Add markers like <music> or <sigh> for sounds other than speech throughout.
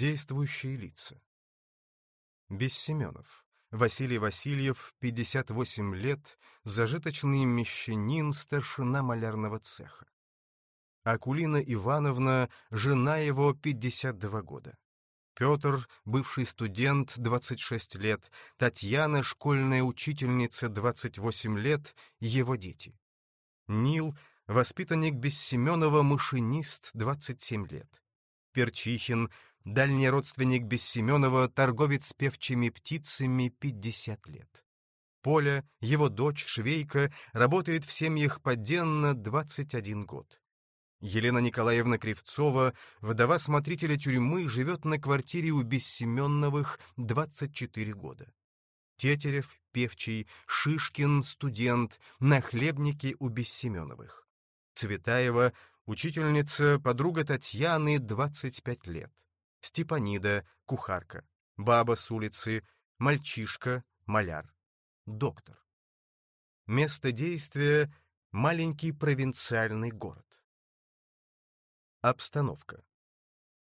Действующие лица. Бессеменов. Василий Васильев, 58 лет, зажиточный мещанин, старшина малярного цеха. Акулина Ивановна, жена его, 52 года. Петр, бывший студент, 26 лет, Татьяна, школьная учительница, 28 лет, его дети. Нил, воспитанник Бессеменова, машинист, 27 лет. Перчихин, дальний родственник Бессеменова, торговец певчими птицами, 50 лет. Поля, его дочь, швейка, работает в семьях поденно 21 год. Елена Николаевна Кривцова, вдова смотрителя тюрьмы, живет на квартире у Бессеменновых 24 года. Тетерев, Певчий, Шишкин, студент, на хлебнике у Бессеменовых. Цветаева, учительница, подруга Татьяны, 25 лет. Степанида, кухарка. Баба с улицы, мальчишка, маляр. Доктор. Место действия — маленький провинциальный город. Обстановка.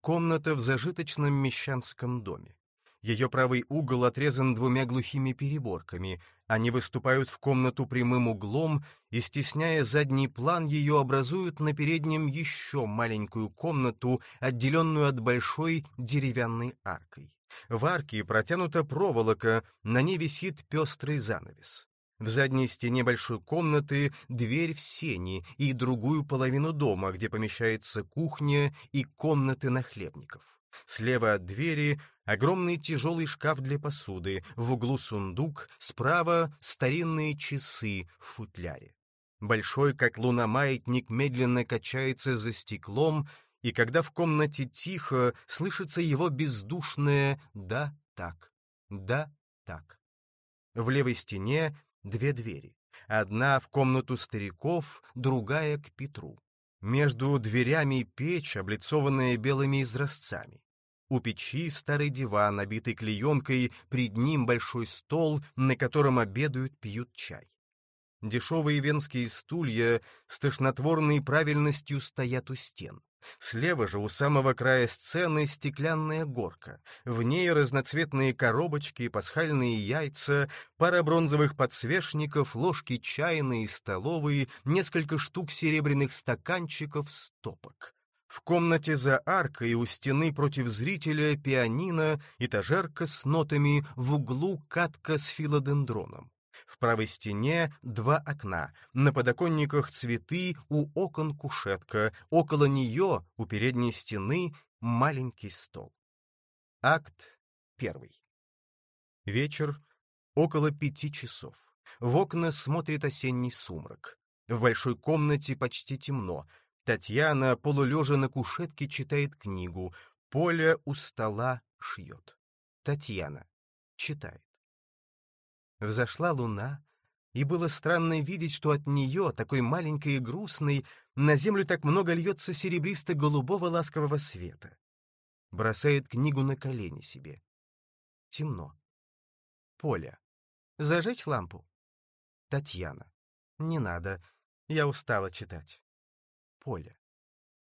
Комната в зажиточном мещанском доме. Ее правый угол отрезан двумя глухими переборками. Они выступают в комнату прямым углом и, стесняя задний план, ее образуют на переднем еще маленькую комнату, отделенную от большой деревянной аркой. В арке протянута проволока, на ней висит пестрый занавес. В задней стене большой комнаты дверь в сени и другую половину дома, где помещается кухня и комнаты нахлебников. Слева от двери огромный тяжелый шкаф для посуды, в углу сундук, справа старинные часы в футляре. Большой, как луна, маятник медленно качается за стеклом, и когда в комнате тихо, слышится его бездушное «да, так, да, так». В левой стене две двери. Одна в комнату стариков, другая к Петру. Между дверями печь, облицованная белыми изразцами. У печи старый диван, набитый клеенкой, пред ним большой стол, на котором обедают, пьют чай. Дешевые венские стулья с тошнотворной правильностью стоят у стен. Слева же у самого края сцены стеклянная горка. В ней разноцветные коробочки, пасхальные яйца, пара бронзовых подсвечников, ложки чайные, столовые, несколько штук серебряных стаканчиков, стопок. В комнате за аркой у стены против зрителя пианино, этажерка с нотами, в углу катка с филодендроном. В правой стене два окна, на подоконниках цветы, у окон кушетка, около нее, у передней стены, маленький стол. Акт первый. Вечер, около пяти часов. В окна смотрит осенний сумрак. В большой комнате почти темно. Татьяна, полулежа на кушетке, читает книгу. Поля у стола шьет. Татьяна читает. Взошла луна, и было странно видеть, что от нее, такой маленькой и грустной, на землю так много льется серебристо-голубого ласкового света. Бросает книгу на колени себе. Темно. Поля. Зажечь лампу? Татьяна. Не надо, я устала читать. Поля.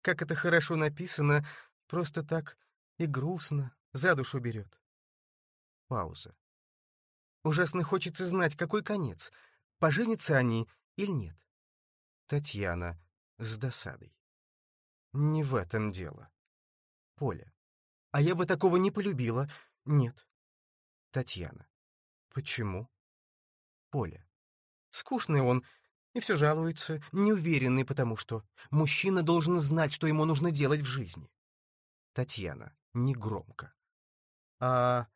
Как это хорошо написано, просто так и грустно, за душу берет. Пауза. Ужасно хочется знать, какой конец. Поженятся они или нет? Татьяна с досадой. Не в этом дело. Поля. А я бы такого не полюбила. Нет. Татьяна. Почему? Поля. Скучный он, и все жалуется, неуверенный, потому что мужчина должен знать, что ему нужно делать в жизни. Татьяна. Негромко. А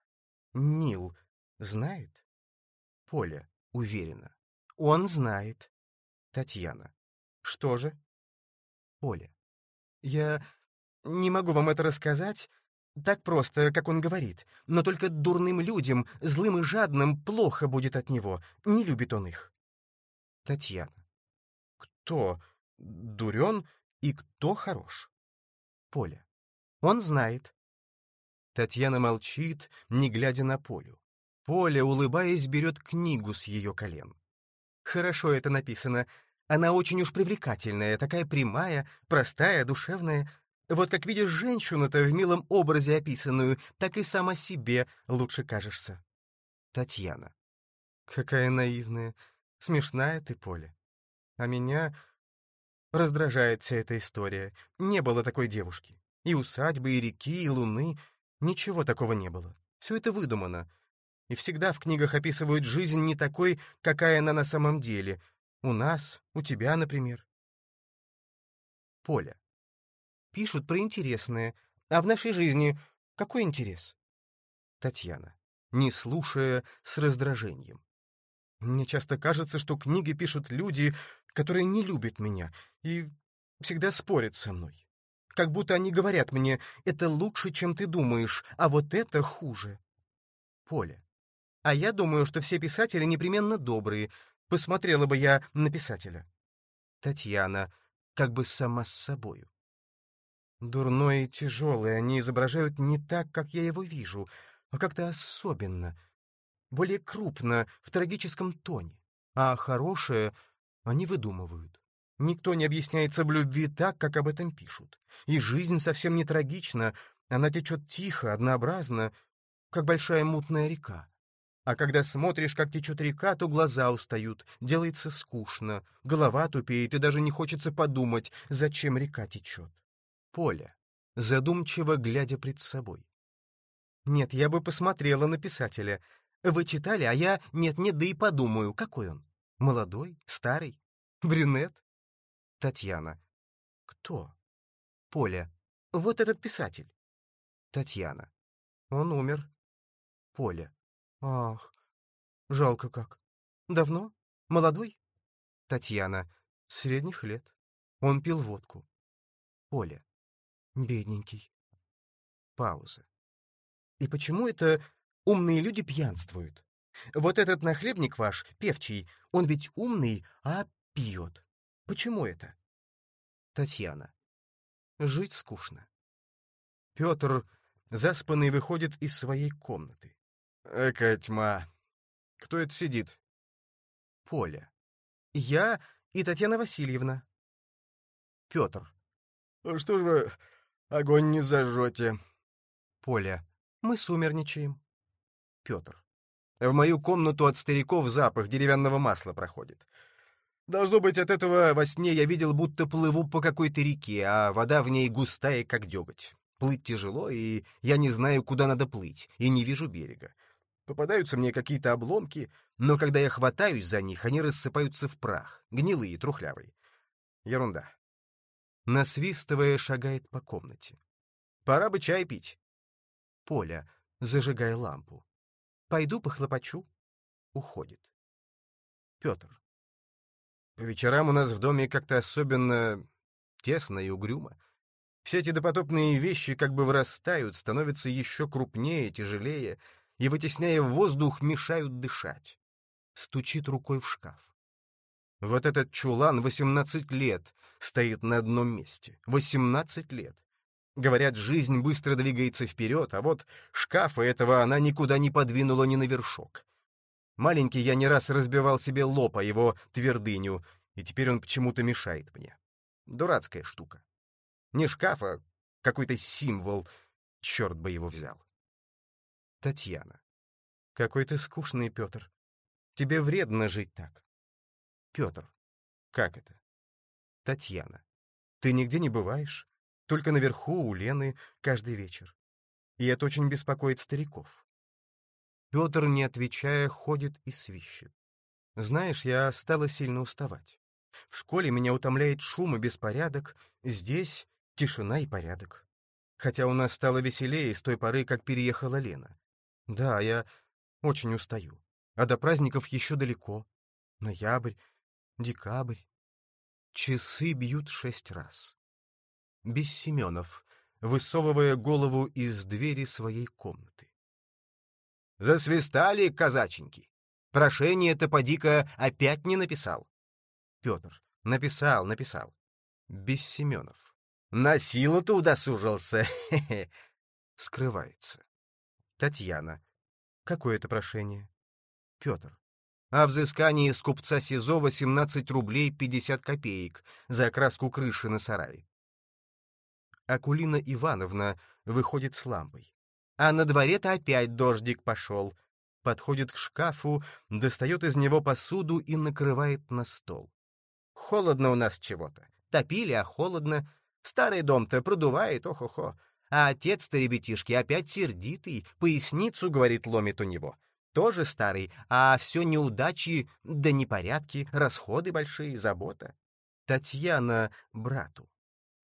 Нил Знает? Поля уверена. Он знает. Татьяна. Что же? Поля. Я не могу вам это рассказать. Так просто, как он говорит. Но только дурным людям, злым и жадным, плохо будет от него. Не любит он их. Татьяна. Кто дурен и кто хорош? Поля. Он знает. Татьяна молчит, не глядя на Полю. Поля, улыбаясь, берет книгу с ее колен. Хорошо это написано. Она очень уж привлекательная, такая прямая, простая, душевная. Вот как видишь женщину-то в милом образе описанную, так и сама себе лучше кажешься. Татьяна. Какая наивная. Смешная ты, Поля. А меня раздражает вся эта история. Не было такой девушки. И усадьбы, и реки, и луны. Ничего такого не было. Все это выдумано. И всегда в книгах описывают жизнь не такой, какая она на самом деле. У нас, у тебя, например. Поля. Пишут про интересное. А в нашей жизни какой интерес? Татьяна, не слушая, с раздражением. Мне часто кажется, что книги пишут люди, которые не любят меня и всегда спорят со мной. Как будто они говорят мне, это лучше, чем ты думаешь, а вот это хуже. Поля. А я думаю, что все писатели непременно добрые. Посмотрела бы я на писателя. Татьяна как бы сама с собою. Дурной и тяжелый они изображают не так, как я его вижу, а как-то особенно, более крупно, в трагическом тоне. А хорошее они выдумывают. Никто не объясняется в любви так, как об этом пишут. И жизнь совсем не трагична, она течет тихо, однообразно, как большая мутная река. А когда смотришь, как течет река, то глаза устают, делается скучно, голова тупеет, и даже не хочется подумать, зачем река течет. Поля, задумчиво глядя пред собой. Нет, я бы посмотрела на писателя. Вы читали, а я нет-нет, да и подумаю, какой он. Молодой? Старый? <laughs> Брюнет? Татьяна. Кто? Поля. Вот этот писатель. Татьяна. Он умер. Поля. Ах, жалко как. Давно? Молодой? Татьяна. Средних лет. Он пил водку. Поля. Бедненький. Пауза. И почему это умные люди пьянствуют? Вот этот нахлебник ваш, певчий, он ведь умный, а пьет. Почему это? Татьяна. Жить скучно. Петр, заспанный, выходит из своей комнаты. Экая тьма. Кто это сидит? Поля. Я и Татьяна Васильевна. Петр. Что ж вы огонь не зажжете? Поля. Мы сумерничаем. Петр. В мою комнату от стариков запах деревянного масла проходит. Должно быть, от этого во сне я видел, будто плыву по какой-то реке, а вода в ней густая, как деготь. Плыть тяжело, и я не знаю, куда надо плыть, и не вижу берега. Попадаются мне какие-то обломки, но когда я хватаюсь за них, они рассыпаются в прах, гнилые, трухлявые. Ерунда. Насвистывая, шагает по комнате. Пора бы чай пить. Поля, зажигая лампу. Пойду похлопочу. Уходит. Петр. По вечерам у нас в доме как-то особенно тесно и угрюмо. Все эти допотопные вещи как бы вырастают, становятся еще крупнее, тяжелее — и, вытесняя воздух, мешают дышать. Стучит рукой в шкаф. Вот этот чулан 18 лет стоит на одном месте. 18 лет. Говорят, жизнь быстро двигается вперед, а вот шкафа этого она никуда не подвинула ни на вершок. Маленький я не раз разбивал себе лоб о его твердыню, и теперь он почему-то мешает мне. Дурацкая штука. Не шкаф, а какой-то символ. Черт бы его взял. Татьяна. Какой ты скучный, Петр. Тебе вредно жить так. Петр. Как это? Татьяна. Ты нигде не бываешь, только наверху у Лены каждый вечер. И это очень беспокоит стариков. Петр, не отвечая, ходит и свищет. Знаешь, я стала сильно уставать. В школе меня утомляет шум и беспорядок, здесь тишина и порядок. Хотя у нас стало веселее с той поры, как переехала Лена. Да, я очень устаю. А до праздников еще далеко. Ноябрь, декабрь. Часы бьют шесть раз. Без Семенов, высовывая голову из двери своей комнаты. «Засвистали, казаченьки! Прошение-то поди-ка опять не написал!» Петр. «Написал, написал. Без Семенов. На силу-то удосужился!» Скрывается. Татьяна. Какое это прошение? Петр. О взыскании с купца СИЗО 18 рублей 50 копеек за окраску крыши на сарае. Акулина Ивановна выходит с лампой. А на дворе-то опять дождик пошел. Подходит к шкафу, достает из него посуду и накрывает на стол. Холодно у нас чего-то. Топили, а холодно. Старый дом-то продувает, ох-охо. А отец-то, ребятишки, опять сердитый, поясницу, говорит, ломит у него. Тоже старый, а все неудачи, да непорядки, расходы большие, забота. Татьяна брату.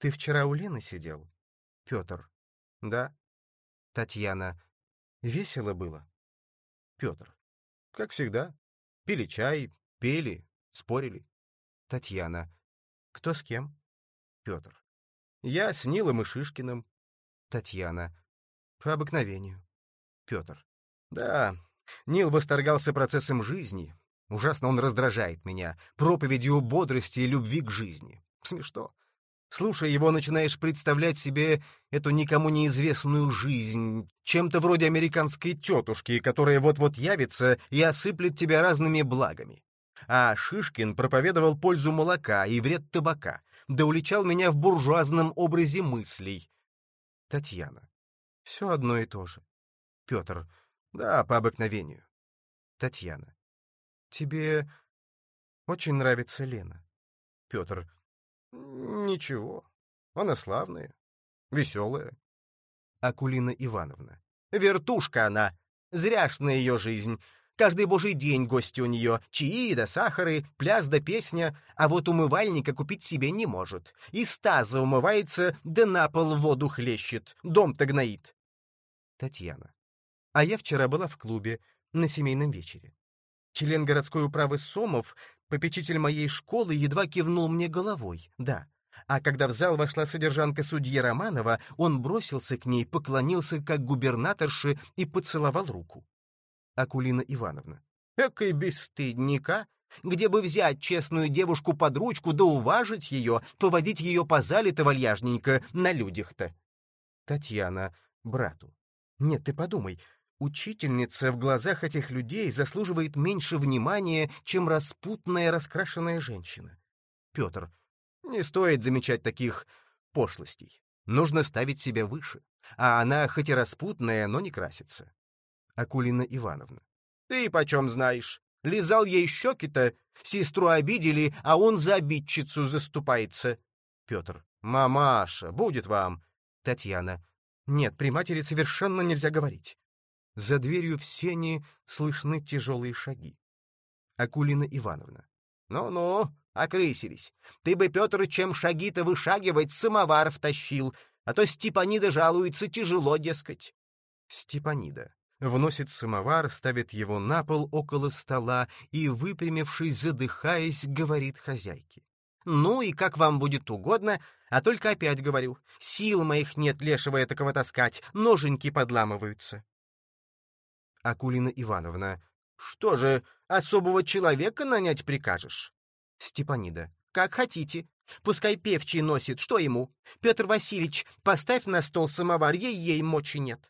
Ты вчера у Лены сидел? Петр. Да. Татьяна. Весело было? Петр. Как всегда. Пили чай, пели, спорили. Татьяна. Кто с кем? Петр. Я с Нилом и Шишкиным. Татьяна. По обыкновению. Петр. Да, Нил восторгался процессом жизни. Ужасно он раздражает меня, проповедью бодрости и любви к жизни. Смешно. Слушая его, начинаешь представлять себе эту никому неизвестную жизнь, чем-то вроде американской тетушки, которая вот-вот явится и осыплет тебя разными благами. А Шишкин проповедовал пользу молока и вред табака, да уличал меня в буржуазном образе мыслей. Татьяна. Все одно и то же. Петр. Да, по обыкновению. Татьяна. Тебе очень нравится Лена. Петр. Ничего. Она славная, веселая. Акулина Ивановна. Вертушка она. Зряшная ее жизнь. Каждый божий день гости у нее. Чаи да сахары, пляс да песня. А вот умывальника купить себе не может. Из таза умывается, да на пол воду хлещет. Дом-то гноит. Татьяна. А я вчера была в клубе на семейном вечере. Член городской управы Сомов, попечитель моей школы, едва кивнул мне головой, да. А когда в зал вошла содержанка судьи Романова, он бросился к ней, поклонился как губернаторше и поцеловал руку. Акулина Ивановна. Экой бесстыдника! Где бы взять честную девушку под ручку, да уважить ее, поводить ее по зале-то вальяжненько, на людях-то? Татьяна, брату. Нет, ты подумай, Учительница в глазах этих людей заслуживает меньше внимания, чем распутная раскрашенная женщина. Петр, не стоит замечать таких пошлостей. Нужно ставить себя выше. А она хоть и распутная, но не красится. Акулина Ивановна. Ты почем знаешь? Лизал ей щеки-то, сестру обидели, а он за обидчицу заступается. Петр. Мамаша, будет вам. Татьяна. Нет, при матери совершенно нельзя говорить. За дверью в сене слышны тяжелые шаги. Акулина Ивановна. «Ну-ну, окрысились. Ты бы, Петр, чем шаги-то вышагивать, самовар втащил, а то Степанида жалуется, тяжело, дескать». Степанида. Вносит самовар, ставит его на пол около стола и, выпрямившись, задыхаясь, говорит хозяйке. «Ну и как вам будет угодно, а только опять говорю, сил моих нет лешего этакого таскать, ноженьки подламываются». Акулина Ивановна. «Что же, особого человека нанять прикажешь?» Степанида. «Как хотите. Пускай певчий носит, что ему? Петр Васильевич, поставь на стол самовар, ей-ей мочи нет».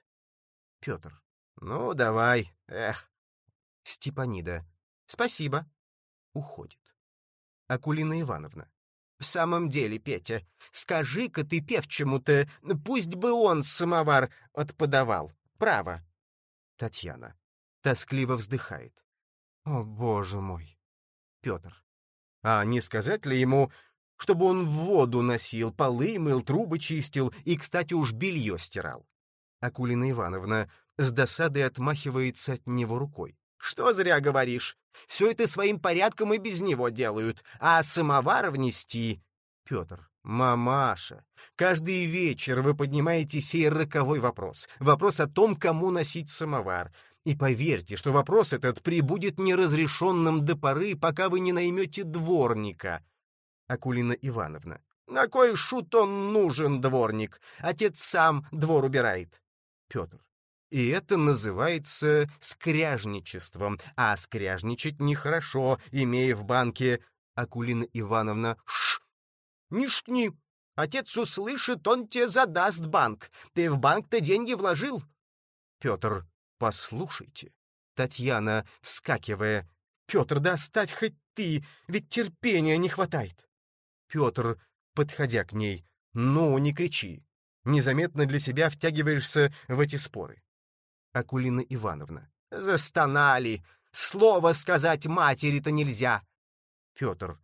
Петр. «Ну, давай, эх». Степанида. «Спасибо». Уходит. Акулина Ивановна. «В самом деле, Петя, скажи-ка ты певчему-то, пусть бы он самовар отподавал. Право, Татьяна. Тоскливо вздыхает. О, боже мой. Петр. А не сказать ли ему, чтобы он воду носил, полы мыл, трубы чистил и, кстати, уж белье стирал? Акулина Ивановна с досадой отмахивается от него рукой. «Что зря говоришь? Все это своим порядком и без него делают, а самовар внести...» Петр. «Мамаша, каждый вечер вы поднимаете сей роковой вопрос. Вопрос о том, кому носить самовар. И поверьте, что вопрос этот прибудет неразрешенным до поры, пока вы не наймете дворника». Акулина Ивановна. «На кой шут он нужен, дворник? Отец сам двор убирает». Петр. И это называется скряжничеством, а скряжничать нехорошо, имея в банке... Акулина Ивановна. Ш не шкни. Отец услышит, он тебе задаст банк. Ты в банк-то деньги вложил. Петр, послушайте. Татьяна, вскакивая. Петр, да оставь хоть ты, ведь терпения не хватает. Петр, подходя к ней. Ну, не кричи. Незаметно для себя втягиваешься в эти споры. Акулина Ивановна. Застонали! Слово сказать матери-то нельзя! Петр.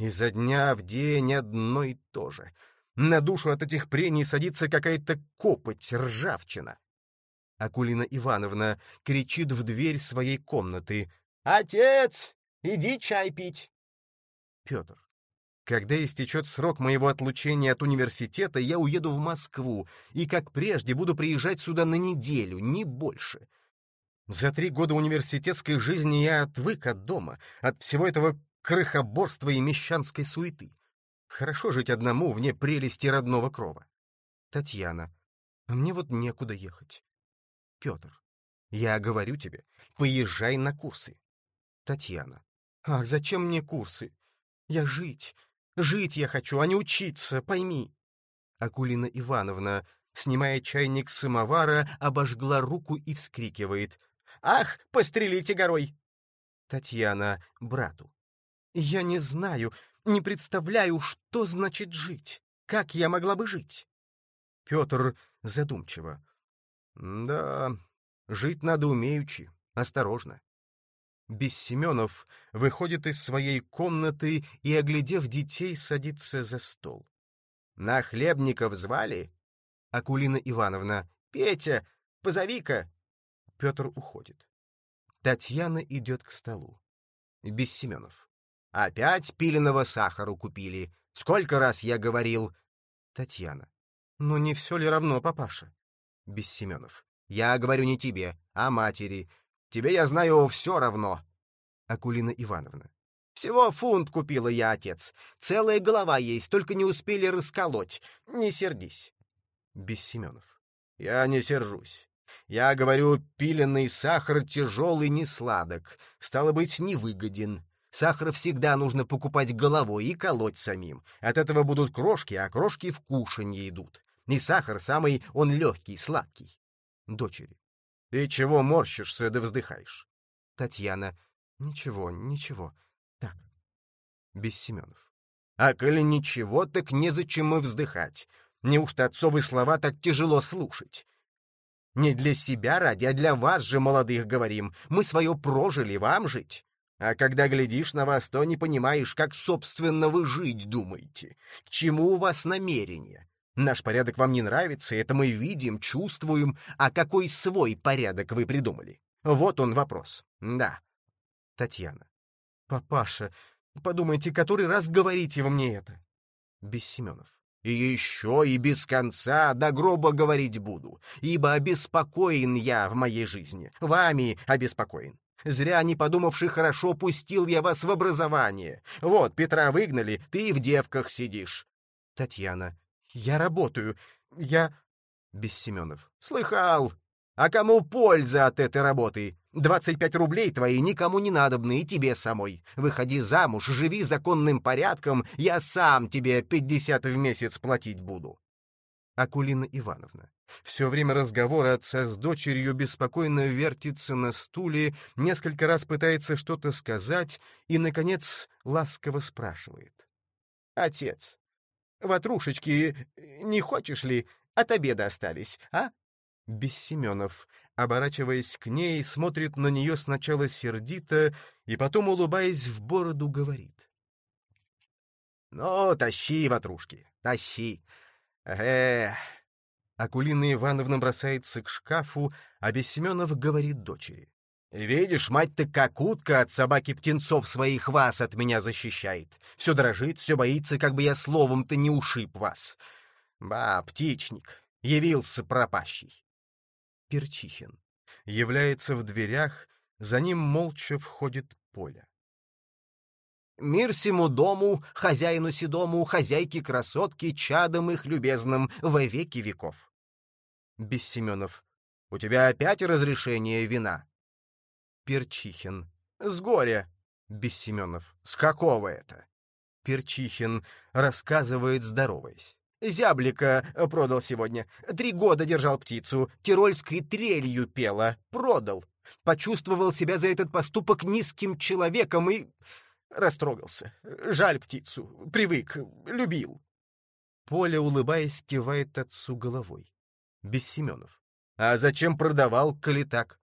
Изо дня в день одно и то же. На душу от этих прений садится какая-то копоть, ржавчина. Акулина Ивановна кричит в дверь своей комнаты. «Отец, иди чай пить!» Петр. Когда истечет срок моего отлучения от университета, я уеду в Москву и, как прежде, буду приезжать сюда на неделю, не больше. За три года университетской жизни я отвык от дома, от всего этого крыхоборства и мещанской суеты. Хорошо жить одному вне прелести родного крова. Татьяна. А мне вот некуда ехать. Петр. Я говорю тебе, поезжай на курсы. Татьяна. Ах, зачем мне курсы? Я жить, жить я хочу, а не учиться, пойми. Акулина Ивановна, снимая чайник с самовара, обожгла руку и вскрикивает. «Ах, пострелите горой!» Татьяна брату. «Я не знаю, не представляю, что значит жить. Как я могла бы жить?» Петр задумчиво. «Да, жить надо умеючи, осторожно». Бессеменов выходит из своей комнаты и, оглядев детей, садится за стол. «На хлебников звали?» Акулина Ивановна. «Петя, позови-ка!» Петр уходит. Татьяна идет к столу. Бессеменов. «Опять пиленого сахару купили. Сколько раз я говорил?» Татьяна. «Ну не все ли равно, папаша?» Бессеменов. «Я говорю не тебе, а матери. Тебе, я знаю, все равно». Акулина Ивановна. «Всего фунт купила я, отец. Целая голова есть, только не успели расколоть. Не сердись». Бессеменов. «Я не сержусь. Я говорю, пиленный сахар тяжелый не сладок, стало быть, невыгоден. Сахар всегда нужно покупать головой и колоть самим. От этого будут крошки, а крошки в кушанье идут. И сахар самый, он легкий, сладкий. Дочери. Ты чего морщишься да вздыхаешь? Татьяна. Ничего, ничего. Так. Без Семенов. А коли ничего, так незачем и вздыхать. Неужто отцовы слова так тяжело слушать? Не для себя ради, а для вас же, молодых, говорим. Мы свое прожили, вам жить. А когда глядишь на вас, то не понимаешь, как, собственно, вы жить думаете. К чему у вас намерение? Наш порядок вам не нравится, это мы видим, чувствуем. А какой свой порядок вы придумали? Вот он вопрос. Да. Татьяна. Папаша, подумайте, который раз говорите вы мне это? Без Семенов. И еще и без конца до гроба говорить буду, ибо обеспокоен я в моей жизни, вами обеспокоен. Зря не подумавши хорошо, пустил я вас в образование. Вот, Петра выгнали, ты и в девках сидишь. Татьяна. Я работаю. Я... Без Семенов. Слыхал. А кому польза от этой работы? Двадцать пять рублей твои никому не надобны, и тебе самой. Выходи замуж, живи законным порядком, я сам тебе пятьдесят в месяц платить буду. Акулина Ивановна. Все время разговора отца с дочерью беспокойно вертится на стуле, несколько раз пытается что-то сказать и, наконец, ласково спрашивает. «Отец, ватрушечки не хочешь ли? От обеда остались, а?» Бессеменов, оборачиваясь к ней, смотрит на нее сначала сердито и потом, улыбаясь в бороду, говорит. «Ну, тащи, ватрушки, тащи. Эх!» Акулина Ивановна бросается к шкафу, а Бессеменов говорит дочери. «Видишь, мать-то как утка от собаки-птенцов своих вас от меня защищает. Все дрожит, все боится, как бы я словом-то не ушиб вас. Ба, птичник, явился пропащий». Перчихин. Является в дверях, за ним молча входит Поля. Мир всему дому, хозяину седому, хозяйке красотки, чадом их любезным во веки веков. Без Семенов. У тебя опять разрешение вина? Перчихин. С горя. Без Семенов. С какого это? Перчихин рассказывает, здороваясь. Зяблика продал сегодня. Три года держал птицу, тирольской трелью пела. Продал. Почувствовал себя за этот поступок низким человеком и... Растрогался. Жаль птицу. Привык. Любил. Поля, улыбаясь, кивает отцу головой. Бессеменов. А зачем продавал, коли так?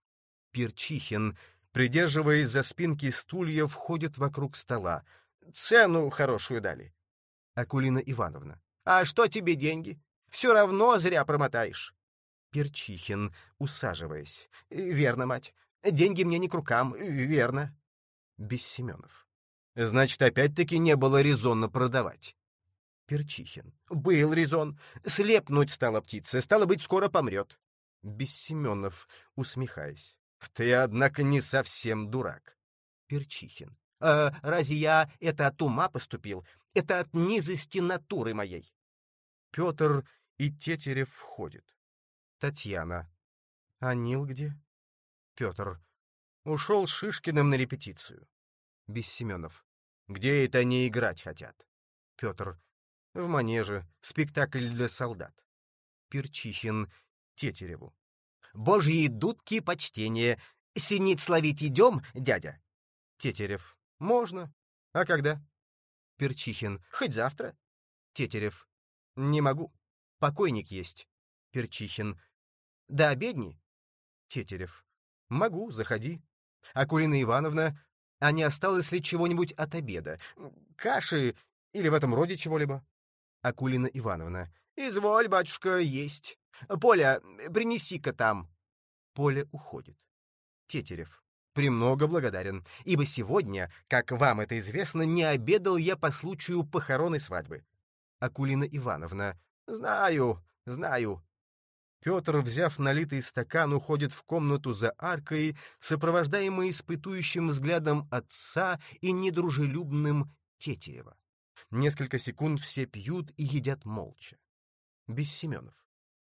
Перчихин, придерживаясь за спинки стулья, входит вокруг стола. Цену хорошую дали. Акулина Ивановна. А что тебе деньги? Все равно зря промотаешь. Перчихин, усаживаясь. Верно, мать. Деньги мне не к рукам, верно. Бессеменов. Значит, опять-таки не было резонно продавать. Перчихин. Был резон. Слепнуть стала птица, стало быть, скоро помрет. Бессеменов, усмехаясь. Ты, однако, не совсем дурак. Перчихин. А разве я это от ума поступил? Это от низости натуры моей. Петр и Тетерев входят. Татьяна. А Нил где? Петр. Ушел с Шишкиным на репетицию. Бессеменов. Где это они играть хотят? Петр. В манеже. Спектакль для солдат. Перчихин. Тетереву. Божьи дудки почтения. Синиц ловить идем, дядя? Тетерев. Можно. А когда? Перчихин. Хоть завтра. Тетерев. Не могу. Покойник есть. Перчихин. До обедни? Тетерев. Могу, заходи. Акулина Ивановна, а не осталось ли чего-нибудь от обеда? Каши или в этом роде чего-либо? Акулина Ивановна. Изволь, батюшка, есть. Поля, принеси-ка там. Поля уходит. Тетерев. «Премного благодарен, ибо сегодня, как вам это известно, не обедал я по случаю похорон и свадьбы». Акулина Ивановна. «Знаю, знаю». Петр, взяв налитый стакан, уходит в комнату за аркой, сопровождаемый испытующим взглядом отца и недружелюбным Тетерева. Несколько секунд все пьют и едят молча. Без Семенов.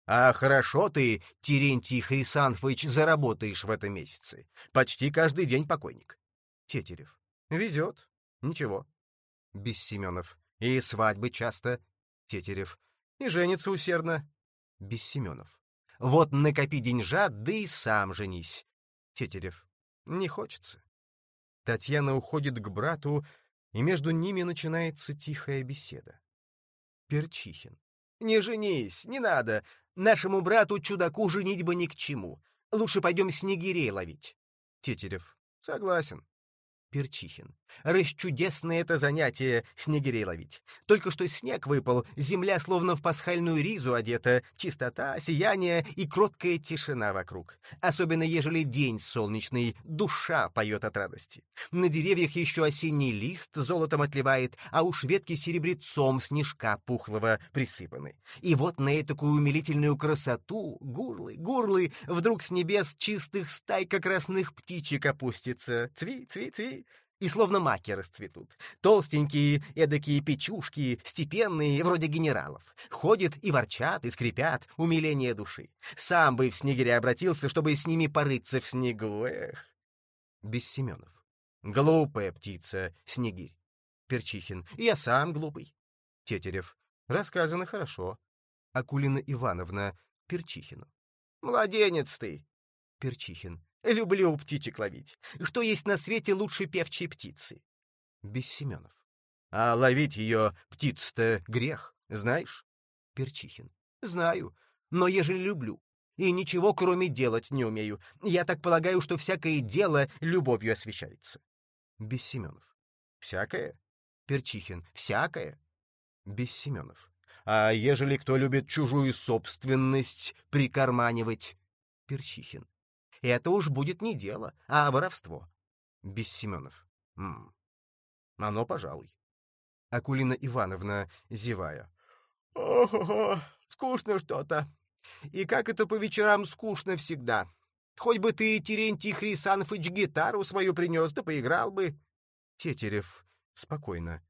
А хорошо ты, Терентий Хрисанфович, заработаешь в этом месяце. Почти каждый день покойник. Тетерев. Везет. Ничего. Без Семенов. И свадьбы часто. Тетерев. И женится усердно. Без Семенов. Вот накопи деньжат, да и сам женись. Тетерев. Не хочется. Татьяна уходит к брату, и между ними начинается тихая беседа. Перчихин. «Не женись, не надо. Нашему брату-чудаку женить бы ни к чему. Лучше пойдем снегирей ловить. Тетерев. Согласен. Перчихин. Расчудесное это занятие — снегирей ловить. Только что снег выпал, земля словно в пасхальную ризу одета, чистота, сияние и кроткая тишина вокруг. Особенно ежели день солнечный, душа поет от радости. На деревьях еще осенний лист золотом отливает, а уж ветки серебрецом снежка пухлого присыпаны. И вот на этакую умилительную красоту, гурлы, гурлы, вдруг с небес чистых стайка красных птичек опустится. Цви, цви, цви и словно маки расцветут. Толстенькие, эдакие печушки, степенные, вроде генералов. Ходят и ворчат, и скрипят, умиление души. Сам бы в снегиря обратился, чтобы с ними порыться в снегу, эх. Без Семенов. Глупая птица, снегирь. Перчихин. Я сам глупый. Тетерев. Рассказано хорошо. Акулина Ивановна Перчихину. Младенец ты. Перчихин. Люблю птичек ловить. Что есть на свете лучше певчей птицы? Без Семенов. А ловить ее птиц-то грех, знаешь? Перчихин. Знаю, но ежели люблю. И ничего кроме делать не умею. Я так полагаю, что всякое дело любовью освещается. Без Семенов. Всякое? Перчихин. Всякое. Без Семенов. А ежели кто любит чужую собственность прикарманивать? Перчихин. Это уж будет не дело, а воровство. Без Семенов. М. Оно, пожалуй. Акулина Ивановна, зевая. Ого, скучно что-то. И как это по вечерам скучно всегда. Хоть бы ты, Терентий Хрисанович, гитару свою принес, да поиграл бы. Тетерев, спокойно.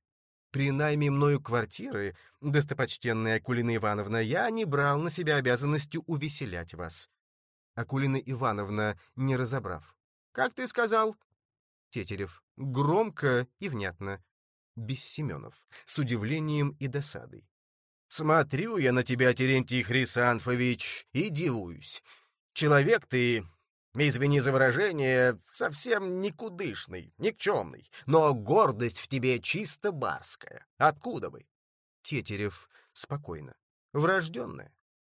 При найме мною квартиры, достопочтенная Акулина Ивановна, я не брал на себя обязанностью увеселять вас. Акулина Ивановна, не разобрав. «Как ты сказал?» Тетерев. Громко и внятно. Без Семенов. С удивлением и досадой. «Смотрю я на тебя, Терентий Хрисанфович, и дивуюсь. Человек ты, извини за выражение, совсем никудышный, никчемный, но гордость в тебе чисто барская. Откуда вы?» Тетерев Спокойно. Врожденное.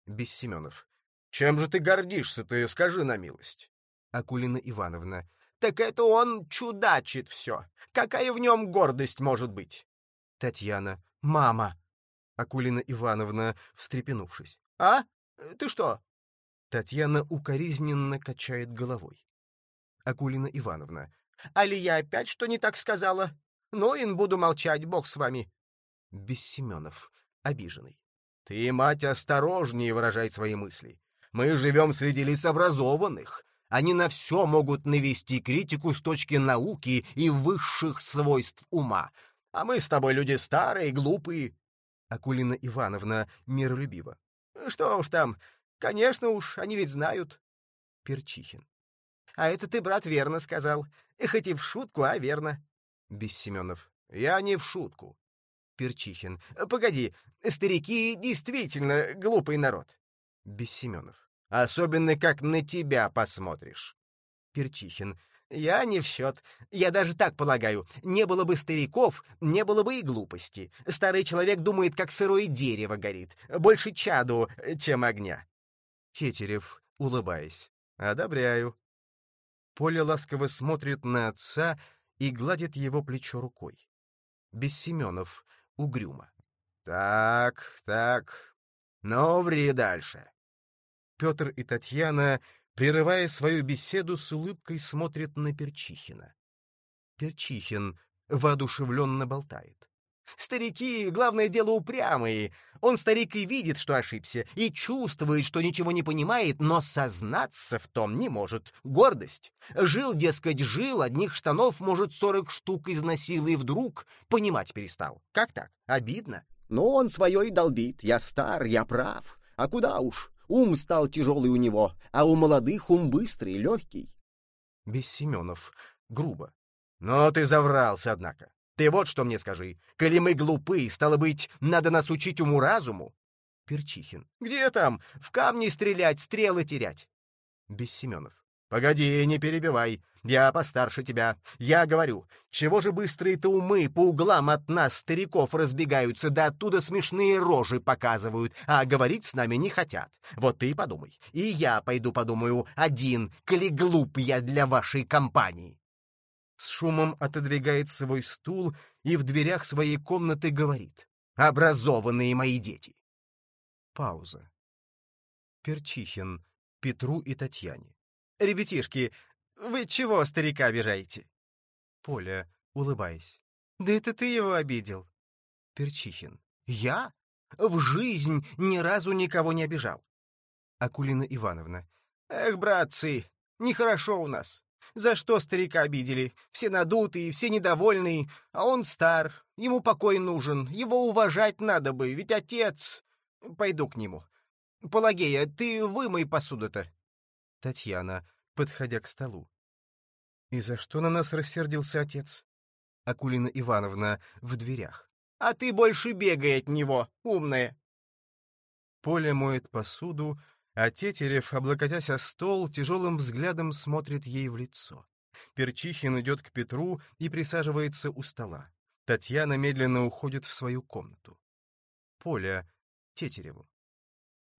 Бессеменов. Чем же ты гордишься, ты скажи на милость. Акулина Ивановна. Так это он чудачит все. Какая в нем гордость может быть? Татьяна. Мама. Акулина Ивановна, встрепенувшись. А? Ты что? Татьяна укоризненно качает головой. Акулина Ивановна. Али я опять что не так сказала? Ну, ин буду молчать, бог с вами. Бессеменов, обиженный. Ты, мать, осторожнее выражай свои мысли. Мы живем среди лиц образованных. Они на все могут навести критику с точки науки и высших свойств ума. А мы с тобой люди старые, глупые. Акулина Ивановна миролюбиво. Что уж там, конечно уж, они ведь знают. Перчихин. А это ты, брат, верно сказал. Хоть и в шутку, а верно. Бессеменов. Я не в шутку. Перчихин. Погоди, старики действительно глупый народ. Бессеменов. Особенно как на тебя посмотришь. Перчихин. Я не в счет. Я даже так полагаю. Не было бы стариков, не было бы и глупости. Старый человек думает, как сырое дерево горит. Больше чаду, чем огня. Тетерев, улыбаясь. Одобряю. Поля ласково смотрит на отца и гладит его плечо рукой. Бессеменов, угрюмо. Так, так. Ну, ври дальше. Петр и Татьяна, прерывая свою беседу, с улыбкой смотрят на Перчихина. Перчихин воодушевленно болтает. Старики, главное дело, упрямые. Он, старик, и видит, что ошибся, и чувствует, что ничего не понимает, но сознаться в том не может. Гордость. Жил, дескать, жил, одних штанов, может, сорок штук износил, и вдруг понимать перестал. Как так? Обидно. Но он свое и долбит. Я стар, я прав. А куда уж? Ум стал тяжелый у него, а у молодых ум быстрый, легкий. Без Семенов. Грубо. Но ты заврался, однако. Ты вот что мне скажи. Коли мы глупы, стало быть, надо нас учить уму-разуму? Перчихин. Где там? В камни стрелять, стрелы терять. Без Семенов. Погоди, не перебивай. Я постарше тебя. Я говорю, чего же быстрые-то умы по углам от нас, стариков, разбегаются, да оттуда смешные рожи показывают, а говорить с нами не хотят. Вот ты подумай. И я пойду подумаю один, коли глуп я для вашей компании. С шумом отодвигает свой стул и в дверях своей комнаты говорит. Образованные мои дети. Пауза. Перчихин, Петру и Татьяне. «Ребятишки, вы чего старика обижаете?» Поля, улыбаясь. «Да это ты его обидел». Перчихин. «Я? В жизнь ни разу никого не обижал». Акулина Ивановна. «Эх, братцы, нехорошо у нас. За что старика обидели? Все надутые, все недовольные, а он стар, ему покой нужен, его уважать надо бы, ведь отец... Пойду к нему. Пелагея, ты вымой посуду-то. Татьяна, подходя к столу. «И за что на нас рассердился отец?» Акулина Ивановна в дверях. «А ты больше бегай от него, умная!» Поля моет посуду, а Тетерев, облокотясь о стол, тяжелым взглядом смотрит ей в лицо. Перчихин идет к Петру и присаживается у стола. Татьяна медленно уходит в свою комнату. Поля Тетереву.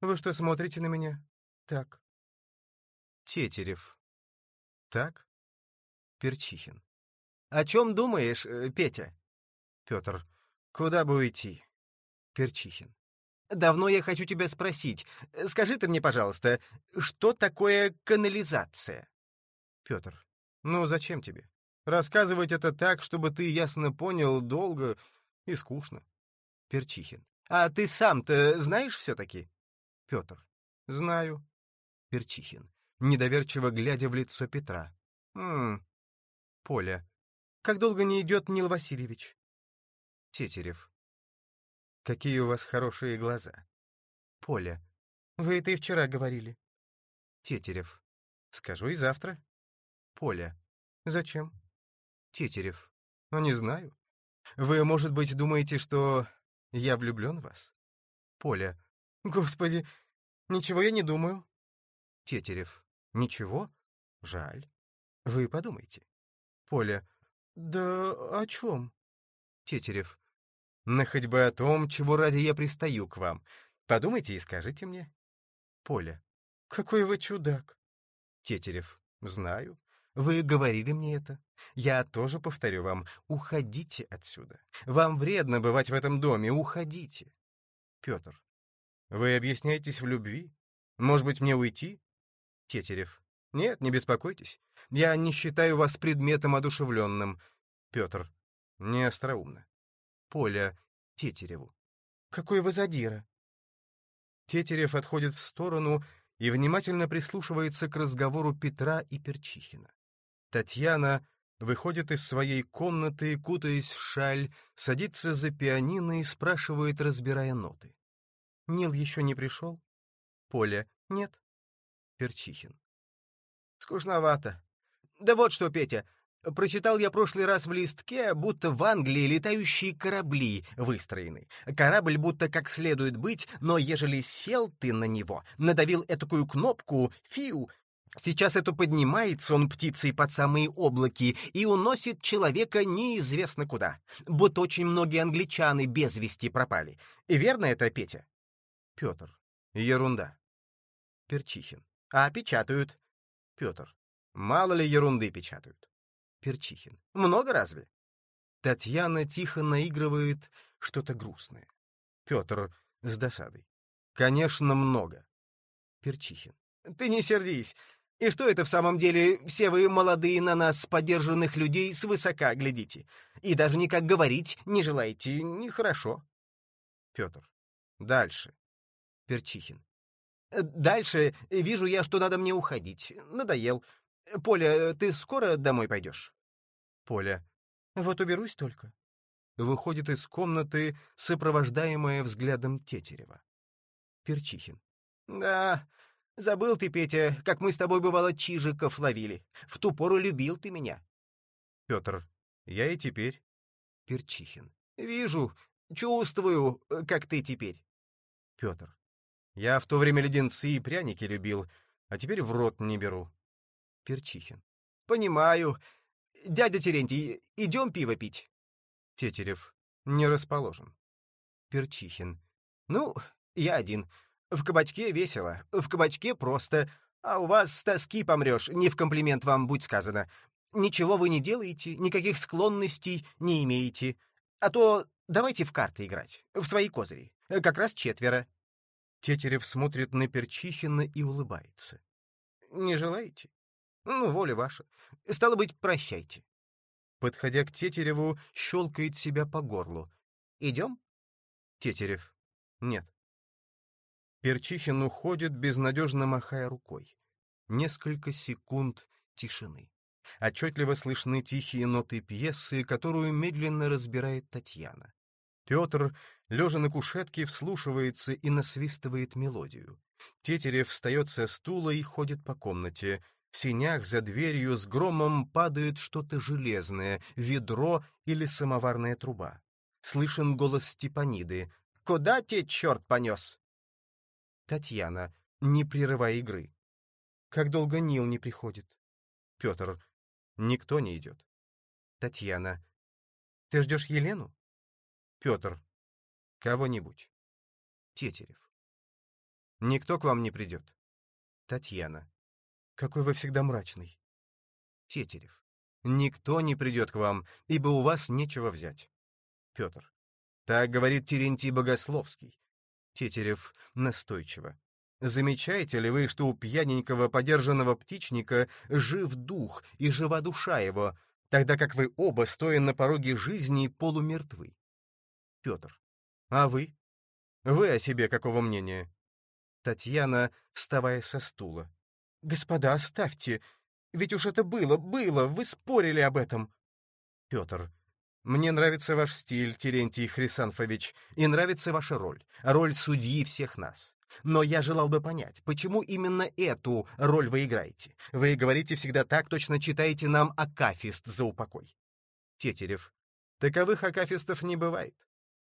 «Вы что, смотрите на меня?» «Так». Тетерев. Так? Перчихин. О чем думаешь, э, Петя? Петр. Куда бы уйти? Перчихин. Давно я хочу тебя спросить. Скажи ты мне, пожалуйста, что такое канализация? Петр. Ну, зачем тебе? Рассказывать это так, чтобы ты ясно понял, долго и скучно. Перчихин. А ты сам-то знаешь все-таки? Петр. Знаю. Перчихин недоверчиво глядя в лицо Петра. Поля. «Как долго не идет Нил Васильевич?» Тетерев. «Какие у вас хорошие глаза!» Поля. «Вы это и вчера говорили». Тетерев. «Скажу и завтра». Поля. «Зачем?» Тетерев. «Ну, не знаю. Вы, может быть, думаете, что я влюблен в вас?» Поля. «Господи, ничего я не думаю». Тетерев. Ничего? Жаль. Вы подумайте. Поля. Да о чем? Тетерев. На хоть бы о том, чего ради я пристаю к вам. Подумайте и скажите мне. Поля. Какой вы чудак. Тетерев. Знаю. Вы говорили мне это. Я тоже повторю вам. Уходите отсюда. Вам вредно бывать в этом доме. Уходите. Петр. Вы объясняетесь в любви? Может быть, мне уйти? Тетерев. Нет, не беспокойтесь. Я не считаю вас предметом одушевленным. Петр. Не остроумно. Поля Тетереву. Какой вы задира. Тетерев отходит в сторону и внимательно прислушивается к разговору Петра и Перчихина. Татьяна выходит из своей комнаты, кутаясь в шаль, садится за пианино и спрашивает, разбирая ноты. «Нил еще не пришел?» «Поля, нет?» Перчихин. «Скучновато. Да вот что, Петя, Прочитал я прошлый раз в листке, будто в Англии летающие корабли выстроены. Корабль будто как следует быть, но ежели сел ты на него, надавил этакую кнопку «фиу», Сейчас это поднимается он птицей под самые облаки и уносит человека неизвестно куда. Будто очень многие англичаны без вести пропали. Верно это, Петя? Петр. Ерунда. Перчихин. А печатают? Петр. Мало ли ерунды печатают. Перчихин. Много разве? Татьяна тихо наигрывает что-то грустное. Петр с досадой. Конечно, много. Перчихин. Ты не сердись. И что это в самом деле все вы, молодые на нас подержанных людей, свысока глядите? И даже никак говорить не желаете, нехорошо. Петр. Дальше. Перчихин. Дальше вижу я, что надо мне уходить. Надоел. Поля, ты скоро домой пойдешь? Поля. Вот уберусь только. Выходит из комнаты, сопровождаемая взглядом Тетерева. Перчихин. Да, забыл ты, Петя, как мы с тобой, бывало, чижиков ловили. В ту пору любил ты меня. Петр. Я и теперь. Перчихин. Вижу, чувствую, как ты теперь. Петр. Я в то время леденцы и пряники любил, а теперь в рот не беру. Перчихин. «Понимаю. Дядя Терентий, идем пиво пить?» Тетерев. Не расположен. Перчихин. «Ну, я один. В кабачке весело, в кабачке просто. А у вас с тоски помрешь, не в комплимент вам будь сказано. Ничего вы не делаете, никаких склонностей не имеете. А то давайте в карты играть, в свои козыри. Как раз четверо». Тетерев смотрит на Перчихина и улыбается. «Не желаете?» Ну, воля ваша. Стало быть, прощайте. Подходя к Тетереву, щелкает себя по горлу. Идем? Тетерев. Нет. Перчихин уходит, безнадежно махая рукой. Несколько секунд тишины. Отчетливо слышны тихие ноты пьесы, которую медленно разбирает Татьяна. Петр, лежа на кушетке, вслушивается и насвистывает мелодию. Тетерев встает со стула и ходит по комнате. В синях за дверью с громом падает что-то железное, ведро или самоварная труба. Слышен голос Степаниды. «Куда те черт понес?» Татьяна, не прерывая игры. «Как долго Нил не приходит?» Петр. «Никто не идет». Татьяна. «Ты ждешь Елену?» Петр. «Кого-нибудь». Тетерев. «Никто к вам не придет». Татьяна. Какой вы всегда мрачный. Тетерев. Никто не придет к вам, ибо у вас нечего взять. Петр. Так говорит Терентий Богословский. Тетерев настойчиво. Замечаете ли вы, что у пьяненького подержанного птичника жив дух и жива душа его, тогда как вы оба, стоя на пороге жизни, полумертвы? Петр. А вы? Вы о себе какого мнения? Татьяна, вставая со стула. «Господа, оставьте! Ведь уж это было, было, вы спорили об этом!» Петр. «Мне нравится ваш стиль, Терентий Хрисанфович, и нравится ваша роль, роль судьи всех нас. Но я желал бы понять, почему именно эту роль вы играете? Вы говорите всегда так, точно читаете нам Акафист за упокой». Тетерев. «Таковых акафистов не бывает».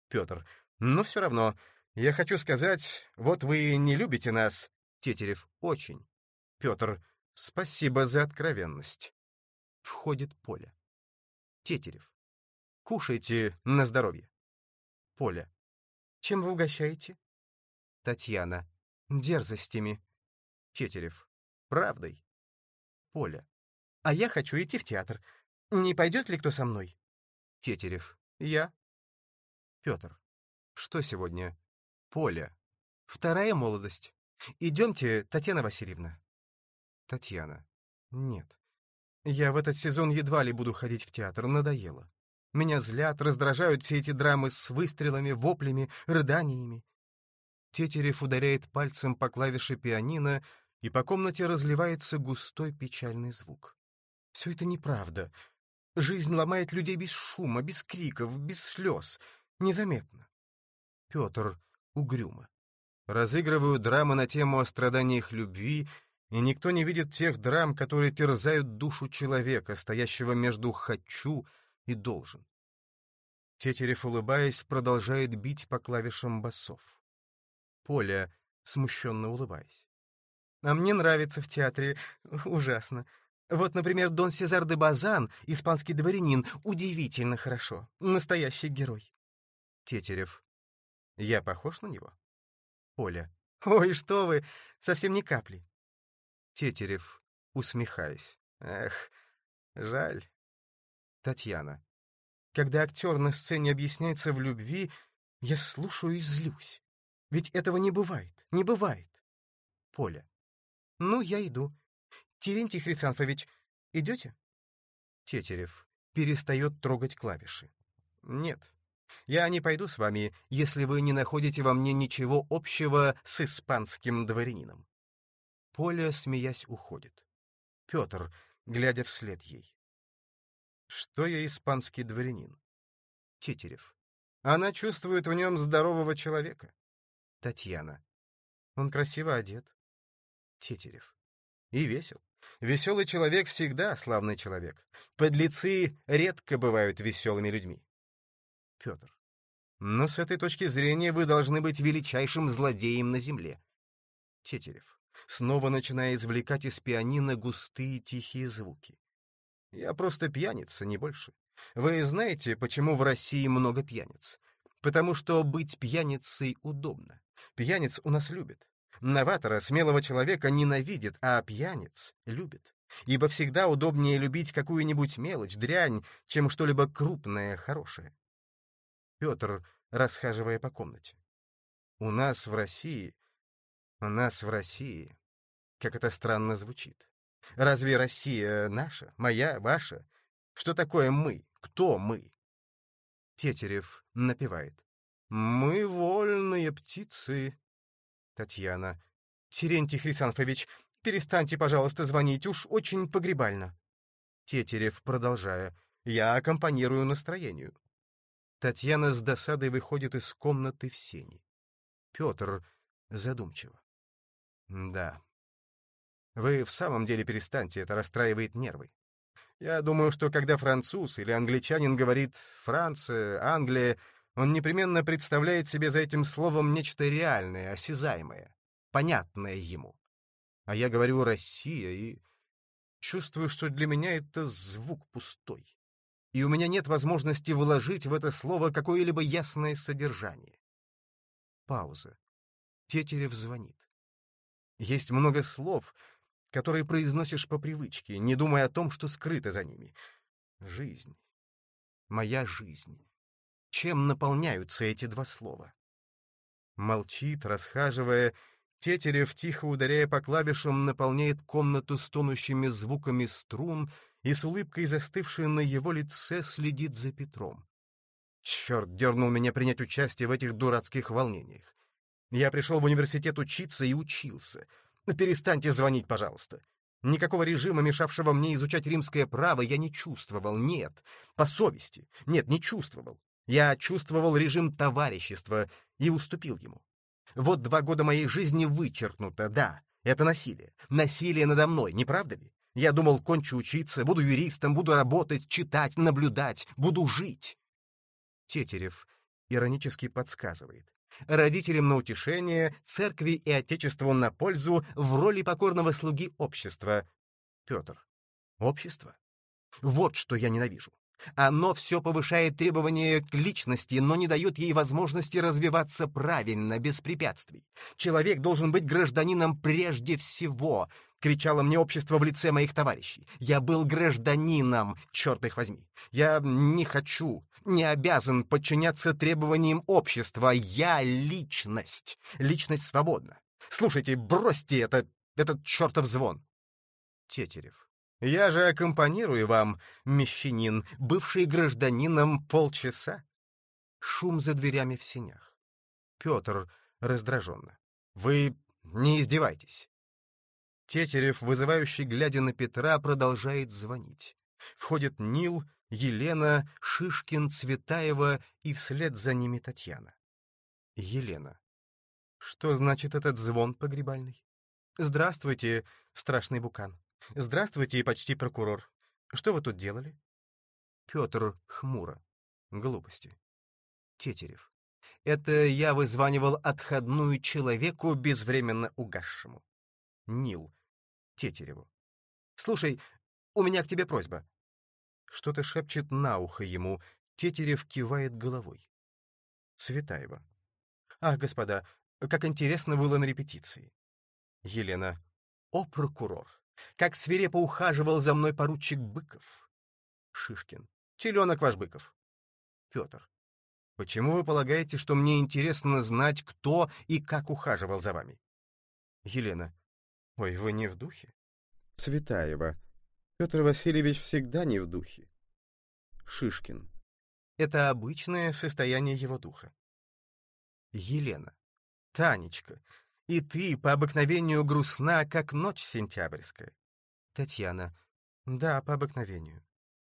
Петр. «Но все равно, я хочу сказать, вот вы не любите нас». Тетерев. «Очень. Петр, спасибо за откровенность. Входит Поля. Тетерев. Кушайте на здоровье. Поля. Чем вы угощаете? Татьяна. Дерзостями. Тетерев. Правдой. Поля. А я хочу идти в театр. Не пойдет ли кто со мной? Тетерев. Я. Петр. Что сегодня? Поля. Вторая молодость. Идемте, Татьяна Васильевна. Татьяна. Нет. Я в этот сезон едва ли буду ходить в театр, надоело. Меня злят, раздражают все эти драмы с выстрелами, воплями, рыданиями. Тетерев ударяет пальцем по клавише пианино, и по комнате разливается густой печальный звук. Все это неправда. Жизнь ломает людей без шума, без криков, без слез. Незаметно. Петр угрюмо. Разыгрываю драмы на тему о страданиях любви, и никто не видит тех драм, которые терзают душу человека, стоящего между «хочу» и «должен». Тетерев, улыбаясь, продолжает бить по клавишам басов. Поля, смущенно улыбаясь. «А мне нравится в театре. Ужасно. Вот, например, Дон Сезар де Базан, испанский дворянин, удивительно хорошо. Настоящий герой». Тетерев. «Я похож на него?» Поля. «Ой, что вы, совсем ни капли». Тетерев, усмехаясь. «Эх, жаль». Татьяна. Когда актер на сцене объясняется в любви, я слушаю и злюсь. Ведь этого не бывает, не бывает. Поля. Ну, я иду. Терентий Хрисанфович, идете? Тетерев перестает трогать клавиши. Нет, я не пойду с вами, если вы не находите во мне ничего общего с испанским дворянином. Поля, смеясь, уходит. Петр, глядя вслед ей. Что я испанский дворянин? Тетерев. Она чувствует в нем здорового человека. Татьяна. Он красиво одет. Тетерев. И весел. Веселый человек всегда славный человек. Подлецы редко бывают веселыми людьми. Петр. Но с этой точки зрения вы должны быть величайшим злодеем на земле. Тетерев, снова начиная извлекать из пианино густые тихие звуки. Я просто пьяница, не больше. Вы знаете, почему в России много пьяниц? Потому что быть пьяницей удобно. Пьяниц у нас любят. Новатора, смелого человека ненавидит, а пьяниц любит. Ибо всегда удобнее любить какую-нибудь мелочь, дрянь, чем что-либо крупное, хорошее. Петр, расхаживая по комнате. У нас в России... У нас в России... Как это странно звучит. Разве Россия наша, моя, ваша? Что такое мы? Кто мы? Тетерев напевает. Мы вольные птицы. Татьяна. Терентий Хрисанфович, перестаньте, пожалуйста, звонить, уж очень погребально. Тетерев, продолжая. Я аккомпанирую настроению. Татьяна с досадой выходит из комнаты в сени. Петр задумчиво. Да. Вы в самом деле перестаньте, это расстраивает нервы. Я думаю, что когда француз или англичанин говорит «Франция», «Англия», он непременно представляет себе за этим словом нечто реальное, осязаемое, понятное ему. А я говорю «Россия» и чувствую, что для меня это звук пустой и у меня нет возможности вложить в это слово какое-либо ясное содержание. Пауза. Тетерев звонит. Есть много слов, которые произносишь по привычке, не думая о том, что скрыто за ними. Жизнь. Моя жизнь. Чем наполняются эти два слова? Молчит, расхаживая, Тетерев, тихо ударяя по клавишам, наполняет комнату стонущими звуками струн и с улыбкой, застывшей на его лице, следит за Петром. Черт дернул меня принять участие в этих дурацких волнениях. Я пришел в университет учиться и учился. Перестаньте звонить, пожалуйста. Никакого режима, мешавшего мне изучать римское право, я не чувствовал, нет. По совести. Нет, не чувствовал. Я чувствовал режим товарищества и уступил ему. Вот два года моей жизни вычеркнуто, да, это насилие. Насилие надо мной, не правда ли? Я думал, кончу учиться, буду юристом, буду работать, читать, наблюдать, буду жить. Тетерев иронически подсказывает. Родителям на утешение, церкви и отечеству на пользу в роли покорного слуги общества. Петр. Общество? Вот что я ненавижу. Оно все повышает требования к личности, но не дает ей возможности развиваться правильно, без препятствий. Человек должен быть гражданином прежде всего, — кричало мне общество в лице моих товарищей. Я был гражданином, черт их возьми. Я не хочу, не обязан подчиняться требованиям общества. Я личность. Личность свободна. Слушайте, бросьте это, этот чертов звон. Тетерев. Я же аккомпанирую вам, мещанин, бывший гражданином полчаса. Шум за дверями в синях. Петр раздраженно. Вы не издевайтесь. Тетерев, вызывающий, глядя на Петра, продолжает звонить. Входит Нил, Елена, Шишкин, Цветаева и вслед за ними Татьяна. Елена. Что значит этот звон погребальный? Здравствуйте, страшный букан. Здравствуйте, почти прокурор. Что вы тут делали? Петр хмуро. Глупости. Тетерев. Это я вызванивал отходную человеку, безвременно угасшему. Нил. Тетереву. «Слушай, у меня к тебе просьба». Что-то шепчет на ухо ему, Тетерев кивает головой. Цветаева. «Ах, господа, как интересно было на репетиции». Елена. «О, прокурор! Как свирепо ухаживал за мной поручик Быков!» Шишкин. «Теленок ваш Быков». Петр. «Почему вы полагаете, что мне интересно знать, кто и как ухаживал за вами?» Елена. «Ой, вы не в духе?» Цветаева. Петр Васильевич всегда не в духе. Шишкин. Это обычное состояние его духа. Елена. Танечка, и ты по обыкновению грустна, как ночь сентябрьская. Татьяна. Да, по обыкновению.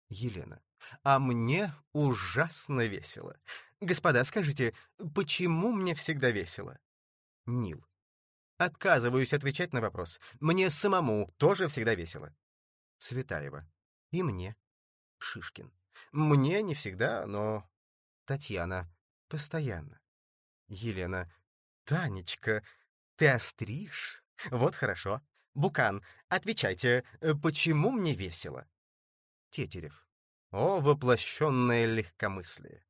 Елена. А мне ужасно весело. Господа, скажите, почему мне всегда весело? Нил. Отказываюсь отвечать на вопрос. Мне самому тоже всегда весело. Цветаева. И мне. Шишкин. Мне не всегда, но... Татьяна. Постоянно. Елена. Танечка, ты остришь? Вот хорошо. Букан, отвечайте, э, почему мне весело? Тетерев. О, воплощенное легкомыслие.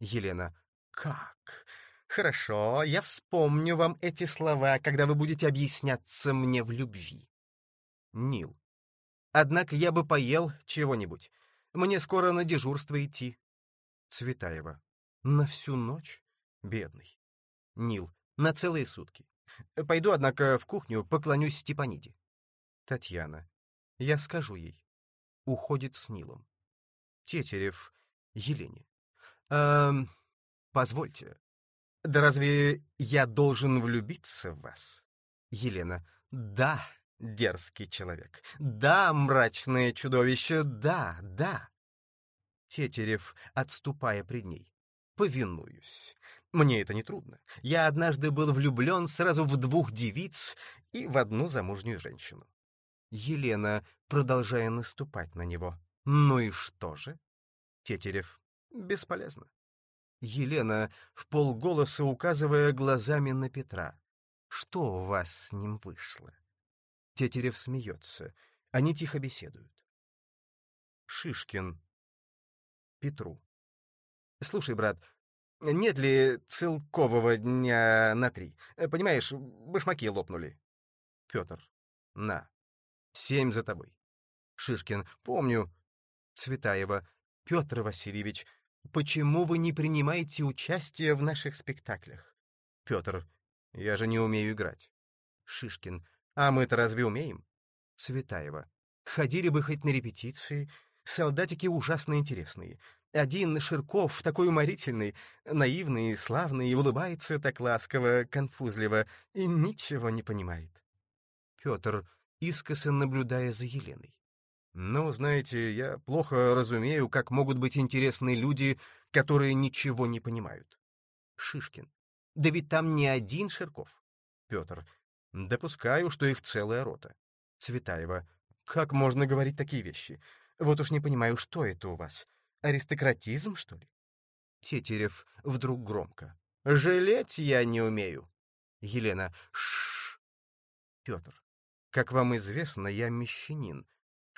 Елена. Как? Хорошо, я вспомню вам эти слова, когда вы будете объясняться мне в любви. Нил. Однако я бы поел чего-нибудь. Мне скоро на дежурство идти. Цветаева. На всю ночь? Бедный. Нил. На целые сутки. Пойду, однако, в кухню, поклонюсь Степаниде. Татьяна. Я скажу ей. Уходит с Нилом. Тетерев. Елене. Эм, позвольте, да разве я должен влюбиться в вас? Елена. Да, дерзкий человек. Да, мрачное чудовище. Да, да. Тетерев, отступая пред ней. Повинуюсь. Мне это не трудно. Я однажды был влюблен сразу в двух девиц и в одну замужнюю женщину. Елена, продолжая наступать на него. Ну и что же? Тетерев. Бесполезно. Елена, в полголоса указывая глазами на Петра. «Что у вас с ним вышло?» Тетерев смеется. Они тихо беседуют. Шишкин. Петру. «Слушай, брат, нет ли целкового дня на три? Понимаешь, башмаки лопнули». Петр. «На. Семь за тобой». Шишкин. «Помню». Цветаева. «Петр Васильевич, Почему вы не принимаете участие в наших спектаклях? Петр. Я же не умею играть. Шишкин. А мы-то разве умеем? Цветаева. Ходили бы хоть на репетиции. Солдатики ужасно интересные. Один Ширков такой уморительный, наивный, славный, улыбается так ласково, конфузливо и ничего не понимает. Петр, искоса наблюдая за Еленой. Ну, знаете, я плохо разумею, как могут быть интересны люди, которые ничего не понимают. Шишкин. Да ведь там не один Ширков. Петр. Допускаю, что их целая рота. Цветаева. Как можно говорить такие вещи? Вот уж не понимаю, что это у вас. Аристократизм, что ли? Тетерев вдруг громко. Жалеть я не умею. Елена. Шш. Петр. Как вам известно, я мещанин.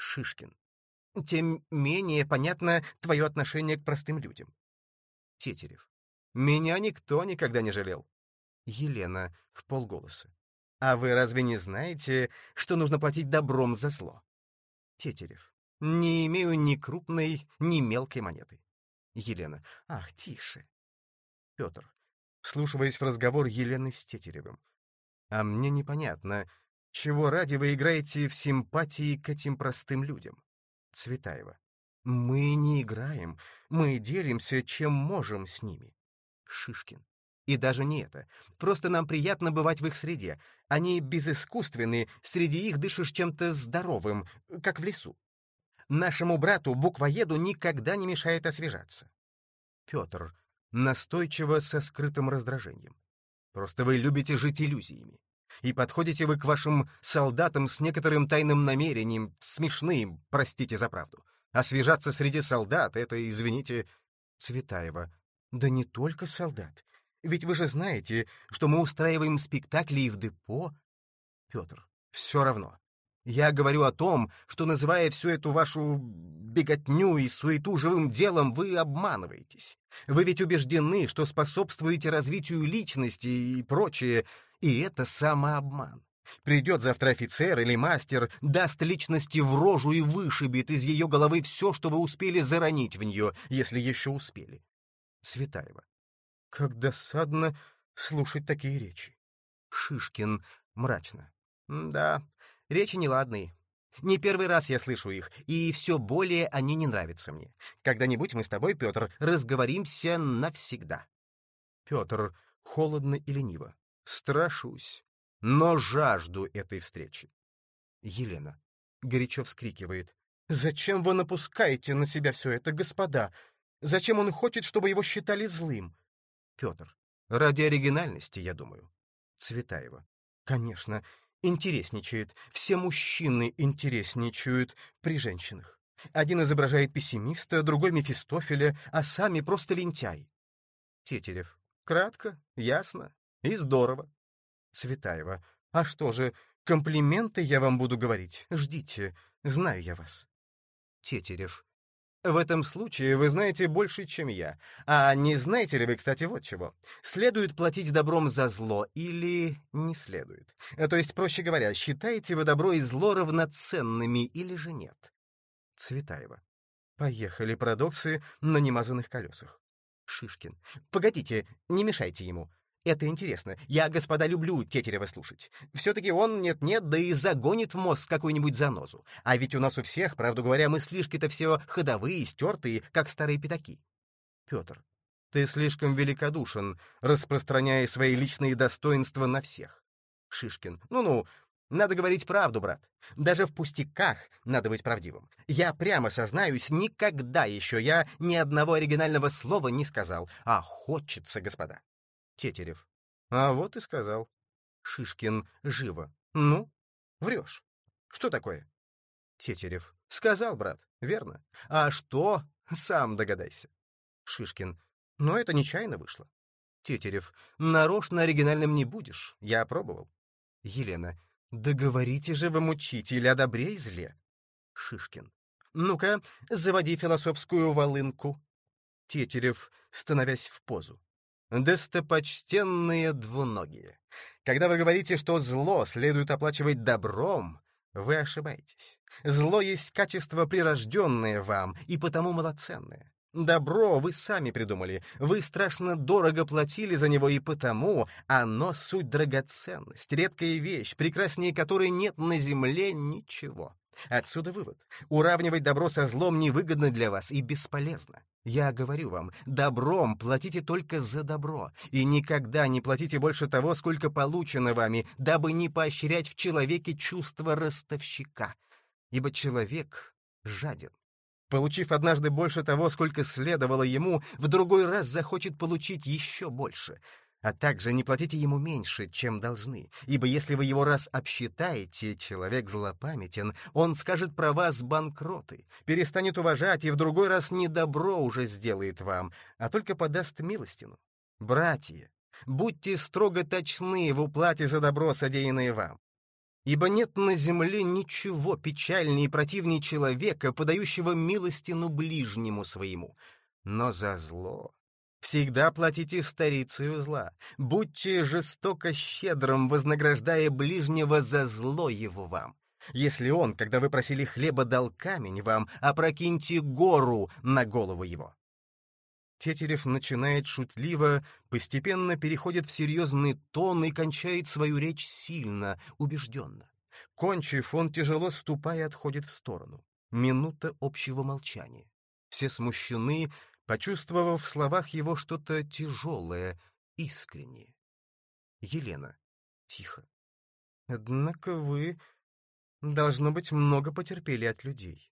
Шишкин. тем менее понятно твое отношение к простым людям. Тетерев. Меня никто никогда не жалел. Елена в полголоса. А вы разве не знаете, что нужно платить добром за зло? Тетерев. Не имею ни крупной, ни мелкой монеты. Елена. Ах, тише. Петр, вслушиваясь в разговор Елены с Тетеревым. А мне непонятно, чего ради вы играете в симпатии к этим простым людям? Цветаева. Мы не играем, мы делимся, чем можем с ними. Шишкин. И даже не это. Просто нам приятно бывать в их среде. Они безыскусственные, среди их дышишь чем-то здоровым, как в лесу. Нашему брату, буквоеду, никогда не мешает освежаться. Петр, настойчиво со скрытым раздражением. Просто вы любите жить иллюзиями. И подходите вы к вашим солдатам с некоторым тайным намерением, смешным, простите за правду. Освежаться среди солдат — это, извините, Цветаева. Да не только солдат. Ведь вы же знаете, что мы устраиваем спектакли и в депо. Петр, все равно. Я говорю о том, что, называя всю эту вашу беготню и суету живым делом, вы обманываетесь. Вы ведь убеждены, что способствуете развитию личности и прочее, и это самообман. Придет завтра офицер или мастер, даст личности в рожу и вышибет из ее головы все, что вы успели заронить в нее, если еще успели. Светаева. Как досадно слушать такие речи. Шишкин мрачно. Да, речи неладные. Не первый раз я слышу их, и все более они не нравятся мне. Когда-нибудь мы с тобой, Петр, разговоримся навсегда. Петр холодно и лениво. Страшусь, но жажду этой встречи. Елена горячо вскрикивает. «Зачем вы напускаете на себя все это, господа? Зачем он хочет, чтобы его считали злым? Петр. Ради оригинальности, я думаю. Цветаева. Конечно, интересничает. Все мужчины интересничают при женщинах. Один изображает пессимиста, другой Мефистофеля, а сами просто лентяй. Тетерев. Кратко, ясно и здорово. Цветаева. А что же, комплименты я вам буду говорить. Ждите, знаю я вас. Тетерев. В этом случае вы знаете больше, чем я. А не знаете ли вы, кстати, вот чего? Следует платить добром за зло или не следует? То есть, проще говоря, считаете вы добро и зло равноценными или же нет? Цветаева. Поехали парадоксы на немазанных колесах. Шишкин. Погодите, не мешайте ему. Это интересно. Я, господа, люблю Тетерева слушать. Все-таки он нет-нет, да и загонит в мозг какую-нибудь занозу. А ведь у нас у всех, правду говоря, мыслишки-то все ходовые, стертые, как старые пятаки. Петр, ты слишком великодушен, распространяя свои личные достоинства на всех. Шишкин, ну-ну, надо говорить правду, брат. Даже в пустяках надо быть правдивым. Я прямо сознаюсь, никогда еще я ни одного оригинального слова не сказал. А хочется, господа. Тетерев. А вот и сказал. Шишкин живо. Ну, врешь. Что такое? Тетерев. Сказал, брат, верно. А что? Сам догадайся. Шишкин. Но это нечаянно вышло. Тетерев. Нарочно оригинальным не будешь. Я пробовал. Елена. Да говорите же вы, мучитель, о добре и зле. Шишкин. Ну-ка, заводи философскую волынку. Тетерев, становясь в позу. Достопочтенные двуногие, когда вы говорите, что зло следует оплачивать добром, вы ошибаетесь. Зло есть качество, прирожденное вам, и потому малоценное. Добро вы сами придумали, вы страшно дорого платили за него, и потому оно суть драгоценность, редкая вещь, прекраснее которой нет на земле ничего. Отсюда вывод. Уравнивать добро со злом невыгодно для вас и бесполезно. Я говорю вам, добром платите только за добро, и никогда не платите больше того, сколько получено вами, дабы не поощрять в человеке чувство ростовщика. Ибо человек жаден. Получив однажды больше того, сколько следовало ему, в другой раз захочет получить еще больше — а также не платите ему меньше, чем должны, ибо если вы его раз обсчитаете, человек злопамятен, он скажет про вас банкроты, перестанет уважать и в другой раз не добро уже сделает вам, а только подаст милостину. Братья, будьте строго точны в уплате за добро, содеянное вам. Ибо нет на земле ничего печальнее и противнее человека, подающего милостину ближнему своему. Но за зло всегда платите старицею зла. Будьте жестоко щедрым, вознаграждая ближнего за зло его вам. Если он, когда вы просили хлеба, дал камень вам, опрокиньте гору на голову его. Тетерев начинает шутливо, постепенно переходит в серьезный тон и кончает свою речь сильно, убежденно. Кончив, он, тяжело ступая, отходит в сторону. Минута общего молчания. Все смущены, почувствовав в словах его что-то тяжелое, искреннее. Елена. Тихо. Однако вы, должно быть, много потерпели от людей.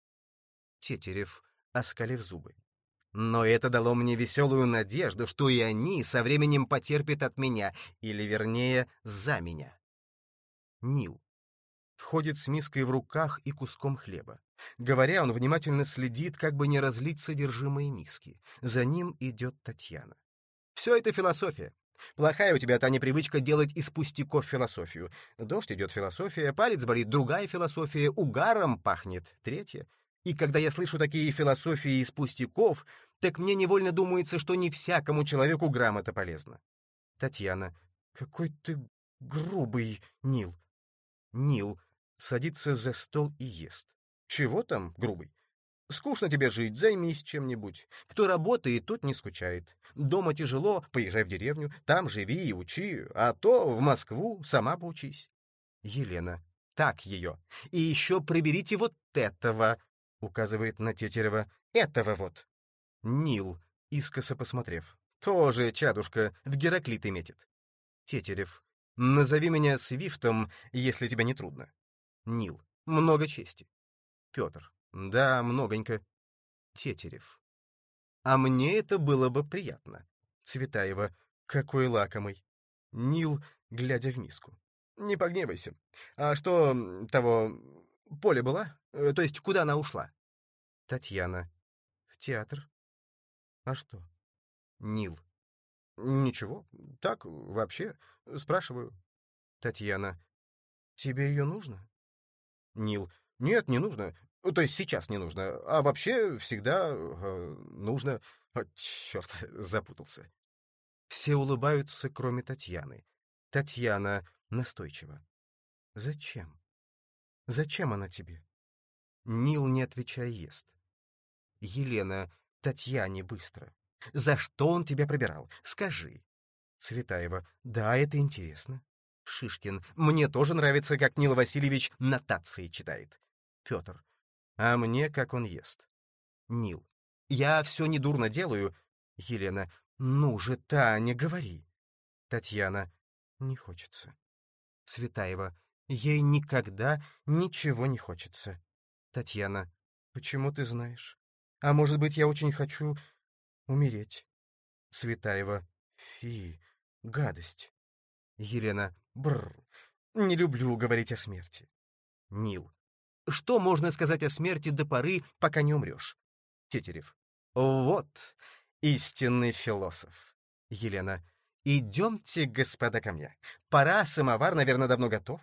Тетерев, оскалив зубы. Но это дало мне веселую надежду, что и они со временем потерпят от меня, или, вернее, за меня. Нил. Входит с миской в руках и куском хлеба. Говоря, он внимательно следит, как бы не разлить содержимое миски. За ним идет Татьяна. «Все это философия. Плохая у тебя, та непривычка делать из пустяков философию. Дождь идет философия, палец болит другая философия, угаром пахнет третья. И когда я слышу такие философии из пустяков, так мне невольно думается, что не всякому человеку грамота полезна. Татьяна. Какой ты грубый, Нил. Нил садится за стол и ест. Чего там, грубый? Скучно тебе жить, займись чем-нибудь. Кто работает, тот не скучает. Дома тяжело, поезжай в деревню, там живи и учи, а то в Москву сама поучись. Елена. Так ее. И еще приберите вот этого указывает на Тетерева. «Этого вот!» Нил, искоса посмотрев. «Тоже, чадушка, в Гераклиты метит». Тетерев. «Назови меня Свифтом, если тебе не трудно». Нил. «Много чести». Петр. «Да, многонько». Тетерев. «А мне это было бы приятно». Цветаева. «Какой лакомый». Нил, глядя в миску. «Не погневайся. А что того... Поле была? Э, то есть, куда она ушла? Татьяна. В театр. А что? Нил. Ничего. Так, вообще. Спрашиваю. Татьяна. Тебе ее нужно? Нил. Нет, не нужно. То есть сейчас не нужно. А вообще всегда э, нужно. О, черт, <laughs> запутался. Все улыбаются, кроме Татьяны. Татьяна настойчиво. Зачем? Зачем она тебе? Нил, не отвечая, ест. Елена, Татьяне быстро. За что он тебя пробирал? Скажи. Цветаева. Да, это интересно. Шишкин. Мне тоже нравится, как Нил Васильевич нотации читает. Петр. А мне, как он ест. Нил. Я все недурно делаю. Елена. Ну же, Таня, говори. Татьяна. Не хочется. Цветаева. Ей никогда ничего не хочется. Татьяна. Почему ты знаешь? А может быть, я очень хочу умереть. Цветаева. Фи, гадость. Елена. Бррр. Не люблю говорить о смерти. Нил. Что можно сказать о смерти до поры, пока не умрешь? Тетерев. Вот истинный философ. Елена. Идемте, господа, ко мне. Пора, самовар, наверное, давно готов.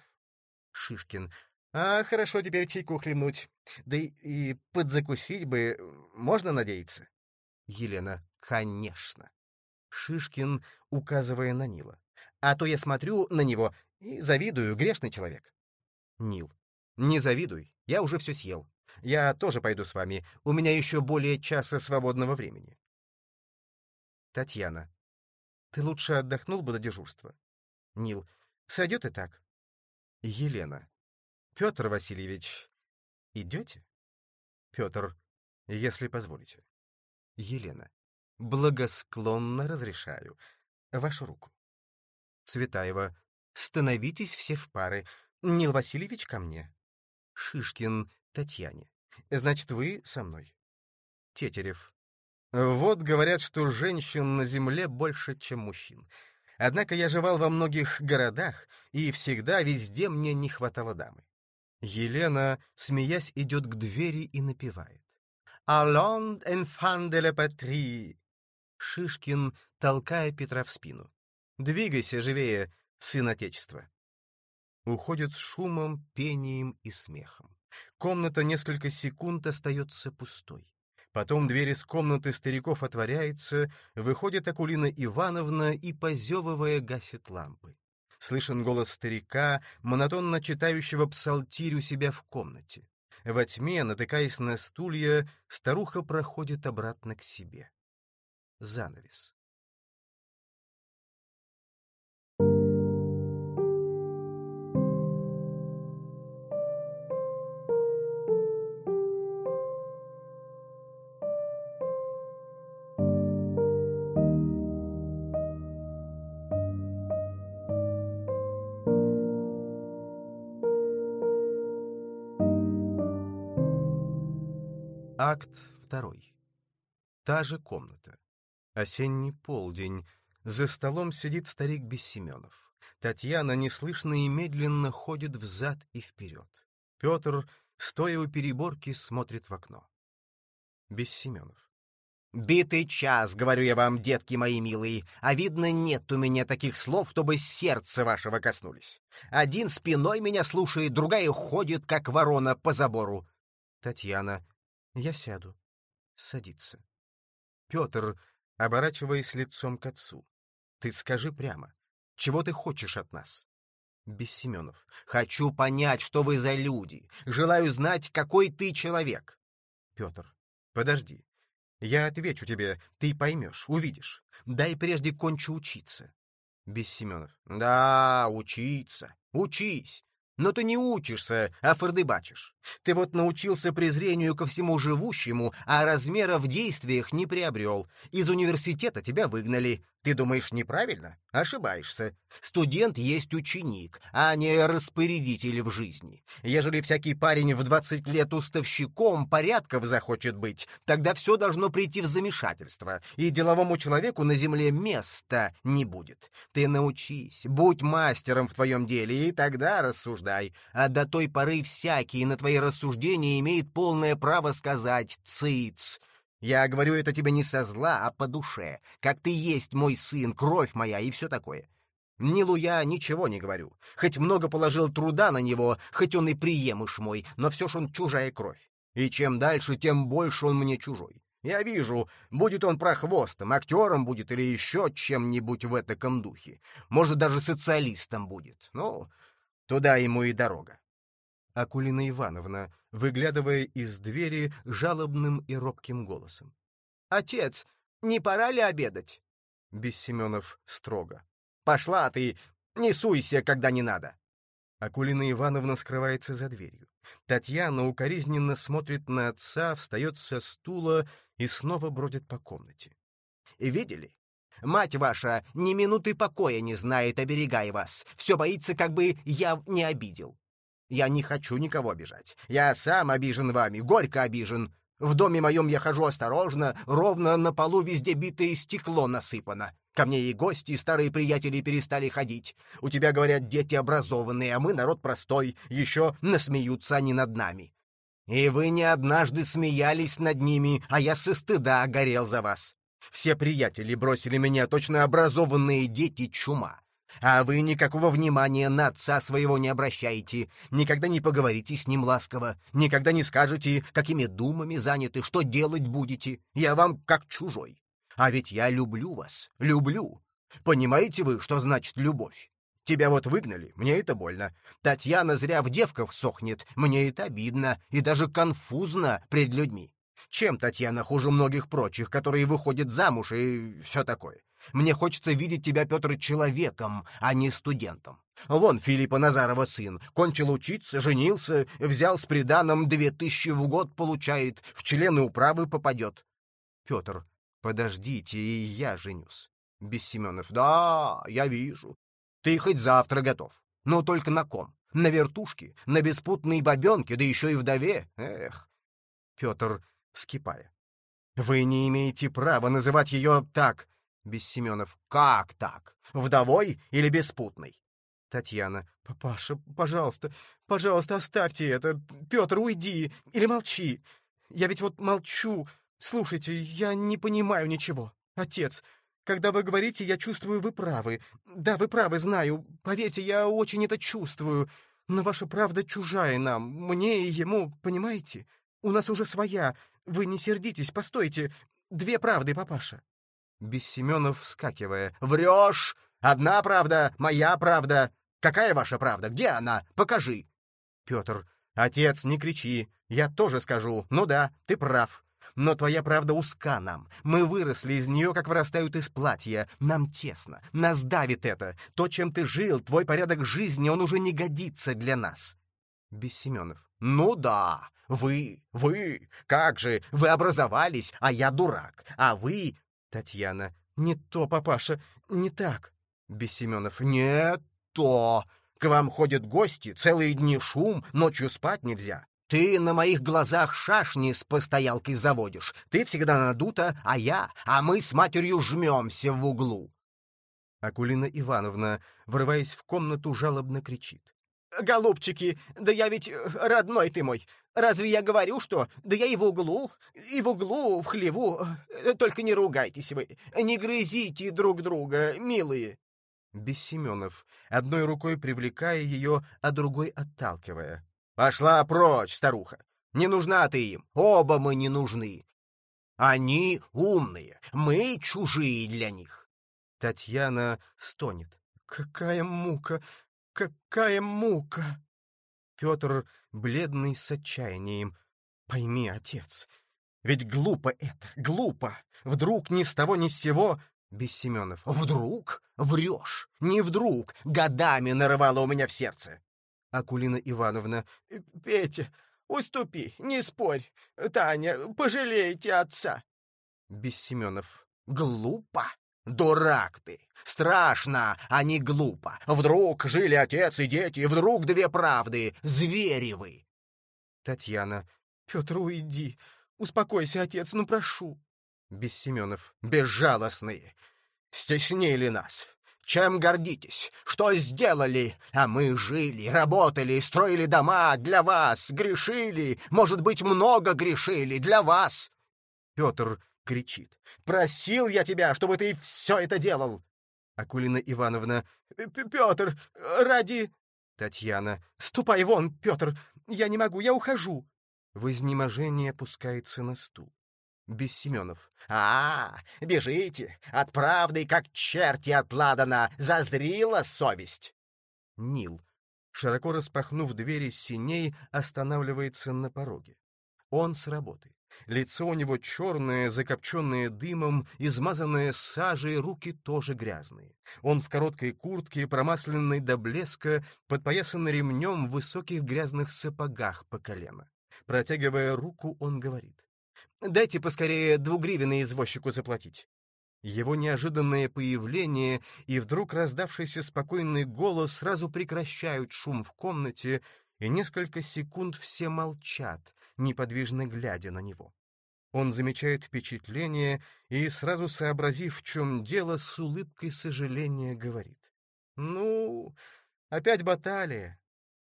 Шишкин. А хорошо теперь чайку хлебнуть. Да и, и подзакусить бы можно надеяться? Елена. Конечно. Шишкин, указывая на Нила. А то я смотрю на него и завидую, грешный человек. Нил. Не завидуй, я уже все съел. Я тоже пойду с вами, у меня еще более часа свободного времени. Татьяна. Ты лучше отдохнул бы до дежурства. Нил. Сойдет и так. Елена. Петр Васильевич, идете? Петр, если позволите. Елена. Благосклонно разрешаю. Вашу руку. Цветаева. Становитесь все в пары. Нил Васильевич ко мне. Шишкин Татьяне. Значит, вы со мной. Тетерев. Вот говорят, что женщин на земле больше, чем мужчин. Однако я жевал во многих городах, и всегда везде мне не хватало дамы. Елена, смеясь, идет к двери и напевает. «Allons, enfant de la patrie!» Шишкин, толкая Петра в спину. «Двигайся живее, сын Отечества!» Уходит с шумом, пением и смехом. Комната несколько секунд остается пустой. Потом дверь из комнаты стариков отворяется, выходит Акулина Ивановна и, позевывая, гасит лампы. Слышен голос старика, монотонно читающего псалтирь у себя в комнате. Во тьме, натыкаясь на стулья, старуха проходит обратно к себе. Занавес. Акт второй. Та же комната. Осенний полдень. За столом сидит старик Бессеменов. Татьяна неслышно и медленно ходит взад и вперед. Петр, стоя у переборки, смотрит в окно. Бессеменов. «Битый час, говорю я вам, детки мои милые, а видно, нет у меня таких слов, чтобы сердце вашего коснулись. Один спиной меня слушает, другая ходит, как ворона по забору». Татьяна. Я сяду. Садится. Петр, оборачиваясь лицом к отцу. Ты скажи прямо, чего ты хочешь от нас? Бессеменов. Хочу понять, что вы за люди. Желаю знать, какой ты человек. Петр. Подожди. Я отвечу тебе, ты поймешь, увидишь. Дай прежде кончу учиться. Бессеменов. Да, учиться. Учись. Но ты не учишься, а фордыбачишь. Ты вот научился презрению ко всему живущему, а размера в действиях не приобрел. Из университета тебя выгнали. Ты думаешь неправильно? Ошибаешься. Студент есть ученик, а не распорядитель в жизни. Ежели всякий парень в двадцать лет уставщиком порядков захочет быть, тогда все должно прийти в замешательство, и деловому человеку на земле места не будет. Ты научись, будь мастером в твоем деле, и тогда рассуждай. А до той поры всякий на твои рассуждения имеет полное право сказать «цыц». Я говорю это тебе не со зла, а по душе, как ты есть мой сын, кровь моя и все такое. Нилу я ничего не говорю, хоть много положил труда на него, хоть он и приемыш мой, но все ж он чужая кровь. И чем дальше, тем больше он мне чужой. Я вижу, будет он прохвостом, актером будет или еще чем-нибудь в этом духе. Может, даже социалистом будет. Ну, туда ему и дорога. Акулина Ивановна, выглядывая из двери жалобным и робким голосом. «Отец, не пора ли обедать?» Бессеменов строго. «Пошла ты, не суйся, когда не надо!» Акулина Ивановна скрывается за дверью. Татьяна укоризненно смотрит на отца, встает со стула и снова бродит по комнате. «Видели? Мать ваша ни минуты покоя не знает, оберегая вас. Все боится, как бы я не обидел. Я не хочу никого обижать. Я сам обижен вами, горько обижен. В доме моем я хожу осторожно, ровно на полу везде битое стекло насыпано. Ко мне и гости, и старые приятели перестали ходить. У тебя, говорят, дети образованные, а мы народ простой. Еще насмеются они над нами. И вы не однажды смеялись над ними, а я со стыда горел за вас. Все приятели бросили меня, точно образованные дети чума. А вы никакого внимания на отца своего не обращаете, никогда не поговорите с ним ласково, никогда не скажете, какими думами заняты, что делать будете. Я вам как чужой. А ведь я люблю вас, люблю. Понимаете вы, что значит любовь? Тебя вот выгнали, мне это больно. Татьяна зря в девках сохнет, мне это обидно и даже конфузно пред людьми. Чем Татьяна хуже многих прочих, которые выходят замуж и все такое? Мне хочется видеть тебя, Петр, человеком, а не студентом. Вон Филиппа Назарова сын. Кончил учиться, женился, взял с приданым две тысячи в год получает, в члены управы попадет. Петр, подождите, и я женюсь. Бессеменов, да, я вижу. Ты хоть завтра готов. Но только на ком? На вертушке, на беспутной бабенке, да еще и вдове. Эх. Петр, вскипая. Вы не имеете права называть ее так. Бессеменов. Как так? Вдовой или беспутной? Татьяна. Папаша, пожалуйста, пожалуйста, оставьте это. Петр, уйди или молчи. Я ведь вот молчу. Слушайте, я не понимаю ничего. Отец, Когда вы говорите, я чувствую, вы правы. Да, вы правы, знаю. Поверьте, я очень это чувствую. Но ваша правда чужая нам, мне и ему, понимаете? У нас уже своя. Вы не сердитесь, постойте. Две правды, папаша. Бессеменов, вскакивая. «Врешь! Одна правда, моя правда. Какая ваша правда? Где она? Покажи!» Петр. «Отец, не кричи. Я тоже скажу. Ну да, ты прав. Но твоя правда узка нам. Мы выросли из нее, как вырастают из платья. Нам тесно. Нас давит это. То, чем ты жил, твой порядок жизни, он уже не годится для нас. Бессеменов. Ну да, вы, вы. Как же, вы образовались, а я дурак. А вы... Татьяна. Не то, папаша, не так. Бессеменов. Не то. К вам ходят гости, целые дни шум, ночью спать нельзя. Ты на моих глазах шашни с постоялкой заводишь. Ты всегда надута, а я, а мы с матерью жмемся в углу. Акулина Ивановна, врываясь в комнату, жалобно кричит. «Голубчики, да я ведь э, родной ты мой. Разве я говорю, что? Да я и в углу, и в углу, в хлеву. Э, только не ругайтесь вы, не грызите друг друга, милые». Бессеменов, одной рукой привлекая ее, а другой отталкивая. Пошла прочь, старуха. Не нужна ты им. Оба мы не нужны. Они умные, мы чужие для них. Татьяна стонет. Какая мука! Какая мука! Петр, бледный с отчаянием. Пойми, отец, ведь глупо это, глупо. Вдруг ни с того ни с сего... Без Семенов. Вдруг? Врешь. Не вдруг. Годами нарывало у меня в сердце. Акулина Ивановна. «Петя, уступи, не спорь. Таня, пожалейте отца». Бессеменов. «Глупо? Дурак ты! Страшно, а не глупо. Вдруг жили отец и дети, вдруг две правды. Звери вы!» Татьяна. «Петр, уйди. Успокойся, отец, ну прошу». Бессеменов. «Безжалостные. Стеснили нас. Чем гордитесь? Что сделали? А мы жили, работали, строили дома для вас, грешили, может быть, много грешили для вас. Петр кричит. «Просил я тебя, чтобы ты все это делал!» Акулина Ивановна. «Петр, ради...» Татьяна. «Ступай вон, Петр! Я не могу, я ухожу!» В изнеможении опускается на стул. Без Семенов. «А, бежите! От правды, как черти от ладана, зазрила совесть!» Нил, широко распахнув двери синей, останавливается на пороге. Он с работы. Лицо у него черное, закопченное дымом, измазанное сажей, руки тоже грязные. Он в короткой куртке, промасленной до блеска, подпоясанный ремнем в высоких грязных сапогах по колено. Протягивая руку, он говорит. Дайте поскорее двугривенный извозчику заплатить». Его неожиданное появление и вдруг раздавшийся спокойный голос сразу прекращают шум в комнате, и несколько секунд все молчат, неподвижно глядя на него. Он замечает впечатление и, сразу сообразив, в чем дело, с улыбкой сожаления говорит. «Ну, опять баталия!»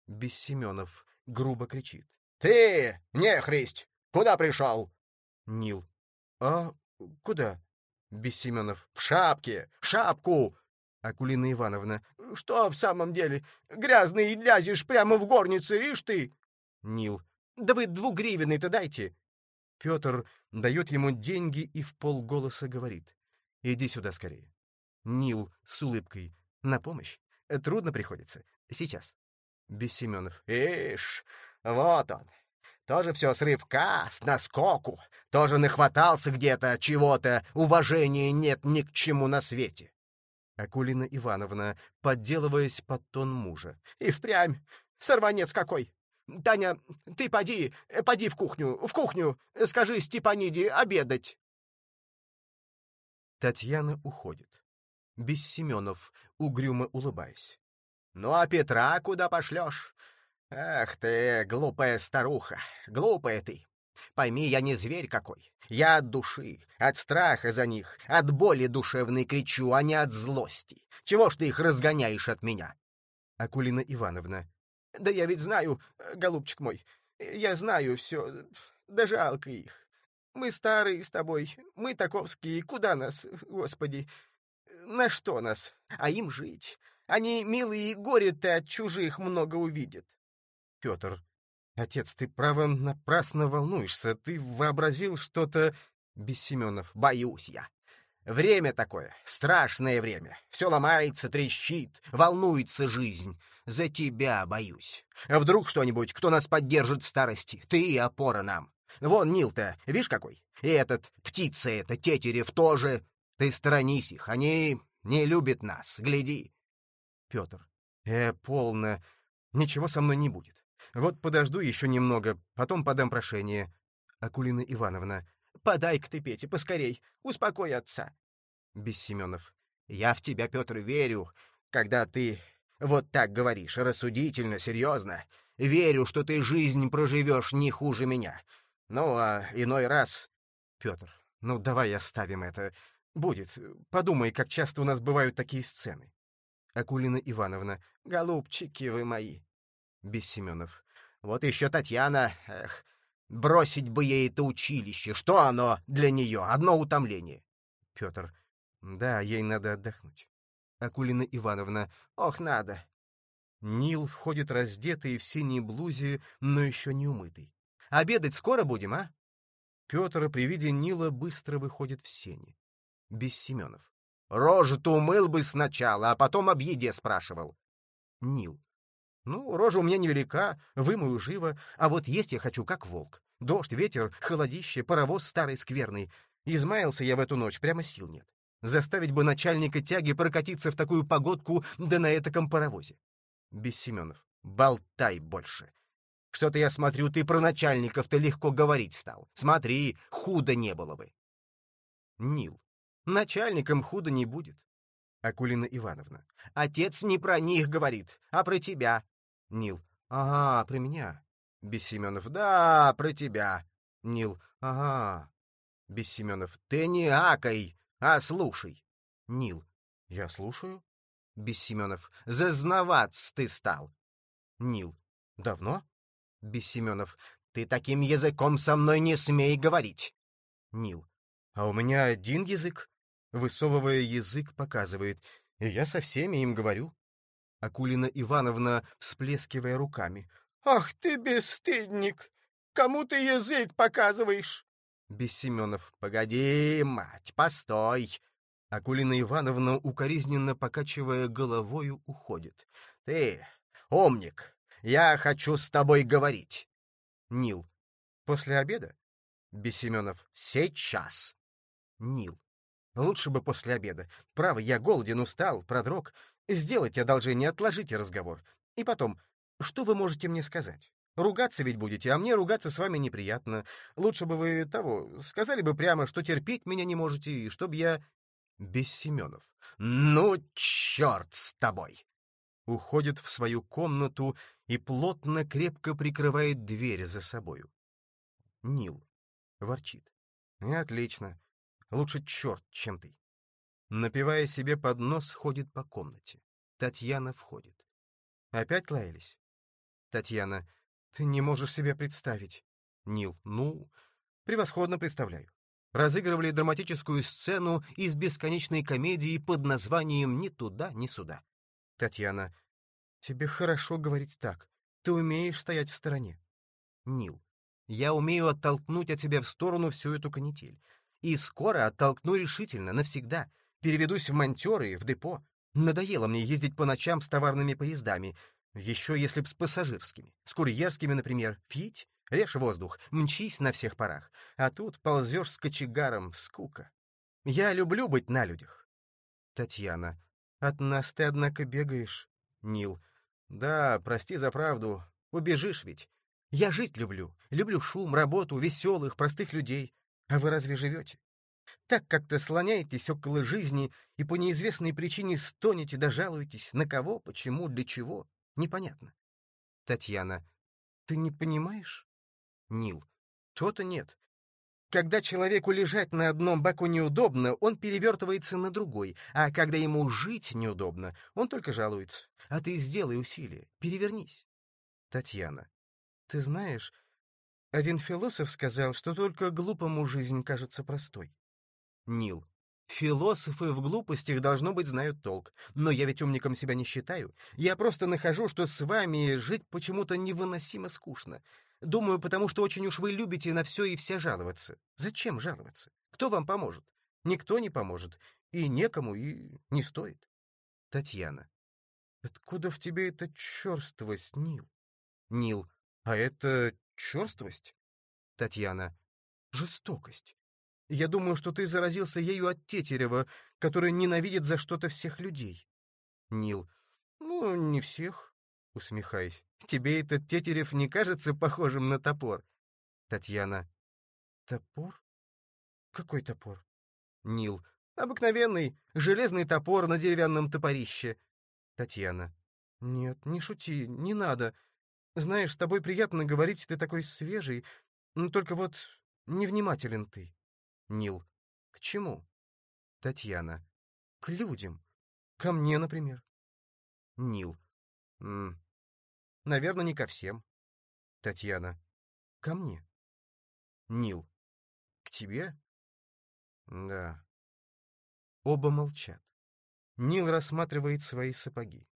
Бессеменов грубо кричит. «Ты, нехристь, куда пришел?» Нил. «А куда?» Бессеменов. «В шапке! Шапку!» Акулина Ивановна. «Что в самом деле? Грязный лязешь прямо в горнице, ишь ты!» Нил. «Да вы двугривенный-то дайте!» Петр дает ему деньги и в полголоса говорит. «Иди сюда скорее». Нил с улыбкой. «На помощь? Трудно приходится. Сейчас». Бессеменов. «Ишь, вот он, тоже все с рывка, с наскоку. Тоже нахватался где-то чего-то. Уважения нет ни к чему на свете. Акулина Ивановна, подделываясь под тон мужа. И впрямь. Сорванец какой. Таня, ты поди, поди в кухню, в кухню. Скажи Степаниде обедать. Татьяна уходит. Без Семенов, угрюмо улыбаясь. «Ну а Петра куда пошлешь? «Ах ты, глупая старуха, глупая ты! Пойми, я не зверь какой. Я от души, от страха за них, от боли душевной кричу, а не от злости. Чего ж ты их разгоняешь от меня?» Акулина Ивановна. «Да я ведь знаю, голубчик мой, я знаю все, да жалко их. Мы старые с тобой, мы таковские, куда нас, господи? На что нас? А им жить. Они, милые, горе-то от чужих много увидят. Петр, отец, ты, право, напрасно волнуешься. Ты вообразил что-то... Без Семенов, боюсь я. Время такое, страшное время. Все ломается, трещит, волнуется жизнь. За тебя боюсь. А вдруг что-нибудь, кто нас поддержит в старости? Ты — опора нам. Вон Нил-то, видишь какой? И этот, птица эта, Тетерев тоже. Ты сторонись их, они не любят нас, гляди. Петр. Э, полно. Ничего со мной не будет. Вот подожду еще немного, потом подам прошение. Акулина Ивановна. Подай-ка ты, Петя, поскорей, успокой отца. Без Семенов. Я в тебя, Петр, верю, когда ты вот так говоришь, рассудительно, серьезно. Верю, что ты жизнь проживешь не хуже меня. Ну, а иной раз... Петр, ну давай оставим это. Будет. Подумай, как часто у нас бывают такие сцены. Акулина Ивановна. Голубчики вы мои. Без Семенов. Вот еще Татьяна. Эх, бросить бы ей это училище. Что оно для нее? Одно утомление. Петр. Да, ей надо отдохнуть. Акулина Ивановна. Ох, надо. Нил входит раздетый в синей блузе, но еще не умытый. Обедать скоро будем, а? Петр при виде Нила быстро выходит в сени. Без Семенов. Рожу-то умыл бы сначала, а потом об еде спрашивал. Нил. Ну, рожа у меня невелика, вымою живо, а вот есть я хочу, как волк. Дождь, ветер, холодище, паровоз старый скверный. Измаялся я в эту ночь, прямо сил нет. Заставить бы начальника тяги прокатиться в такую погодку, да на этаком паровозе. Без. Болтай больше. Что-то я смотрю, ты про начальников-то легко говорить стал. Смотри, худо не было бы. Нил. Начальникам худо не будет. Акулина Ивановна. Отец не про них говорит, а про тебя. Нил. Ага, про меня. Бессеменов. Да, про тебя. Нил. Ага. Бессеменов. Ты не акай, а слушай. Нил. Я слушаю. Бессеменов. Зазнаваться ты стал. Нил. Давно? Без Семенов. «Ты таким языком со мной не смей говорить!» Нил. «А у меня один язык?» Высовывая язык, показывает. И я со всеми им говорю. Акулина Ивановна, всплескивая руками. «Ах ты, бесстыдник! Кому ты язык показываешь?» Без Семенов. «Погоди, мать, постой!» Акулина Ивановна, укоризненно покачивая головою, уходит. «Ты, умник, я хочу с тобой говорить. Нил. После обеда? Бессеменов. Сейчас. Нил. Лучше бы после обеда. Право, я голоден, устал, продрог. Сделайте одолжение, отложите разговор. И потом, что вы можете мне сказать? Ругаться ведь будете, а мне ругаться с вами неприятно. Лучше бы вы того, сказали бы прямо, что терпеть меня не можете, и чтоб я... Без Семенов. Ну, черт с тобой! Уходит в свою комнату и плотно, крепко прикрывает дверь за собою. Нил ворчит. Отлично. Лучше черт, чем ты. Напивая себе под нос, ходит по комнате. Татьяна входит. Опять лаялись? Татьяна. Ты не можешь себе представить. Нил. Ну, превосходно представляю. Разыгрывали драматическую сцену из бесконечной комедии под названием «Ни туда, ни сюда». Татьяна. Тебе хорошо говорить так. Ты умеешь стоять в стороне. Нил. Я умею оттолкнуть от себя в сторону всю эту канитель. И скоро оттолкну решительно, навсегда. Переведусь в монтеры, в депо. Надоело мне ездить по ночам с товарными поездами. Еще если б с пассажирскими. С курьерскими, например. Фить, режь воздух, мчись на всех парах. А тут ползешь с кочегаром, скука. Я люблю быть на людях. Татьяна. От нас ты, однако, бегаешь. Нил. Да, прости за правду. Убежишь ведь. Я жить люблю. Люблю шум, работу, веселых, простых людей. А вы разве живете? Так как-то слоняетесь около жизни и по неизвестной причине стонете да жалуетесь. На кого, почему, для чего? Непонятно. Татьяна. Ты не понимаешь? Нил. То-то нет. Когда человеку лежать на одном боку неудобно, он перевертывается на другой, а когда ему жить неудобно, он только жалуется. А ты сделай усилие, перевернись. Татьяна. Ты знаешь, Один философ сказал, что только глупому жизнь кажется простой. Нил. Философы в глупостях, должно быть, знают толк. Но я ведь умником себя не считаю. Я просто нахожу, что с вами жить почему-то невыносимо скучно. Думаю, потому что очень уж вы любите на все и вся жаловаться. Зачем жаловаться? Кто вам поможет? Никто не поможет. И некому, и не стоит. Татьяна. Откуда в тебе эта черствость, Нил? Нил. А это черствость? Татьяна. Жестокость. Я думаю, что ты заразился ею от Тетерева, который ненавидит за что-то всех людей. Нил. Ну, не всех, усмехаясь. Тебе этот Тетерев не кажется похожим на топор? Татьяна. Топор? Какой топор? Нил. Обыкновенный, железный топор на деревянном топорище. Татьяна. Нет, не шути, не надо. Знаешь, с тобой приятно говорить, ты такой свежий, но только вот невнимателен ты. Нил. К чему? Татьяна. К людям. Ко мне, например. Нил. М наверное, не ко всем. Татьяна. Ко мне. Нил. К тебе? Да. Оба молчат. Нил рассматривает свои сапоги.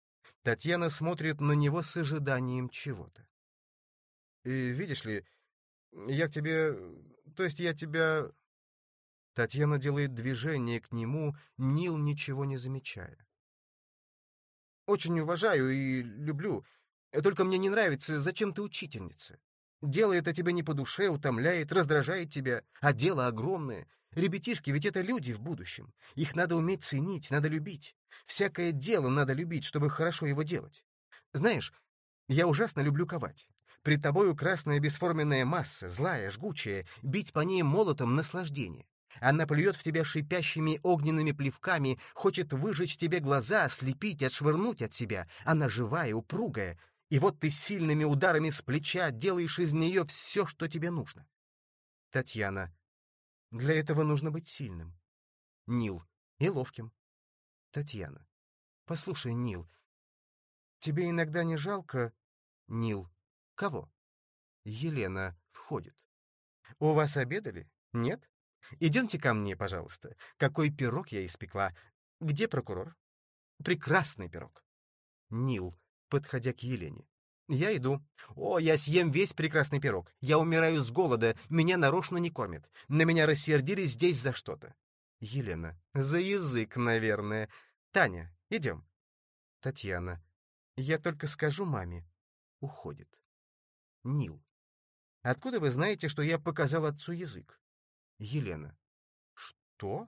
Татьяна смотрит на него с ожиданием чего-то. «И видишь ли, я к тебе... То есть я тебя...» Татьяна делает движение к нему, Нил ничего не замечая. «Очень уважаю и люблю. Только мне не нравится, зачем ты учительница. Дело это тебе не по душе, утомляет, раздражает тебя, а дело огромное. Ребятишки ведь это люди в будущем. Их надо уметь ценить, надо любить. Всякое дело надо любить, чтобы хорошо его делать. Знаешь, я ужасно люблю ковать. Пред тобою красная бесформенная масса, злая, жгучая, бить по ней молотом — наслаждение. Она плюет в тебя шипящими огненными плевками, хочет выжечь тебе глаза, ослепить, отшвырнуть от себя. Она живая, упругая. И вот ты сильными ударами с плеча делаешь из нее все, что тебе нужно. Татьяна. Для этого нужно быть сильным. Нил. И ловким. Татьяна. Послушай, Нил, тебе иногда не жалко... Нил. Кого? Елена входит. У вас обедали? Нет? Идемте ко мне, пожалуйста. Какой пирог я испекла. Где прокурор? Прекрасный пирог. Нил, подходя к Елене. Я иду. О, я съем весь прекрасный пирог. Я умираю с голода, меня нарочно не кормят. На меня рассердились здесь за что-то. Елена. За язык, наверное. Таня, идем. Татьяна. Я только скажу маме. Уходит. Нил. Откуда вы знаете, что я показал отцу язык? Елена. Что?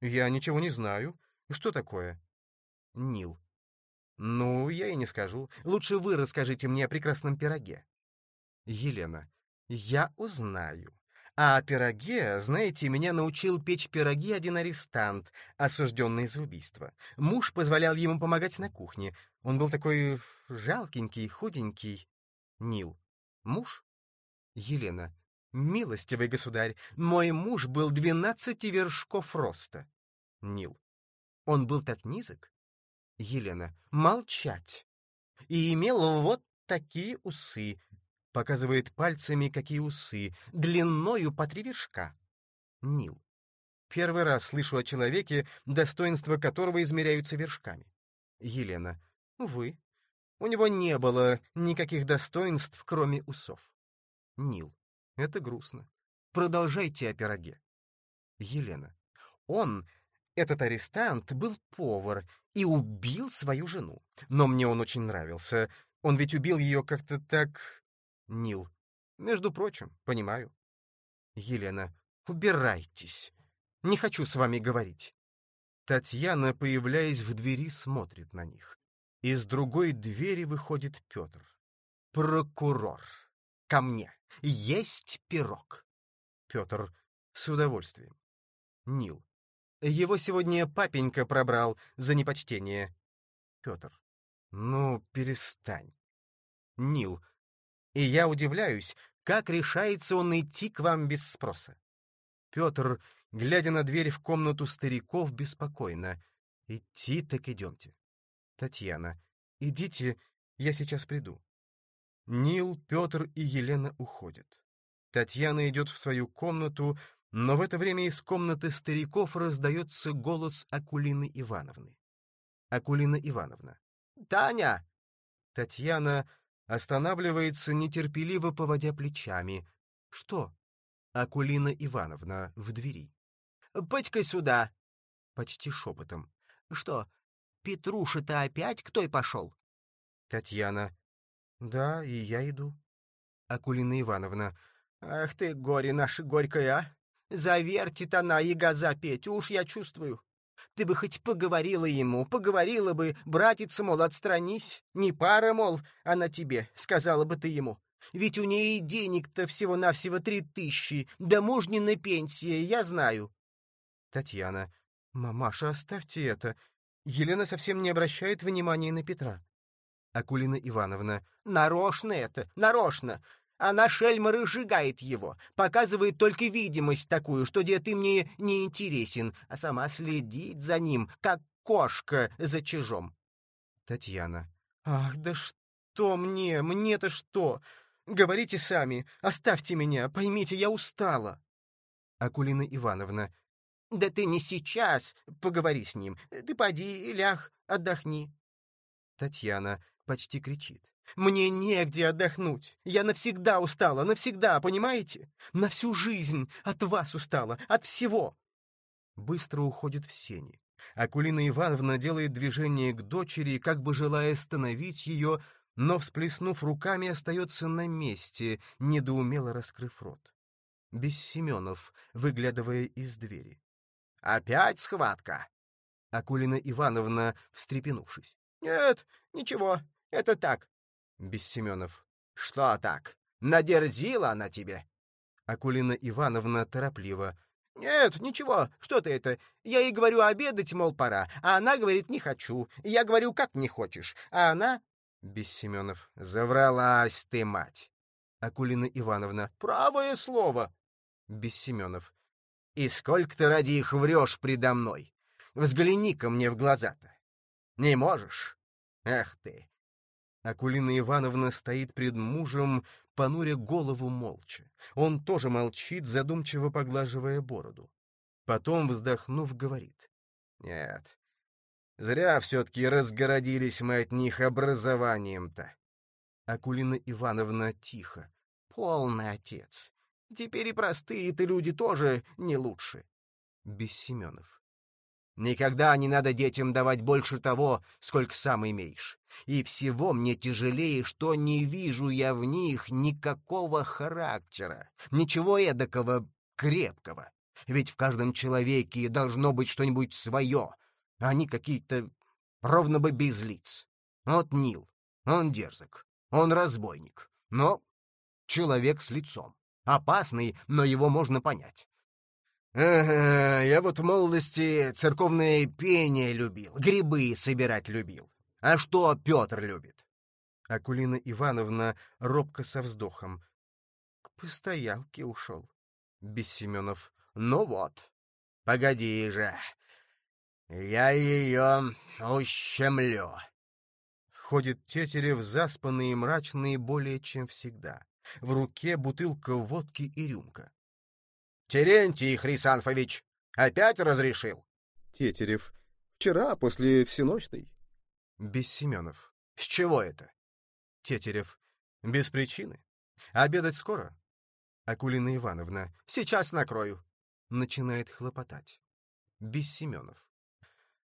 Я ничего не знаю. Что такое? Нил. «Ну, я и не скажу. Лучше вы расскажите мне о прекрасном пироге». Елена. «Я узнаю. А о пироге, знаете, меня научил печь пироги один арестант, осужденный за убийство. Муж позволял ему помогать на кухне. Он был такой жалкенький, худенький. Нил. Муж? Елена. Милостивый государь, мой муж был двенадцати вершков роста. Нил. Он был так низок? Елена. Молчать. И имел вот такие усы. Показывает пальцами, какие усы. Длинною по три вершка. Нил. Первый раз слышу о человеке, достоинства которого измеряются вершками. Елена. Вы. У него не было никаких достоинств, кроме усов. Нил. Это грустно. Продолжайте о пироге. Елена. Он этот арестант был повар и убил свою жену. Но мне он очень нравился. Он ведь убил ее как-то так... Нил. Между прочим, понимаю. Елена. Убирайтесь. Не хочу с вами говорить. Татьяна, появляясь в двери, смотрит на них. Из другой двери выходит Петр. Прокурор. Ко мне. Есть пирог. Петр. С удовольствием. Нил. Его сегодня папенька пробрал за непочтение. Петр. Ну, перестань. Нил. И я удивляюсь, как решается он идти к вам без спроса. Петр, глядя на дверь в комнату стариков, беспокойно. Идти так идемте. Татьяна. Идите, я сейчас приду. Нил, Петр и Елена уходят. Татьяна идет в свою комнату, но в это время из комнаты стариков раздается голос Акулины Ивановны. Акулина Ивановна. «Таня!» Татьяна останавливается, нетерпеливо поводя плечами. «Что?» Акулина Ивановна в двери. «Пыть-ка сюда!» Почти шепотом. «Что, Петруша-то опять к той пошел?» Татьяна. «Да, и я иду». Акулина Ивановна. «Ах ты, горе наше горькое, а! Завертит она и газа Петю, уж я чувствую. Ты бы хоть поговорила ему, поговорила бы, братица, мол, отстранись. Не пара, мол, она тебе, сказала бы ты ему. Ведь у ней денег-то всего-навсего три тысячи, да мужнина пенсия, я знаю. Татьяна. Мамаша, оставьте это. Елена совсем не обращает внимания на Петра. Акулина Ивановна. Нарочно это, нарочно. Она шельма разжигает его, показывает только видимость такую, что где ты мне не интересен, а сама следит за ним, как кошка за чужом. Татьяна. Ах, да что мне, мне-то что? Говорите сами, оставьте меня, поймите, я устала. Акулина Ивановна. Да ты не сейчас, поговори с ним. Ты поди, ляг, отдохни. Татьяна почти кричит. Мне негде отдохнуть. Я навсегда устала, навсегда, понимаете? На всю жизнь от вас устала, от всего. Быстро уходит в сени. Акулина Ивановна делает движение к дочери, как бы желая остановить ее, но, всплеснув руками, остается на месте, недоумело раскрыв рот. Без Семенов, выглядывая из двери. «Опять схватка?» Акулина Ивановна, встрепенувшись. «Нет, ничего, это так, без Семенов. «Что так? Надерзила она тебе?» Акулина Ивановна торопливо. «Нет, ничего, что ты это? Я ей говорю, обедать, мол, пора, а она говорит, не хочу. Я говорю, как не хочешь, а она...» Без Семенов. «Завралась ты, мать!» Акулина Ивановна. «Правое слово!» Без Семенов. «И сколько ты ради их врешь предо мной? Взгляни-ка мне в глаза-то. Не можешь? Эх ты! Акулина Ивановна стоит пред мужем, понуря голову молча. Он тоже молчит, задумчиво поглаживая бороду. Потом, вздохнув, говорит. «Нет, зря все-таки разгородились мы от них образованием-то». Акулина Ивановна тихо. «Полный отец. Теперь и простые-то люди тоже не лучше». Без Семенов. Никогда не надо детям давать больше того, сколько сам имеешь. И всего мне тяжелее, что не вижу я в них никакого характера, ничего эдакого крепкого. Ведь в каждом человеке должно быть что-нибудь свое, а они какие-то ровно бы без лиц. Вот Нил, он дерзок, он разбойник, но человек с лицом. Опасный, но его можно понять. Ага, я вот в молодости церковное пение любил, грибы собирать любил. А что Петр любит? Акулина Ивановна робко со вздохом. К постоялке ушел. Без Семенов. Ну вот, погоди же, я ее ущемлю. Входит Тетерев, заспанный и мрачный более чем всегда. В руке бутылка водки и рюмка. Терентий Хрисанфович опять разрешил? Тетерев. Вчера, после всеночной. Без Семенов. С чего это? Тетерев. Без причины. Обедать скоро? Акулина Ивановна. Сейчас накрою. Начинает хлопотать. Без Семенов.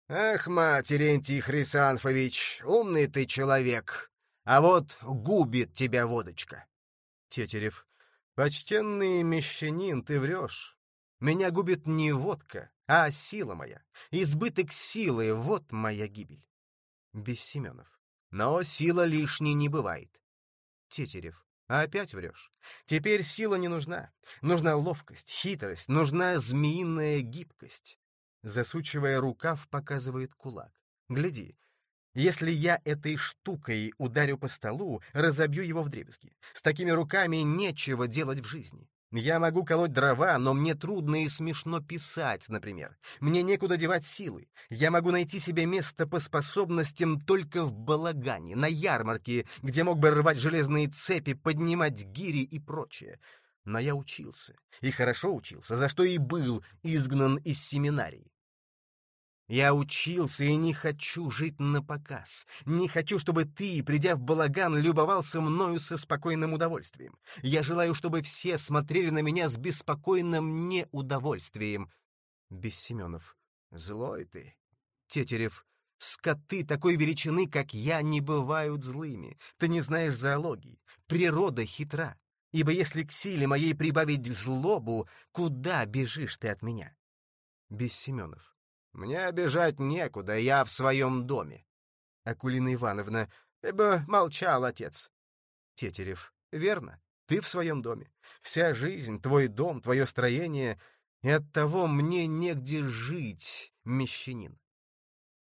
Ах, мать, Терентий Хрисанфович, умный ты человек. А вот губит тебя водочка. Тетерев. «Почтенный мещанин, ты врешь. Меня губит не водка, а сила моя. Избыток силы — вот моя гибель». Без Семенов. «Но сила лишней не бывает». Тетерев. Опять врешь. Теперь сила не нужна. Нужна ловкость, хитрость, нужна змеиная гибкость. Засучивая рукав, показывает кулак. Гляди, если я этой штукой ударю по столу, разобью его вдребезги. С такими руками нечего делать в жизни. Я могу колоть дрова, но мне трудно и смешно писать, например. Мне некуда девать силы. Я могу найти себе место по способностям только в балагане, на ярмарке, где мог бы рвать железные цепи, поднимать гири и прочее. Но я учился, и хорошо учился, за что и был изгнан из семинарии. Я учился и не хочу жить на показ. Не хочу, чтобы ты, придя в балаган, любовался мною со спокойным удовольствием. Я желаю, чтобы все смотрели на меня с беспокойным неудовольствием. Бессеменов. Злой ты. Тетерев. Скоты такой величины, как я, не бывают злыми. Ты не знаешь зоологии. Природа хитра. Ибо если к силе моей прибавить злобу, куда бежишь ты от меня? Бессеменов. Мне бежать некуда, я в своем доме. Акулина Ивановна, ты бы молчал, отец. Тетерев, верно, ты в своем доме. Вся жизнь, твой дом, твое строение, и оттого мне негде жить, мещанин.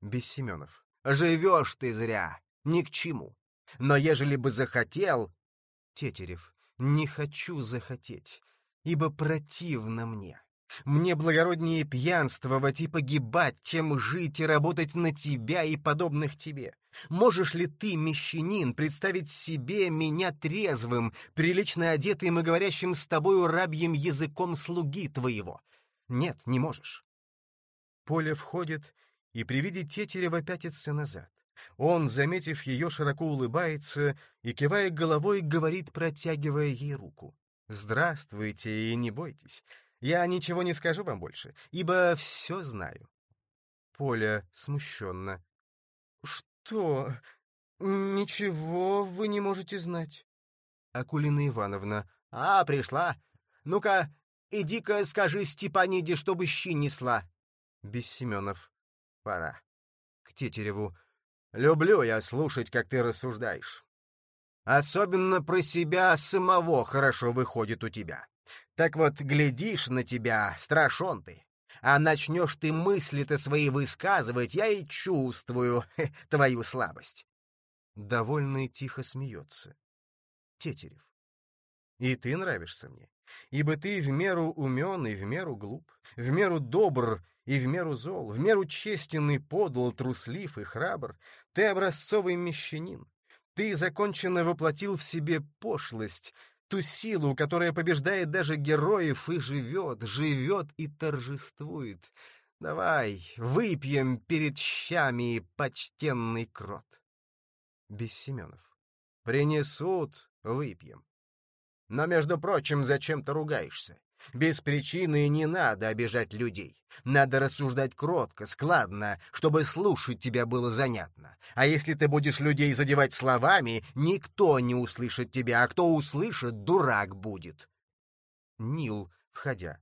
Бессеменов, живешь ты зря, ни к чему. Но ежели бы захотел... Тетерев, не хочу захотеть, ибо противно мне. Мне благороднее пьянствовать и погибать, чем жить и работать на тебя и подобных тебе. Можешь ли ты, мещанин, представить себе меня трезвым, прилично одетым и говорящим с тобою рабьим языком слуги твоего? Нет, не можешь. Поле входит и при виде Тетерева пятится назад. Он, заметив ее, широко улыбается и, кивая головой, говорит, протягивая ей руку. «Здравствуйте и не бойтесь. Я ничего не скажу вам больше, ибо все знаю. Поля смущенно. Что? Ничего вы не можете знать. Акулина Ивановна. А, пришла. Ну-ка, иди-ка скажи Степаниде, чтобы щи несла. Бессеменов. Пора. К Тетереву. Люблю я слушать, как ты рассуждаешь. Особенно про себя самого хорошо выходит у тебя. Так вот, глядишь на тебя, страшен ты. А начнешь ты мысли-то свои высказывать, я и чувствую хе, <laughs> твою слабость. Довольный тихо смеется. Тетерев. И ты нравишься мне, ибо ты в меру умен и в меру глуп, в меру добр и в меру зол, в меру честен и подл, труслив и храбр. Ты образцовый мещанин. Ты законченно воплотил в себе пошлость, ту силу, которая побеждает даже героев и живет, живет и торжествует. Давай, выпьем перед щами, почтенный крот. Бессеменов. Принесут, выпьем. Но, между прочим, зачем ты ругаешься? Без причины не надо обижать людей. Надо рассуждать кротко, складно, чтобы слушать тебя было занятно. А если ты будешь людей задевать словами, никто не услышит тебя, а кто услышит, дурак будет. Нил, входя.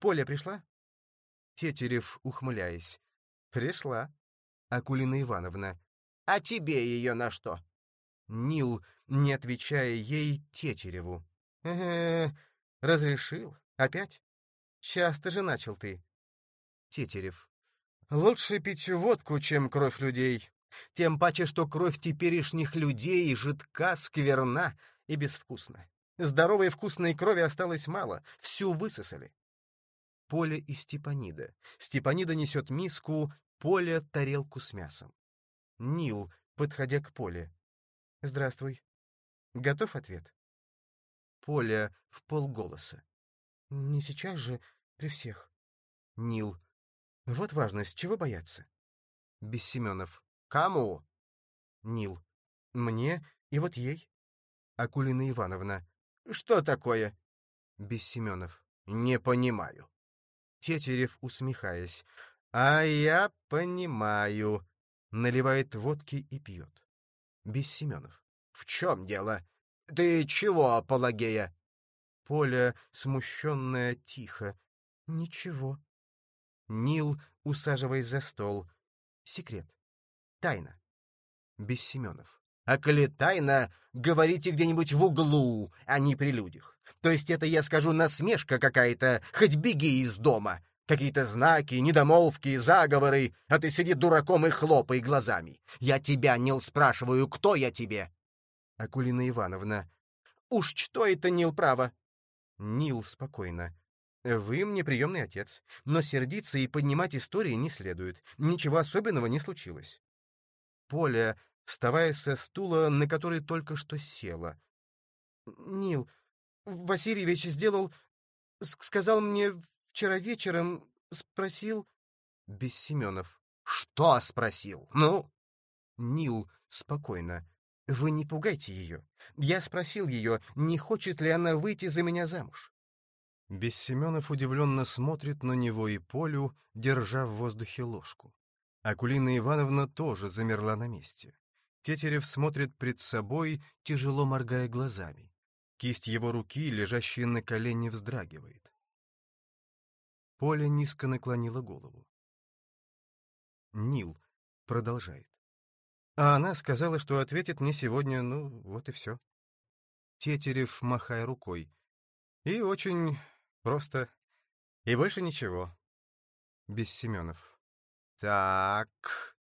Поля пришла? Тетерев, ухмыляясь. Пришла. Акулина Ивановна. А тебе ее на что? Нил, не отвечая ей, Тетереву. э Разрешил? Опять? Часто же начал ты. Тетерев. Лучше пить водку, чем кровь людей. Тем паче, что кровь теперешних людей жидка, скверна и безвкусна. Здоровой вкусной крови осталось мало, всю высосали. Поле и Степанида. Степанида несет миску, Поле — тарелку с мясом. Нил, подходя к Поле. «Здравствуй. Готов ответ?» Поля в полголоса. «Не сейчас же, при всех». Нил. «Вот важность, чего бояться?» Бессеменов. «Кому?» Нил. «Мне и вот ей». Акулина Ивановна. «Что такое?» Бессеменов. «Не понимаю». Тетерев, усмехаясь. «А я понимаю». Наливает водки и пьет. Бессеменов. «В чем дело? «Ты чего, Пелагея?» Поля, смущенная, тихо. «Ничего». Нил, усаживаясь за стол. Секрет. Тайна. Без Семенов. А коли тайна, говорите где-нибудь в углу, а не при людях. То есть это, я скажу, насмешка какая-то, хоть беги из дома. Какие-то знаки, недомолвки, заговоры, а ты сиди дураком и хлопай глазами. Я тебя, Нил, спрашиваю, кто я тебе? Акулина Ивановна. «Уж что это, Нил, право?» Нил спокойно. «Вы мне приемный отец, но сердиться и поднимать истории не следует. Ничего особенного не случилось». Поля, вставая со стула, на который только что села. «Нил, Васильевич сделал... Сказал мне вчера вечером... Спросил...» Без Семенов. «Что спросил? Ну?» Нил спокойно. «Вы не пугайте ее. Я спросил ее, не хочет ли она выйти за меня замуж». Бессеменов удивленно смотрит на него и Полю, держа в воздухе ложку. Акулина Ивановна тоже замерла на месте. Тетерев смотрит пред собой, тяжело моргая глазами. Кисть его руки, лежащая на колене, вздрагивает. Поля низко наклонила голову. Нил продолжает. А она сказала, что ответит мне сегодня, ну, вот и все. Тетерев, махая рукой. И очень просто. И больше ничего. Без Семенов. Так,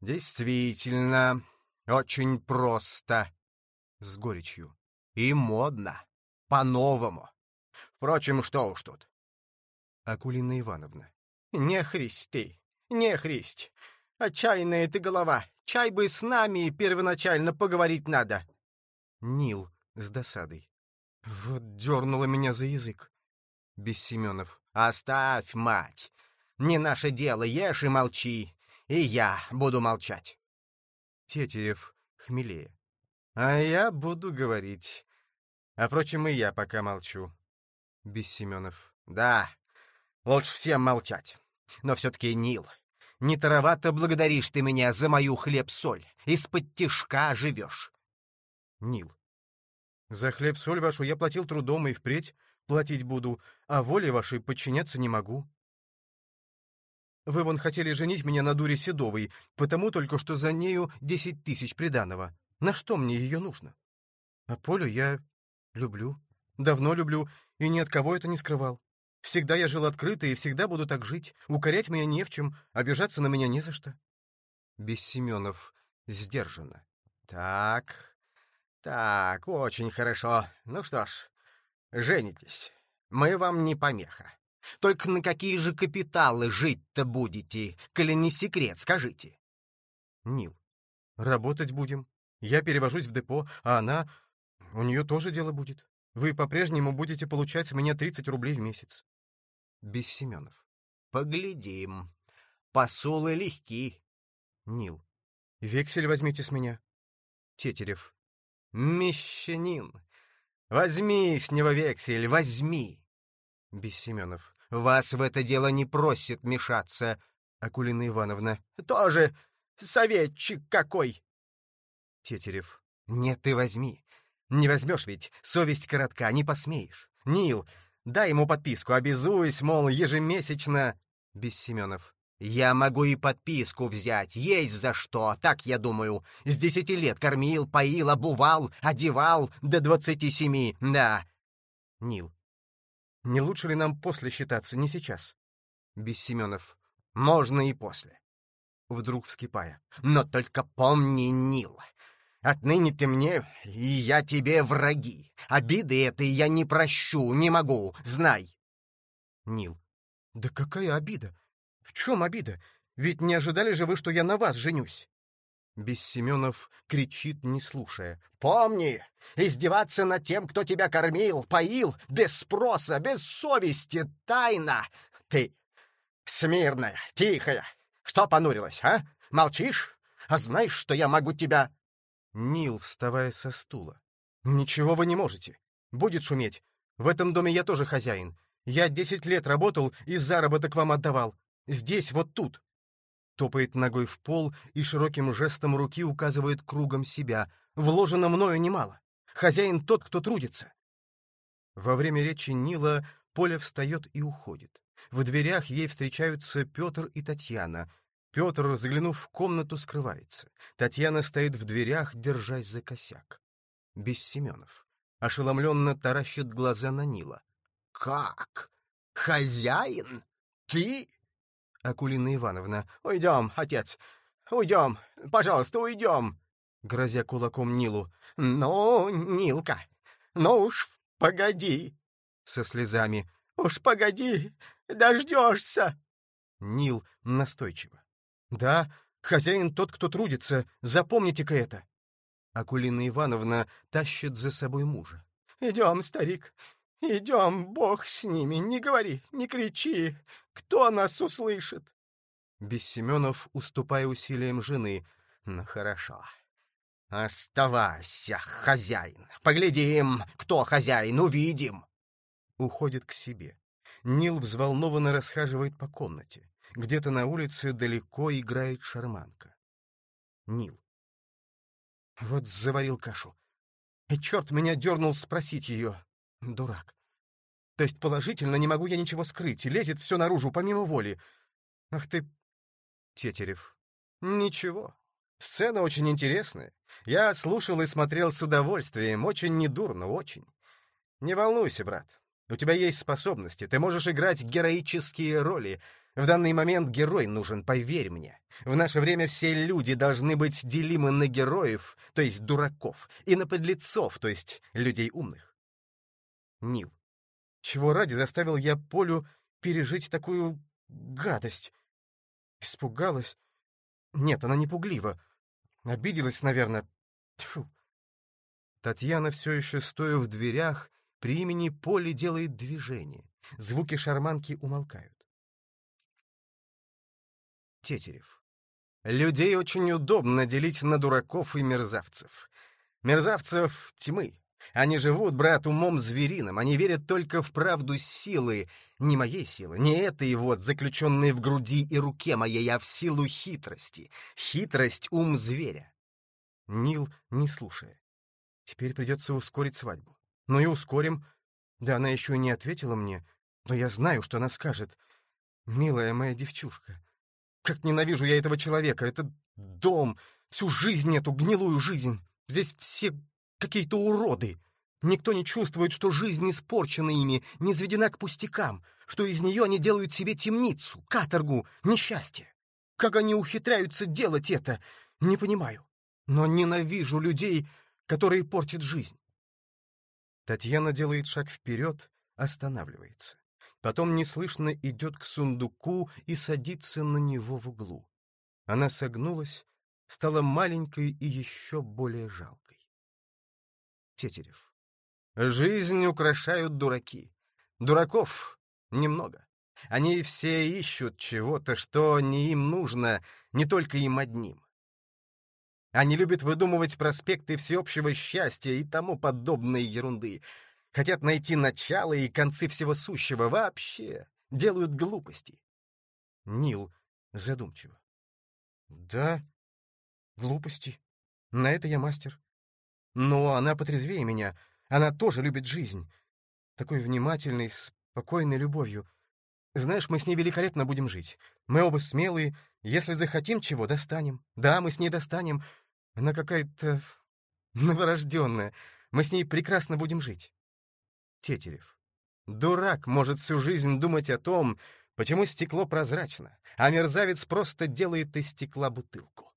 действительно, очень просто. С горечью. И модно. По-новому. Впрочем, что уж тут. Акулина Ивановна. Не христи, не христь. Отчаянная ты голова. Чай бы с нами первоначально поговорить надо. Нил с досадой. Вот дернула меня за язык. Без Семенов. Оставь, мать. Не наше дело, ешь и молчи. И я буду молчать. Тетерев хмелее. А я буду говорить. А впрочем, и я пока молчу. Без Семенов. Да, лучше всем молчать. Но все-таки Нил, не таровато благодаришь ты меня за мою хлеб-соль. Из-под тишка живешь. Нил. За хлеб-соль вашу я платил трудом и впредь платить буду, а воле вашей подчиняться не могу. Вы вон хотели женить меня на дуре Седовой, потому только что за нею десять тысяч приданого. На что мне ее нужно? А Полю я люблю. Давно люблю, и ни от кого это не скрывал. Всегда я жил открыто и всегда буду так жить. Укорять меня не в чем, обижаться на меня не за что. Без Семенов сдержанно. Так, так, очень хорошо. Ну что ж, женитесь. Мы вам не помеха. Только на какие же капиталы жить-то будете, коли не секрет, скажите? Нил, работать будем. Я перевожусь в депо, а она... У нее тоже дело будет. Вы по-прежнему будете получать меня 30 рублей в месяц без Семенов. Поглядим. Посулы легки. Нил. Вексель возьмите с меня. Тетерев. Мещанин. Возьми с него вексель, возьми. Без Семенов. Вас в это дело не просит мешаться. Акулина Ивановна. Тоже советчик какой. Тетерев. Нет, ты возьми. Не возьмешь ведь, совесть коротка, не посмеешь. Нил, Дай ему подписку, обязуюсь, мол, ежемесячно...» Без Семенов. «Я могу и подписку взять, есть за что, так я думаю. С десяти лет кормил, поил, обувал, одевал, до двадцати семи, да». Нил. «Не лучше ли нам после считаться, не сейчас?» Без Семенов. «Можно и после». Вдруг вскипая. «Но только помни, Нил, Отныне ты мне, и я тебе враги. Обиды этой я не прощу, не могу, знай. Нил. Да какая обида? В чем обида? Ведь не ожидали же вы, что я на вас женюсь? Без Семенов кричит, не слушая. «Помни, издеваться над тем, кто тебя кормил, поил, без спроса, без совести, тайна! Ты смирная, тихая, что понурилась, а? Молчишь? А знаешь, что я могу тебя Нил, вставая со стула. «Ничего вы не можете. Будет шуметь. В этом доме я тоже хозяин. Я десять лет работал и заработок вам отдавал. Здесь, вот тут». Топает ногой в пол и широким жестом руки указывает кругом себя. «Вложено мною немало. Хозяин тот, кто трудится». Во время речи Нила Поля встает и уходит. В дверях ей встречаются Петр и Татьяна — Петр, заглянув в комнату, скрывается. Татьяна стоит в дверях, держась за косяк. Без Семенов. Ошеломленно таращит глаза на Нила. «Как? Хозяин? Ты?» Акулина Ивановна. «Уйдем, отец! Уйдем! Пожалуйста, уйдем!» Грозя кулаком Нилу. «Ну, Нилка, ну уж погоди!» со слезами. «Уж погоди, дождешься!» Нил настойчиво. «Да, хозяин тот, кто трудится, запомните-ка это!» Акулина Ивановна тащит за собой мужа. «Идем, старик, идем, бог с ними, не говори, не кричи, кто нас услышит?» Бессеменов, уступая усилиям жены. «Ну, хорошо. Оставайся, хозяин. Поглядим, кто хозяин, увидим!» Уходит к себе. Нил взволнованно расхаживает по комнате. Где-то на улице далеко играет шарманка. Нил. Вот заварил кашу. И черт меня дернул спросить ее. Дурак. То есть положительно не могу я ничего скрыть, лезет все наружу, помимо воли. Ах ты... Тетерев. Ничего. Сцена очень интересная. Я слушал и смотрел с удовольствием. Очень недурно, очень. Не волнуйся, брат. У тебя есть способности, ты можешь играть героические роли. В данный момент герой нужен, поверь мне. В наше время все люди должны быть делимы на героев, то есть дураков, и на подлецов, то есть людей умных. Нил. Чего ради заставил я Полю пережить такую гадость? Испугалась? Нет, она не пуглива. Обиделась, наверное. Тьфу. Татьяна все еще, стоя в дверях, при имени Поли делает движение. Звуки шарманки умолкают. Тетерев. Людей очень удобно делить на дураков и мерзавцев. Мерзавцев тьмы. Они живут, брат, умом звериным. Они верят только в правду силы. Не моей силы, не этой вот, заключенной в груди и руке моей, а в силу хитрости. Хитрость — ум зверя. Нил, не слушая. Теперь придется ускорить свадьбу. Ну и ускорим. Да она еще и не ответила мне, но я знаю, что она скажет. Милая моя девчушка, как ненавижу я этого человека, этот дом, всю жизнь эту гнилую жизнь. Здесь все какие-то уроды. Никто не чувствует, что жизнь испорчена ими, не заведена к пустякам, что из нее они делают себе темницу, каторгу, несчастье. Как они ухитряются делать это, не понимаю. Но ненавижу людей, которые портят жизнь. Татьяна делает шаг вперед, останавливается. Потом неслышно идет к сундуку и садится на него в углу. Она согнулась, стала маленькой и еще более жалкой. Тетерев. Жизнь украшают дураки. Дураков немного. Они все ищут чего-то, что не им нужно, не только им одним. Они любят выдумывать проспекты всеобщего счастья и тому подобные ерунды. Хотят найти начало и концы всего сущего. Вообще делают глупости. Нил задумчиво. Да, глупости. На это я мастер. Но она потрезвее меня. Она тоже любит жизнь. Такой внимательной, спокойной любовью. Знаешь, мы с ней великолепно будем жить. Мы оба смелые. Если захотим чего, достанем. Да, мы с ней достанем. Она какая-то <laughs> новорожденная. Мы с ней прекрасно будем жить. Тетерев. Дурак может всю жизнь думать о том, почему стекло прозрачно, а мерзавец просто делает из стекла бутылку.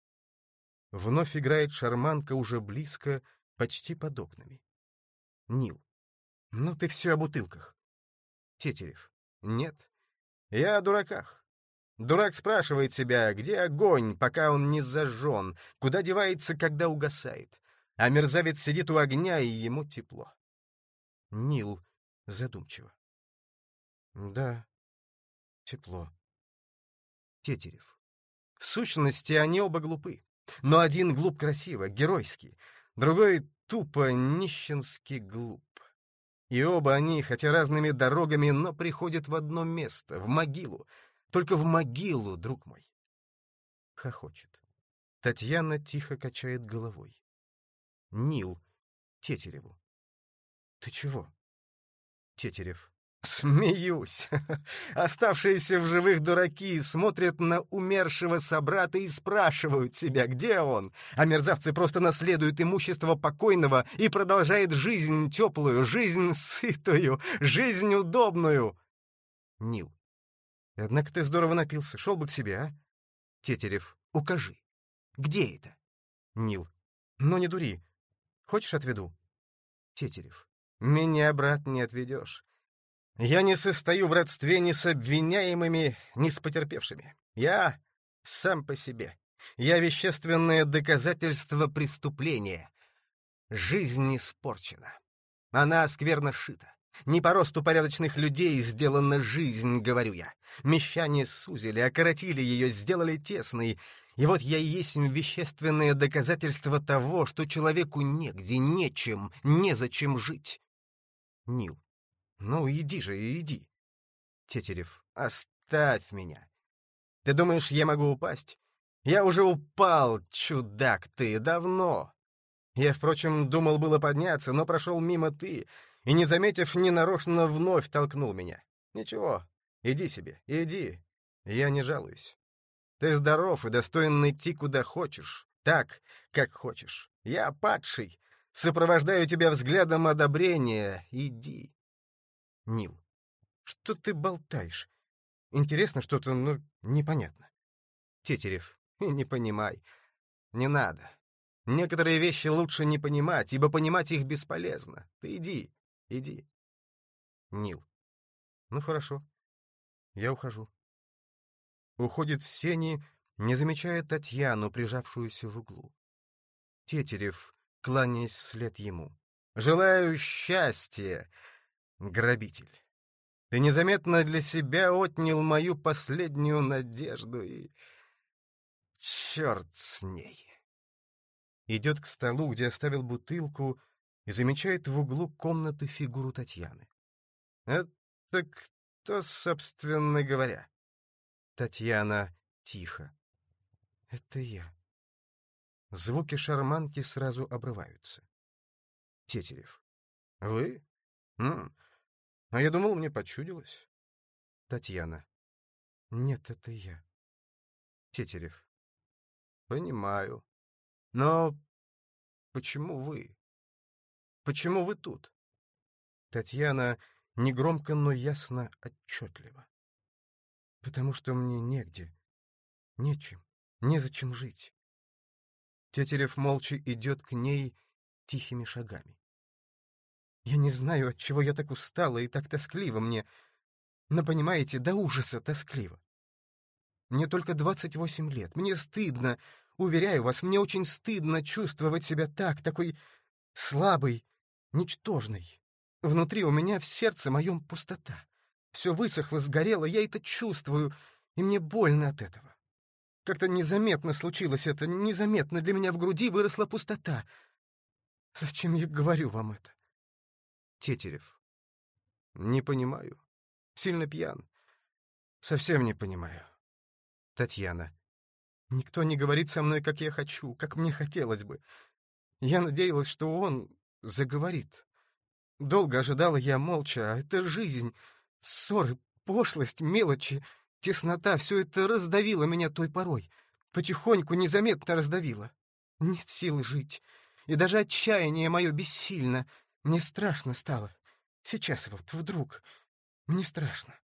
Вновь играет шарманка уже близко, почти под окнами. Нил. Ну ты все о бутылках. Тетерев. Нет. Я о дураках. Дурак спрашивает себя, где огонь, пока он не зажжен, куда девается, когда угасает. А мерзавец сидит у огня, и ему тепло. Нил задумчиво. Да, тепло. Тетерев. В сущности, они оба глупы. Но один глуп красиво, геройский, другой тупо, нищенски глуп. И оба они, хотя разными дорогами, но приходят в одно место, в могилу, только в могилу, друг мой. Хохочет. Татьяна тихо качает головой. Нил Тетереву. Ты чего? Тетерев. Смеюсь. <laughs> Оставшиеся в живых дураки смотрят на умершего собрата и спрашивают себя, где он. А мерзавцы просто наследуют имущество покойного и продолжают жизнь теплую, жизнь сытую, жизнь удобную. Нил. Однако ты здорово напился. Шел бы к себе, а? Тетерев, укажи. Где это? Нил. Ну, не дури. Хочешь, отведу? Тетерев. Меня, брат, не отведешь. Я не состою в родстве ни с обвиняемыми, ни с потерпевшими. Я сам по себе. Я вещественное доказательство преступления. Жизнь испорчена. Она скверно шита. Не по росту порядочных людей сделана жизнь, говорю я. Мещане сузили, окоротили ее, сделали тесной. И вот я и есть вещественное доказательство того, что человеку негде, нечем, незачем жить. Нил. Ну, иди же, иди. Тетерев. Оставь меня. Ты думаешь, я могу упасть? Я уже упал, чудак ты, давно. Я, впрочем, думал было подняться, но прошел мимо ты, и, не заметив, ненарочно вновь толкнул меня. Ничего, иди себе, иди. Я не жалуюсь. Ты здоров и достоин идти куда хочешь, так, как хочешь. Я падший, сопровождаю тебя взглядом одобрения. Иди. Нил. Что ты болтаешь? Интересно что-то, но непонятно. Тетерев. <laughs> Не понимай. Не надо. Некоторые вещи лучше не понимать, ибо понимать их бесполезно. Ты иди, иди. Нил. Ну хорошо. Я ухожу. Уходит в сени, не замечая Татьяну, прижавшуюся в углу. Тетерев, кланяясь вслед ему. «Желаю счастья, грабитель. Ты незаметно для себя отнял мою последнюю надежду и... Черт с ней!» Идет к столу, где оставил бутылку, и замечает в углу комнаты фигуру Татьяны. «Это кто, собственно говоря?» Татьяна тихо. «Это я». Звуки шарманки сразу обрываются. Тетерев. «Вы? М а я думал, мне почудилось». Татьяна. «Нет, это я». Тетерев. «Понимаю. Но почему вы? Почему вы тут?» Татьяна негромко, но ясно, отчетливо. «Потому что мне негде, нечем, незачем жить». Тетерев молча идет к ней тихими шагами. «Я не знаю, от чего я так устала и так тоскливо мне, но, понимаете, до ужаса тоскливо. Мне только двадцать восемь лет, мне стыдно, Уверяю вас, мне очень стыдно чувствовать себя так, такой слабый, ничтожный. Внутри у меня в сердце моем пустота. Все высохло, сгорело, я это чувствую, и мне больно от этого. Как-то незаметно случилось это, незаметно для меня в груди выросла пустота. Зачем я говорю вам это? Тетерев. Не понимаю. Сильно пьян. Совсем не понимаю. Татьяна. Никто не говорит со мной, как я хочу, как мне хотелось бы. Я надеялась, что он заговорит. Долго ожидала я молча, а это жизнь. Ссоры, пошлость, мелочи, теснота — все это раздавило меня той порой. Потихоньку, незаметно раздавило. Нет силы жить. И даже отчаяние мое бессильно. Мне страшно стало. Сейчас вот, вдруг. Мне страшно.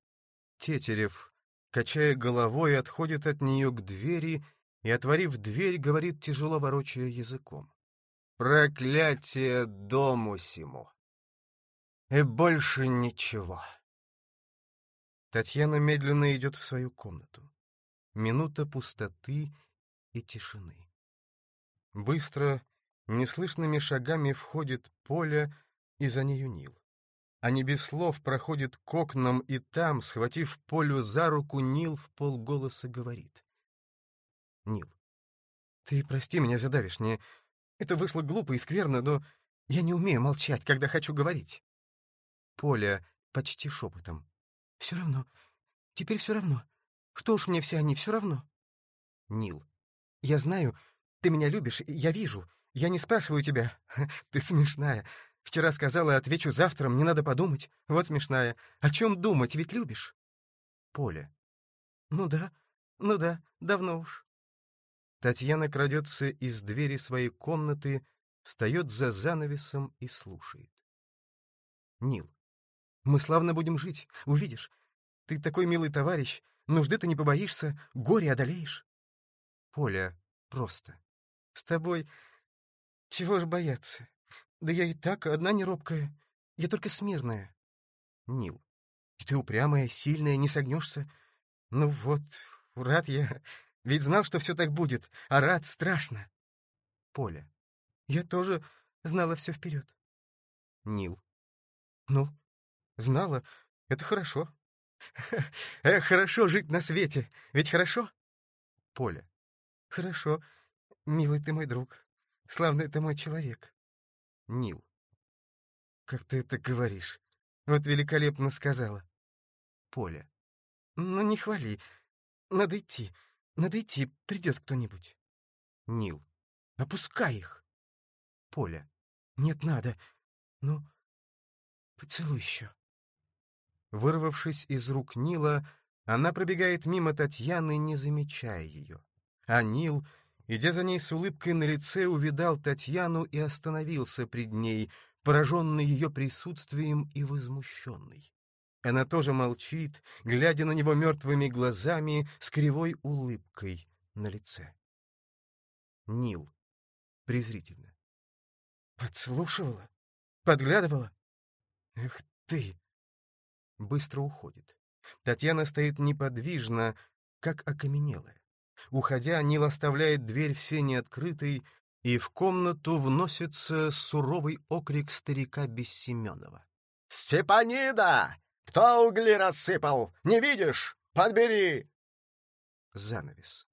Тетерев, качая головой, отходит от нее к двери и, отворив дверь, говорит, тяжело ворочая языком. «Проклятие дому сему! И больше ничего!» Татьяна медленно идет в свою комнату. Минута пустоты и тишины. Быстро, неслышными шагами входит Поля, и за нею Нил. Они без слов проходят к окнам, и там, схватив Полю за руку, Нил в полголоса говорит. Нил. «Ты прости меня за давишнее. Это вышло глупо и скверно, но я не умею молчать, когда хочу говорить». Поля почти шепотом. «Все равно. Теперь все равно. Что уж мне все они, все равно». Нил. «Я знаю, ты меня любишь, я вижу. Я не спрашиваю тебя. <laughs> Ты смешная. Вчера сказала, отвечу завтра, мне надо подумать. Вот смешная. О чем думать, ведь любишь?» Поля. «Ну да, ну да, давно уж». Татьяна крадется из двери своей комнаты, встает за занавесом и слушает. Нил. Мы славно будем жить, увидишь. Ты такой милый товарищ, нужды ты не побоишься, горе одолеешь. Поля, просто. С тобой... Чего ж бояться? Да я и так одна неробкая. Я только смирная. Нил. И ты упрямая, сильная, не согнешься. Ну вот, рад я. Ведь знал, что все так будет, а рад страшно. Поля. Я тоже знала все вперед. Нил. Ну, знала. Это хорошо. <laughs> Эх, хорошо жить на свете. Ведь хорошо? Поля. Хорошо. Милый ты мой друг. Славный ты мой человек. Нил. Как ты это говоришь? Вот великолепно сказала. Поля. Ну, не хвали. Надо идти. Надо идти. Придет кто-нибудь. Нил. Опускай их. Поля. Нет, надо. Ну, поцелуй еще. Вырвавшись из рук Нила, она пробегает мимо Татьяны, не замечая ее. А Нил, идя за ней с улыбкой на лице, увидал Татьяну и остановился пред ней, пораженный ее присутствием и возмущенный. Она тоже молчит, глядя на него мертвыми глазами с кривой улыбкой на лице. Нил. Презрительно. Подслушивала? Подглядывала? Эх ты! Быстро уходит. Татьяна стоит неподвижно, как окаменелая. Уходя, Нил оставляет дверь все неоткрытой, и в комнату вносится суровый окрик старика Бессеменова. «Степанида! Кто угли рассыпал? Не видишь? Подбери!» Занавес.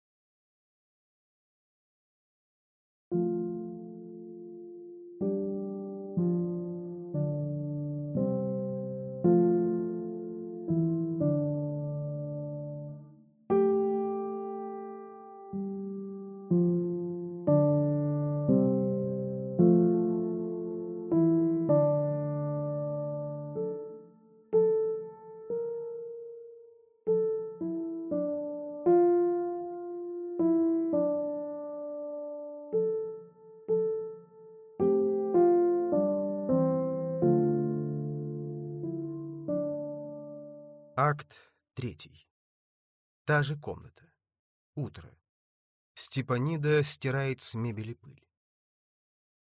Третий. Та же комната. Утро. Степанида стирает с мебели пыль.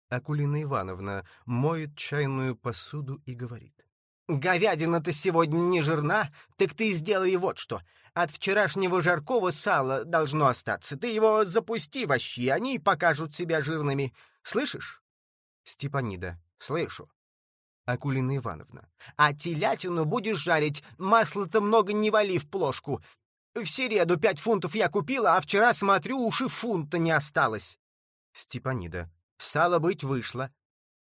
Акулина Ивановна моет чайную посуду и говорит. «Говядина-то сегодня не жирна, так ты сделай вот что. От вчерашнего жаркого сала должно остаться. Ты его запусти в они покажут себя жирными. Слышишь?» Степанида. «Слышу. Акулина Ивановна. «А телятину будешь жарить, масла-то много не вали в плошку. В середу пять фунтов я купила, а вчера, смотрю, уж и фунта не осталось». Степанида. «Стало быть, вышло».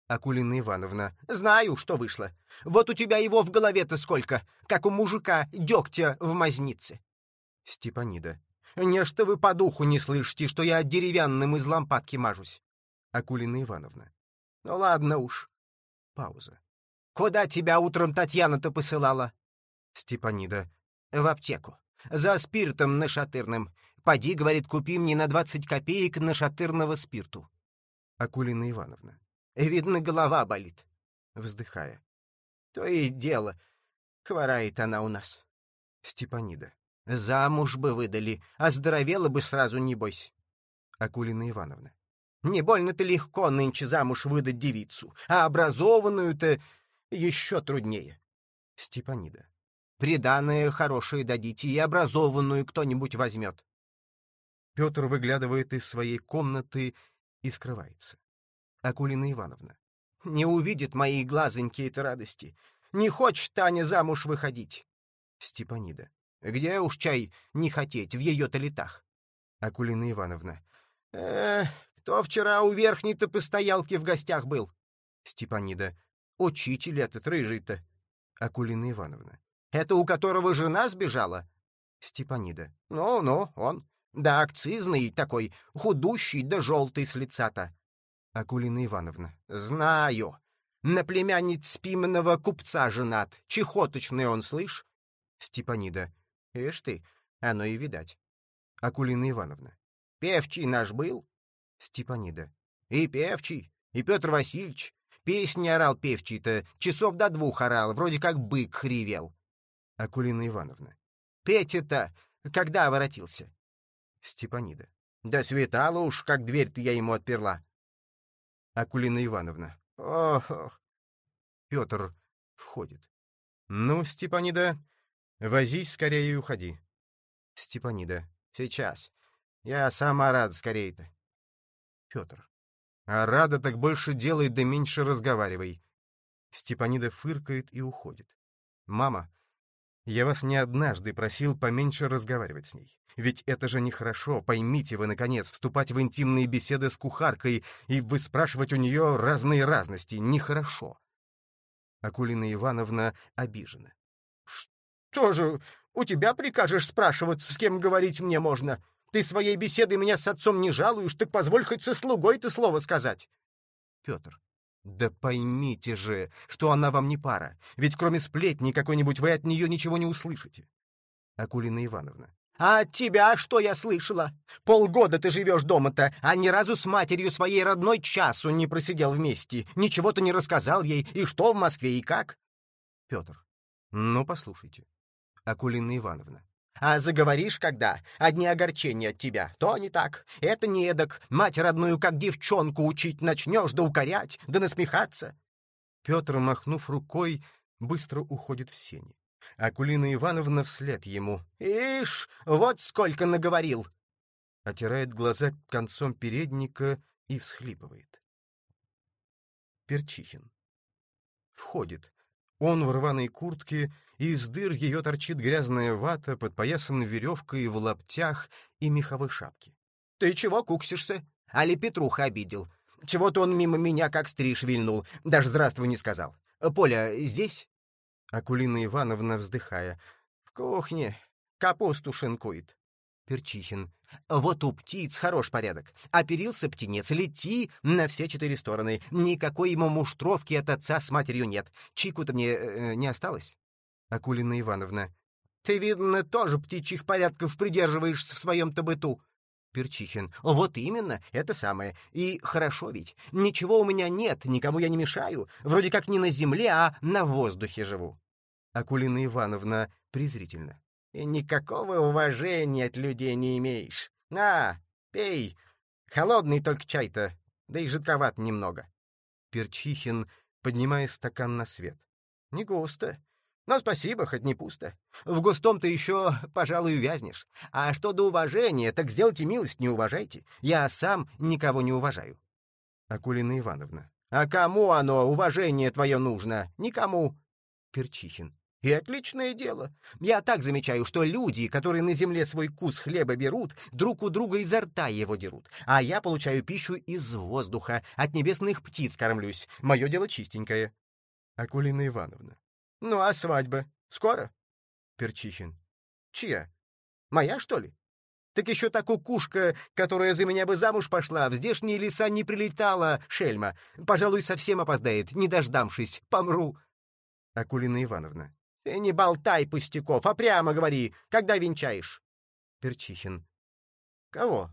Акулина Ивановна. «Знаю, что вышло. Вот у тебя его в голове-то сколько, как у мужика дегтя в мазнице». Степанида. «Нечто вы по духу не слышите, что я деревянным из лампадки мажусь». Акулина Ивановна. «Ну ладно уж». Пауза. Куда тебя утром Татьяна-то посылала? Степанида. В аптеку. За спиртом нашатырным. Поди, говорит, купи мне на двадцать копеек нашатырного спирту. Акулина Ивановна. Видно, голова болит. Вздыхая. То и дело. Хворает она у нас. Степанида. Замуж бы выдали, а здоровела бы сразу, небось. Акулина Ивановна. Не больно-то легко нынче замуж выдать девицу, а образованную-то еще труднее. Степанида. Приданное хорошее дадите, и образованную кто-нибудь возьмет. Петр выглядывает из своей комнаты и скрывается. Акулина Ивановна. Не увидит мои глазоньки этой радости. Не хочет Таня замуж выходить. Степанида. Где уж чай не хотеть в ее-то летах? Акулина Ивановна. Эх, кто вчера у верхней-то постоялки в гостях был? Степанида. Учитель этот рыжий-то. Акулина Ивановна. Это у которого жена сбежала? Степанида. Ну-ну, он. Да акцизный такой, худущий да желтый с лица-то. Акулина Ивановна. Знаю. На племянниц пименного купца женат. Чехоточный он, слышь? Степанида. Ишь ты, оно и видать. Акулина Ивановна. Певчий наш был? Степанида. И Певчий, и Петр Васильевич. Песни орал певчий-то, часов до двух орал, вроде как бык хривел. Акулина Ивановна. Петя-то когда воротился? Степанида. Да светало уж, как дверь-то я ему отперла. Акулина Ивановна. Ох, ох. Петр входит. «Ну, Степанида, возись скорее и уходи». Степанида. «Сейчас. Я сама рад скорее-то». Петр. «А рада так больше делай, да меньше разговаривай». Степанида фыркает и уходит. «Мама, я вас не однажды просил поменьше разговаривать с ней. Ведь это же нехорошо, поймите вы, наконец, вступать в интимные беседы с кухаркой и выспрашивать у нее разные разности. Нехорошо. Акулина Ивановна обижена. «Что же, у тебя прикажешь спрашивать, с кем говорить мне можно? Ты своей беседой меня с отцом не жалуешь, так позволь хоть со слугой ты слово сказать». Петр. «Да поймите же, что она вам не пара, ведь кроме сплетни какой-нибудь вы от нее ничего не услышите». Акулина Ивановна. «А от тебя что я слышала? Полгода ты живешь дома-то, а ни разу с матерью своей родной часу не просидел вместе, ничего-то не рассказал ей, и что в Москве, и как?» Петр. «Ну, послушайте». Акулина Ивановна. А заговоришь когда? Одни огорчения от тебя. То не так, это не эдак. Мать родную, как девчонку, учить начнешь, да укорять, да насмехаться. Петр, махнув рукой, быстро уходит в сени. Акулина Ивановна вслед ему. «Ишь, вот сколько наговорил!» Отирает глаза концом передника и всхлипывает. Перчихин. Входит. Он в рваной куртке, и из дыр ее торчит грязная вата, подпоясан веревкой в лаптях и меховой шапке. — Ты чего куксишься? Али Петруха обидел. Чего-то он мимо меня как стриж вильнул, даже здравствуй не сказал. Поля здесь? Акулина Ивановна, вздыхая. — В кухне. Капусту шинкует. Перчихин. Вот у птиц хорош порядок. Оперился птенец, лети на все четыре стороны. Никакой ему муштровки от отца с матерью нет. Чику-то мне э, не осталось? Акулина Ивановна. Ты, видно, тоже птичьих порядков придерживаешься в своем-то быту. Перчихин. Вот именно, это самое. И хорошо ведь. Ничего у меня нет, никому я не мешаю. Вроде как не на земле, а на воздухе живу. Акулина Ивановна презрительно никакого уважения от людей не имеешь. На, пей. Холодный только чай-то, да и жидковат немного. Перчихин, поднимая стакан на свет. Не густо. Но спасибо, хоть не пусто. В густом ты еще, пожалуй, увязнешь. А что до уважения, так сделайте милость, не уважайте. Я сам никого не уважаю. Акулина Ивановна. А кому оно, уважение твое нужно? Никому. Перчихин. И отличное дело. Я так замечаю, что люди, которые на земле свой кус хлеба берут, друг у друга изо рта его дерут. А я получаю пищу из воздуха, от небесных птиц кормлюсь. Мое дело чистенькое. Акулина Ивановна. Ну, а свадьба? Скоро? Перчихин. Чья? Моя, что ли? Так еще та кукушка, которая за меня бы замуж пошла, в здешние леса не прилетала, шельма. Пожалуй, совсем опоздает, не дождавшись. Помру. Акулина Ивановна. Не болтай пустяков, а прямо говори, когда венчаешь. Перчихин. Кого?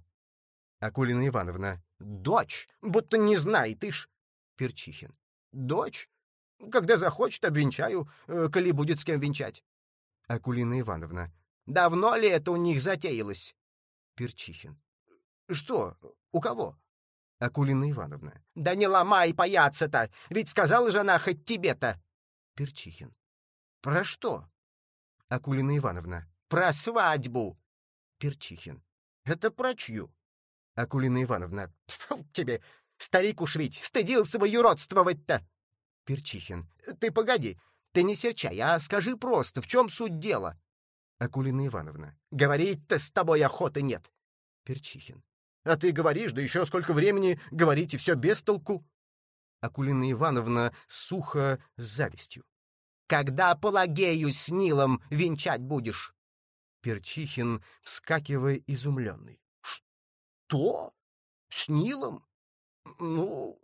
Акулина Ивановна. Дочь, будто не знай, ты ж. Перчихин. Дочь? Когда захочет, обвенчаю, э, коли будет с кем венчать. Акулина Ивановна. Давно ли это у них затеялось? Перчихин. Что? У кого? Акулина Ивановна. Да не ломай паяться-то, ведь сказала же она хоть тебе-то. Перчихин. «Про что?» Акулина Ивановна. «Про свадьбу!» Перчихин. «Это про чью?» Акулина Ивановна. «Тьфу тебе! Старик уж ведь стыдился бы юродствовать-то!» Перчихин. «Ты погоди, ты не серчай, а скажи просто, в чем суть дела?» Акулина Ивановна. «Говорить-то с тобой охоты нет!» Перчихин. «А ты говоришь, да еще сколько времени говорить, и все без толку!» Акулина Ивановна сухо с завистью. Когда Пелагею с Нилом венчать будешь?» Перчихин, вскакивая изумленный. «Что? С Нилом? Ну...»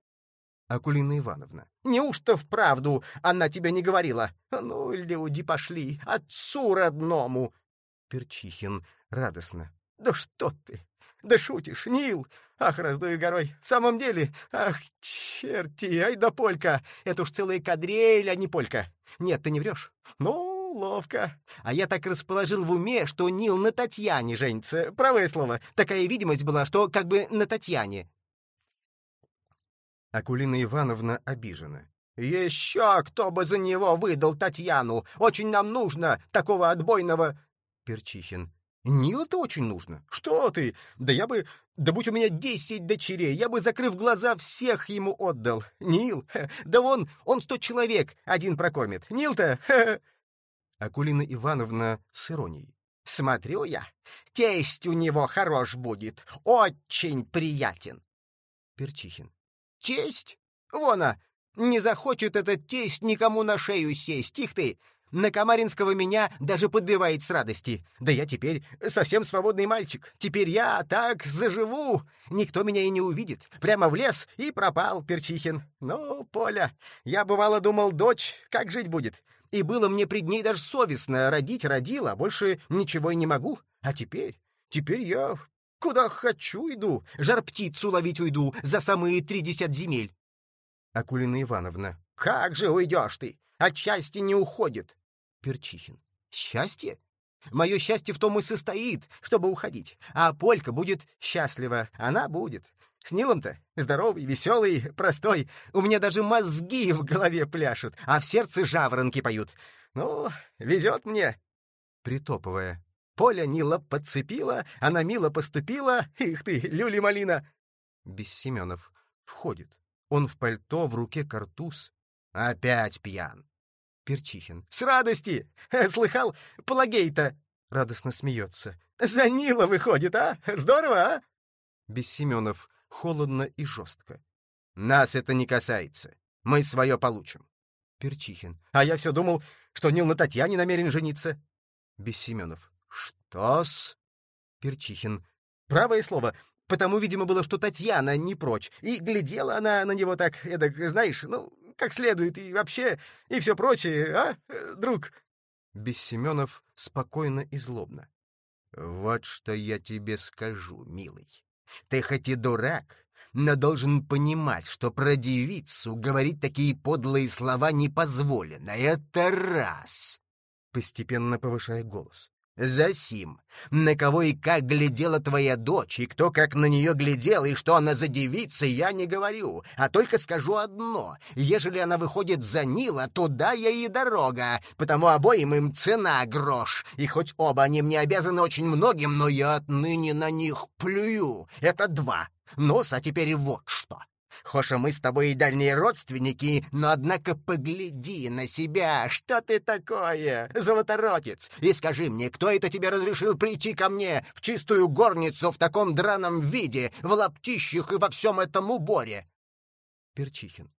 Акулина Ивановна. «Неужто вправду она тебе не говорила? Ну, люди пошли, отцу родному!» Перчихин радостно. «Да что ты! Да шутишь, Нил! Ах, раздую горой! В самом деле, ах, черти, ай да полька! Это уж целая кадрель, а не полька! Нет, ты не врешь? Ну, ловко. А я так расположил в уме, что Нил на Татьяне женится. Правое слово. Такая видимость была, что как бы на Татьяне. Акулина Ивановна обижена. Еще кто бы за него выдал Татьяну! Очень нам нужно такого отбойного...» Перчихин. «Нил-то очень нужно. Что ты? Да я бы... Да будь у меня десять дочерей, я бы, закрыв глаза, всех ему отдал. Нил, <laughs> да он, он сто человек один прокормит. Нил-то...» <laughs> Акулина Ивановна с иронией. «Смотрю я, тесть у него хорош будет, очень приятен». Перчихин. «Тесть? Вон, а, не захочет этот тесть никому на шею сесть, их ты! На Камаринского меня даже подбивает с радости. Да я теперь совсем свободный мальчик. Теперь я так заживу. Никто меня и не увидит. Прямо в лес и пропал Перчихин. Ну, Поля, я бывало думал, дочь, как жить будет? И было мне пред ней даже совестно. Родить родила, больше ничего и не могу. А теперь, теперь я куда хочу иду. Жар-птицу ловить уйду за самые тридесят земель. Акулина Ивановна. Как же уйдешь ты? От счастья не уходит. Перчихин. Счастье? Мое счастье в том и состоит, чтобы уходить. А Полька будет счастлива. Она будет. С Нилом-то здоровый, веселый, простой. У меня даже мозги в голове пляшут, а в сердце жаворонки поют. Ну, везет мне. Притопывая. Поля Нила подцепила, она мило поступила. Их ты, люли-малина. Бессеменов входит. Он в пальто, в руке картуз. Опять пьян. Перчихин. «С радости! Слыхал, Пелагей-то!» Радостно смеется. «За Нила выходит, а? Здорово, а?» Бессеменов холодно и жестко. «Нас это не касается. Мы свое получим». Перчихин. «А я все думал, что Нил на Татьяне намерен жениться». Бессеменов. «Что-с?» Перчихин. «Правое слово. Потому, видимо, было, что Татьяна не прочь. И глядела она на него так, эдак, знаешь, ну, как следует, и вообще, и все прочее, а, друг?» Бессеменов спокойно и злобно. «Вот что я тебе скажу, милый. Ты хоть и дурак, но должен понимать, что про девицу говорить такие подлые слова не позволено. Это раз!» Постепенно повышая голос. Засим, на кого и как глядела твоя дочь, и кто как на нее глядел, и что она за девица, я не говорю, а только скажу одно. Ежели она выходит за Нила, туда ей и дорога, потому обоим им цена грош. И хоть оба они мне обязаны очень многим, но я отныне на них плюю. Это два. Нос, а теперь вот что. Хоша мы с тобой и дальние родственники, но однако погляди на себя, что ты такое, золоторотец, и скажи мне, кто это тебе разрешил прийти ко мне в чистую горницу в таком драном виде, в лаптищах и во всем этом уборе?» Перчихин.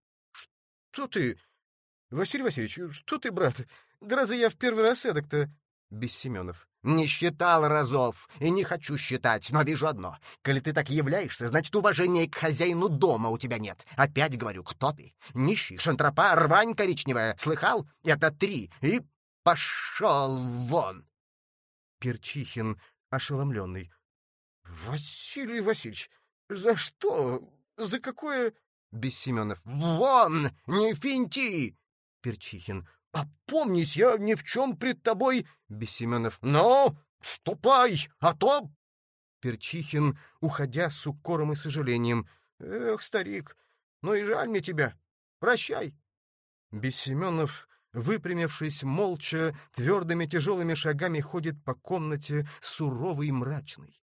«Что ты, Василий Васильевич, что ты, брат? Да разве я в первый раз эдак-то?» Бессеменов. «Не считал разов и не хочу считать, но вижу одно. Коли ты так являешься, значит, уважения к хозяину дома у тебя нет. Опять говорю, кто ты? Нищий, шантропа, рвань коричневая. Слыхал? Это три. И пошел вон!» Перчихин, ошеломленный. «Василий Васильевич, за что? За какое...» Бессеменов. «Вон! Не финти!» Перчихин. «Опомнись, я ни в чем пред тобой...» Бессеменов. «Ну, ступай, а то...» Перчихин, уходя с укором и сожалением. «Эх, старик, ну и жаль мне тебя. Прощай». Бессеменов, выпрямившись молча, твердыми тяжелыми шагами ходит по комнате, суровый и мрачный.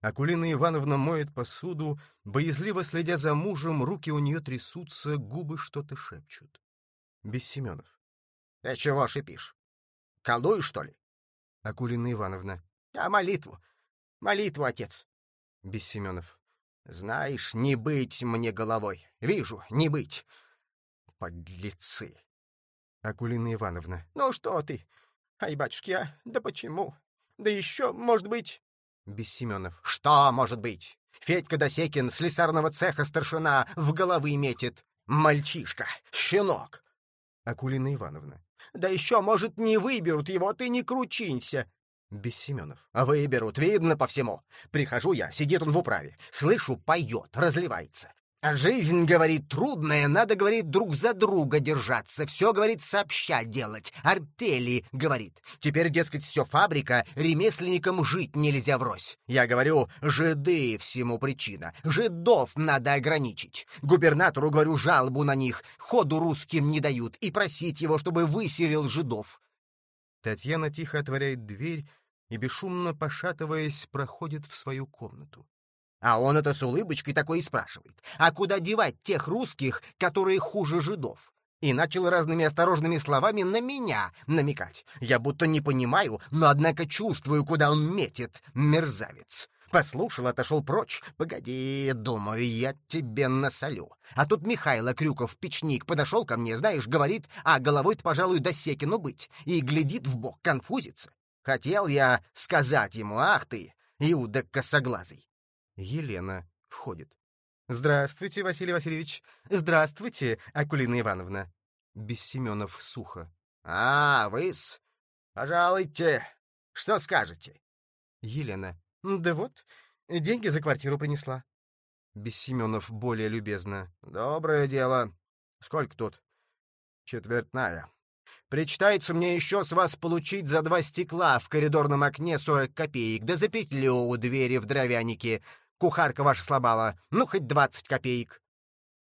Акулина Ивановна моет посуду, боязливо следя за мужем, руки у нее трясутся, губы что-то шепчут. Бессеменов. — Ты чего шипишь? Колдуешь, что ли? Акулина Ивановна. — А молитву. Молитву, отец. Бессеменов. — Знаешь, не быть мне головой. Вижу, не быть. Подлецы. Акулина Ивановна. — Ну что ты? Ай, батюшки, а? Да почему? Да еще, может быть... Бессеменов. — Что может быть? Федька Досекин с лесарного цеха старшина в головы метит. Мальчишка, щенок. Акулина Ивановна. «Да еще, может, не выберут его, ты не кручинься!» Бессеменов. «А выберут, видно по всему. Прихожу я, сидит он в управе. Слышу, поет, разливается. А жизнь, говорит, трудная, надо, говорит, друг за друга держаться, все, говорит, сообща делать, артели, говорит. Теперь, дескать, все фабрика, ремесленникам жить нельзя врозь. Я говорю, жиды всему причина, жидов надо ограничить. Губернатору, говорю, жалобу на них, ходу русским не дают, и просить его, чтобы выселил жидов. Татьяна тихо отворяет дверь и, бесшумно пошатываясь, проходит в свою комнату. А он это с улыбочкой такой и спрашивает. А куда девать тех русских, которые хуже жидов? И начал разными осторожными словами на меня намекать. Я будто не понимаю, но однако чувствую, куда он метит, мерзавец. Послушал, отошел прочь. Погоди, думаю, я тебе насолю. А тут Михайло Крюков, печник, подошел ко мне, знаешь, говорит, а головой-то, пожалуй, до Секину быть. И глядит в бок, конфузится. Хотел я сказать ему, ах ты, Иуда косоглазый. Елена входит. «Здравствуйте, Василий Васильевич. Здравствуйте, Акулина Ивановна». Бессеменов сухо. «А, вы-с? Пожалуйте. Что скажете?» Елена. «Да вот, деньги за квартиру принесла». Бессеменов более любезно. «Доброе дело. Сколько тут?» «Четвертная. Причитается мне еще с вас получить за два стекла в коридорном окне сорок копеек, да за петлю у двери в дровянике. Кухарка ваша слабала. Ну, хоть двадцать копеек.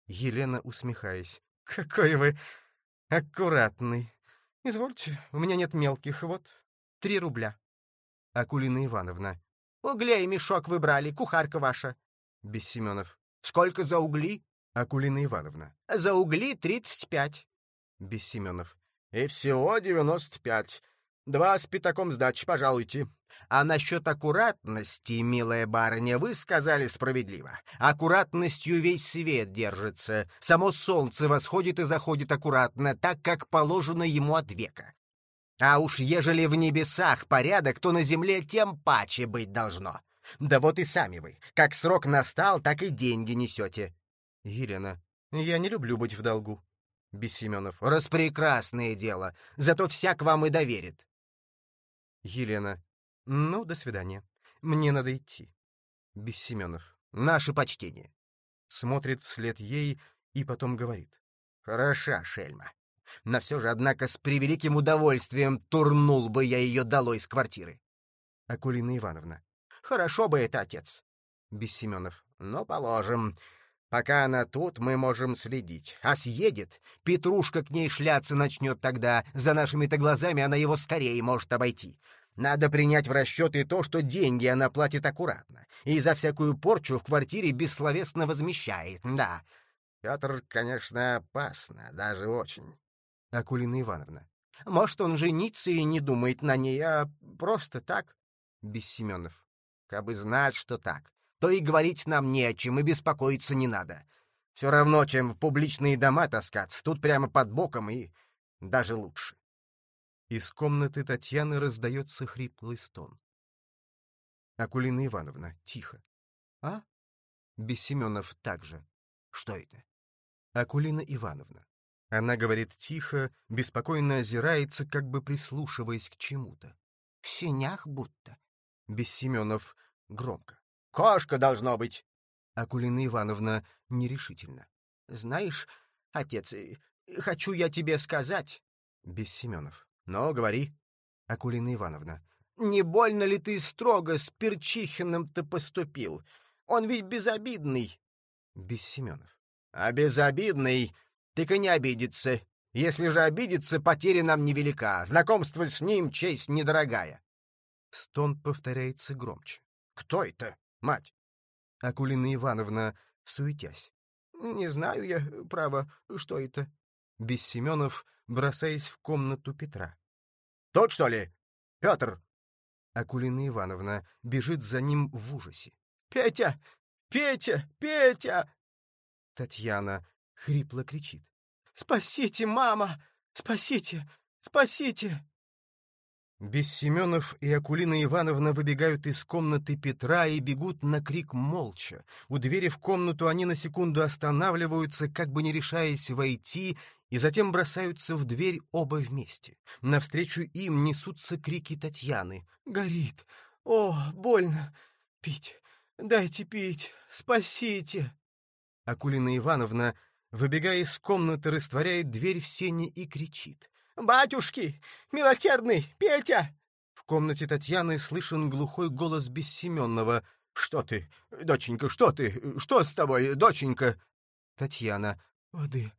Елена, усмехаясь. Какой вы аккуратный. Извольте, у меня нет мелких. Вот, три рубля. Акулина Ивановна. Углей мешок выбрали, кухарка ваша. Бессеменов. Сколько за угли? Акулина Ивановна. За угли тридцать пять. Бессеменов. И всего девяносто пять. Два с пятаком сдачи, пожалуйте. А насчет аккуратности, милая барыня, вы сказали справедливо. Аккуратностью весь свет держится. Само солнце восходит и заходит аккуратно, так, как положено ему от века. А уж ежели в небесах порядок, то на земле тем паче быть должно. Да вот и сами вы. Как срок настал, так и деньги несете. Елена. Я не люблю быть в долгу. Бессеменов. Распрекрасное дело. Зато всяк вам и доверит. Елена. Ну, до свидания. Мне надо идти. Бессеменов. Наше почтение. Смотрит вслед ей и потом говорит. Хороша шельма. Но все же, однако, с превеликим удовольствием турнул бы я ее долой из квартиры. Акулина Ивановна. Хорошо бы это, отец. Бессеменов. Ну, положим. Пока она тут, мы можем следить. А съедет, Петрушка к ней шляться начнет тогда. За нашими-то глазами она его скорее может обойти. Надо принять в расчет и то, что деньги она платит аккуратно. И за всякую порчу в квартире бессловесно возмещает, да. Петр, конечно, опасно, даже очень. Акулина Ивановна. Может, он жениться и не думает на ней, а просто так? Бессеменов. Кабы знать, что так то и говорить нам не о чем, и беспокоиться не надо. Все равно, чем в публичные дома таскаться, тут прямо под боком и даже лучше. Из комнаты Татьяны раздается хриплый стон. Акулина Ивановна, тихо. А? Бессеменов также. Что это? Акулина Ивановна. Она говорит тихо, беспокойно озирается, как бы прислушиваясь к чему-то. В сенях будто. Бессеменов громко. Кошка должно быть. Акулина Ивановна нерешительно. Знаешь, отец, э, хочу я тебе сказать. Без Семенов. Ну, говори. Акулина Ивановна. Не больно ли ты строго с Перчихиным-то поступил? Он ведь безобидный. Без Семенов. А безобидный, ты-ка не обидится. Если же обидится, потеря нам невелика. Знакомство с ним — честь недорогая. Стон повторяется громче. Кто это? Мать? Акулина Ивановна, суетясь. Не знаю я, право, что это. Без Семенов, бросаясь в комнату Петра. Тот, что ли? Петр. Акулина Ивановна бежит за ним в ужасе. Петя! Петя! Петя! Татьяна хрипло кричит. «Спасите, мама! Спасите! Спасите!» Бессеменов и Акулина Ивановна выбегают из комнаты Петра и бегут на крик молча. У двери в комнату они на секунду останавливаются, как бы не решаясь войти, и затем бросаются в дверь оба вместе. Навстречу им несутся крики Татьяны. «Горит! О, больно! Пить! Дайте пить! Спасите!» Акулина Ивановна, выбегая из комнаты, растворяет дверь в сене и кричит. «Батюшки! Милосердный! Петя!» В комнате Татьяны слышен глухой голос Бессеменного. «Что ты, доченька, что ты? Что с тобой, доченька?» Татьяна. «Воды.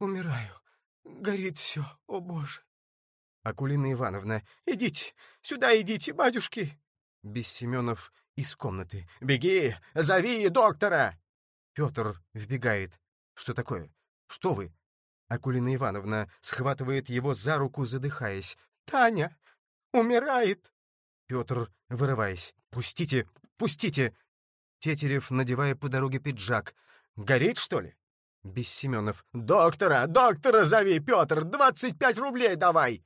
Умираю. Горит все, о боже!» Акулина Ивановна. «Идите, сюда идите, батюшки!» Бессеменов из комнаты. «Беги, зови доктора!» Петр вбегает. «Что такое? Что вы?» Акулина Ивановна схватывает его за руку, задыхаясь. «Таня умирает!» Петр, вырываясь. «Пустите! Пустите!» Тетерев, надевая по дороге пиджак. «Горит, что ли?» Бессеменов. «Доктора! Доктора зови, Петр! Двадцать пять рублей давай!»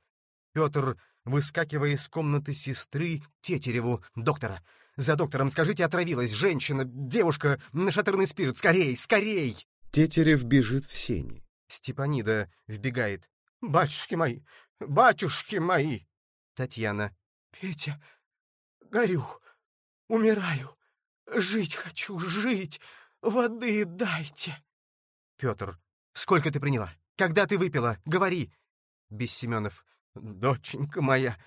Петр, выскакивая из комнаты сестры, Тетереву. «Доктора! За доктором скажите, отравилась женщина, девушка, нашатырный спирт! Скорей, скорей!» Тетерев бежит в сени. Степанида вбегает. «Батюшки мои! Батюшки мои!» Татьяна. «Петя, горю, умираю. Жить хочу, жить. Воды дайте!» Петр. «Сколько ты приняла? Когда ты выпила? Говори!» Бессеменов. «Доченька моя,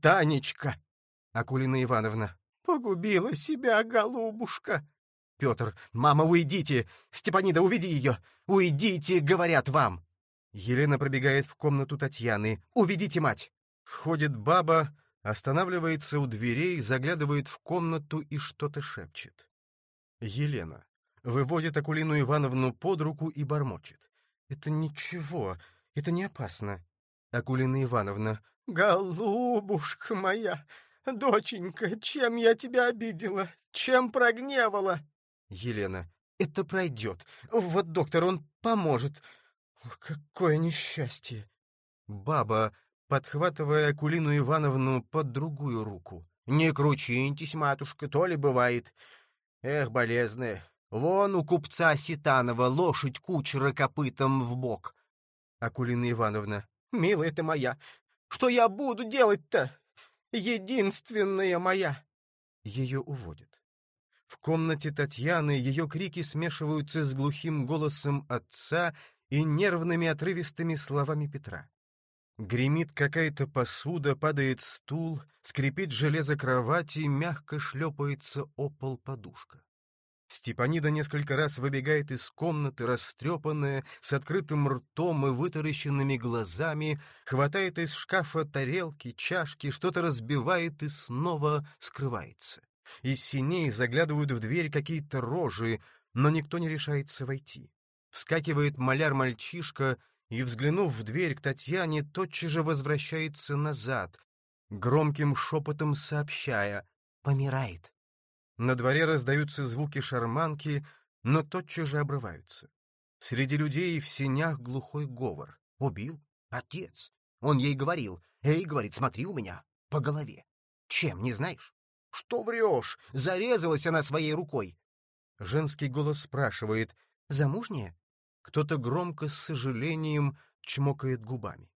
Танечка!» Акулина Ивановна. «Погубила себя, голубушка!» Петр. «Мама, уйдите! Степанида, уведи ее! Уйдите, говорят вам!» Елена пробегает в комнату Татьяны. «Уведите мать!» Входит баба, останавливается у дверей, заглядывает в комнату и что-то шепчет. Елена выводит Акулину Ивановну под руку и бормочет. «Это ничего, это не опасно». Акулина Ивановна. «Голубушка моя, доченька, чем я тебя обидела? Чем прогневала?» Елена. «Это пройдет. Вот доктор, он поможет. Ох, какое несчастье!» Баба, подхватывая Акулину Ивановну под другую руку. «Не кручиньтесь, матушка, то ли бывает. Эх, болезная, вон у купца Ситанова лошадь кучера копытом в бок. Акулина Ивановна. «Милая ты моя, что я буду делать-то? Единственная моя!» Ее уводят. В комнате Татьяны ее крики смешиваются с глухим голосом отца и нервными отрывистыми словами Петра. Гремит какая-то посуда, падает стул, скрипит железо кровати, мягко шлепается о пол подушка. Степанида несколько раз выбегает из комнаты, растрепанная, с открытым ртом и вытаращенными глазами, хватает из шкафа тарелки, чашки, что-то разбивает и снова скрывается. Из синей заглядывают в дверь какие-то рожи, но никто не решается войти. Вскакивает маляр-мальчишка и, взглянув в дверь к Татьяне, тотчас же возвращается назад, громким шепотом сообщая «Помирает». На дворе раздаются звуки шарманки, но тотчас же обрываются. Среди людей в сенях глухой говор. «Убил? Отец!» Он ей говорил. «Эй, — говорит, — смотри у меня, по голове. Чем, не знаешь?» «Что врешь? Зарезалась она своей рукой!» Женский голос спрашивает «Замужняя?» Кто-то громко с сожалением чмокает губами.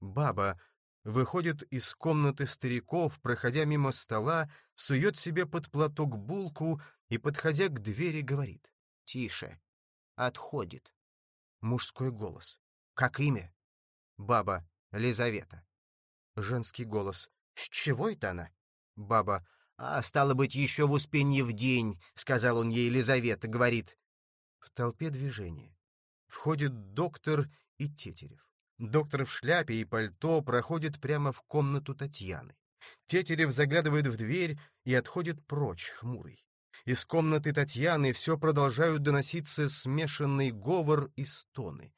Баба выходит из комнаты стариков, проходя мимо стола, сует себе под платок булку и, подходя к двери, говорит «Тише! Отходит!» Мужской голос. «Как имя?» Баба Лизавета. Женский голос. «С чего это она?» Баба. «А, стало быть, еще в Успенье в день», — сказал он ей, Елизавета, говорит. В толпе движение. Входит доктор и Тетерев. Доктор в шляпе и пальто проходит прямо в комнату Татьяны. Тетерев заглядывает в дверь и отходит прочь, хмурый. Из комнаты Татьяны все продолжают доноситься смешанный говор и стоны.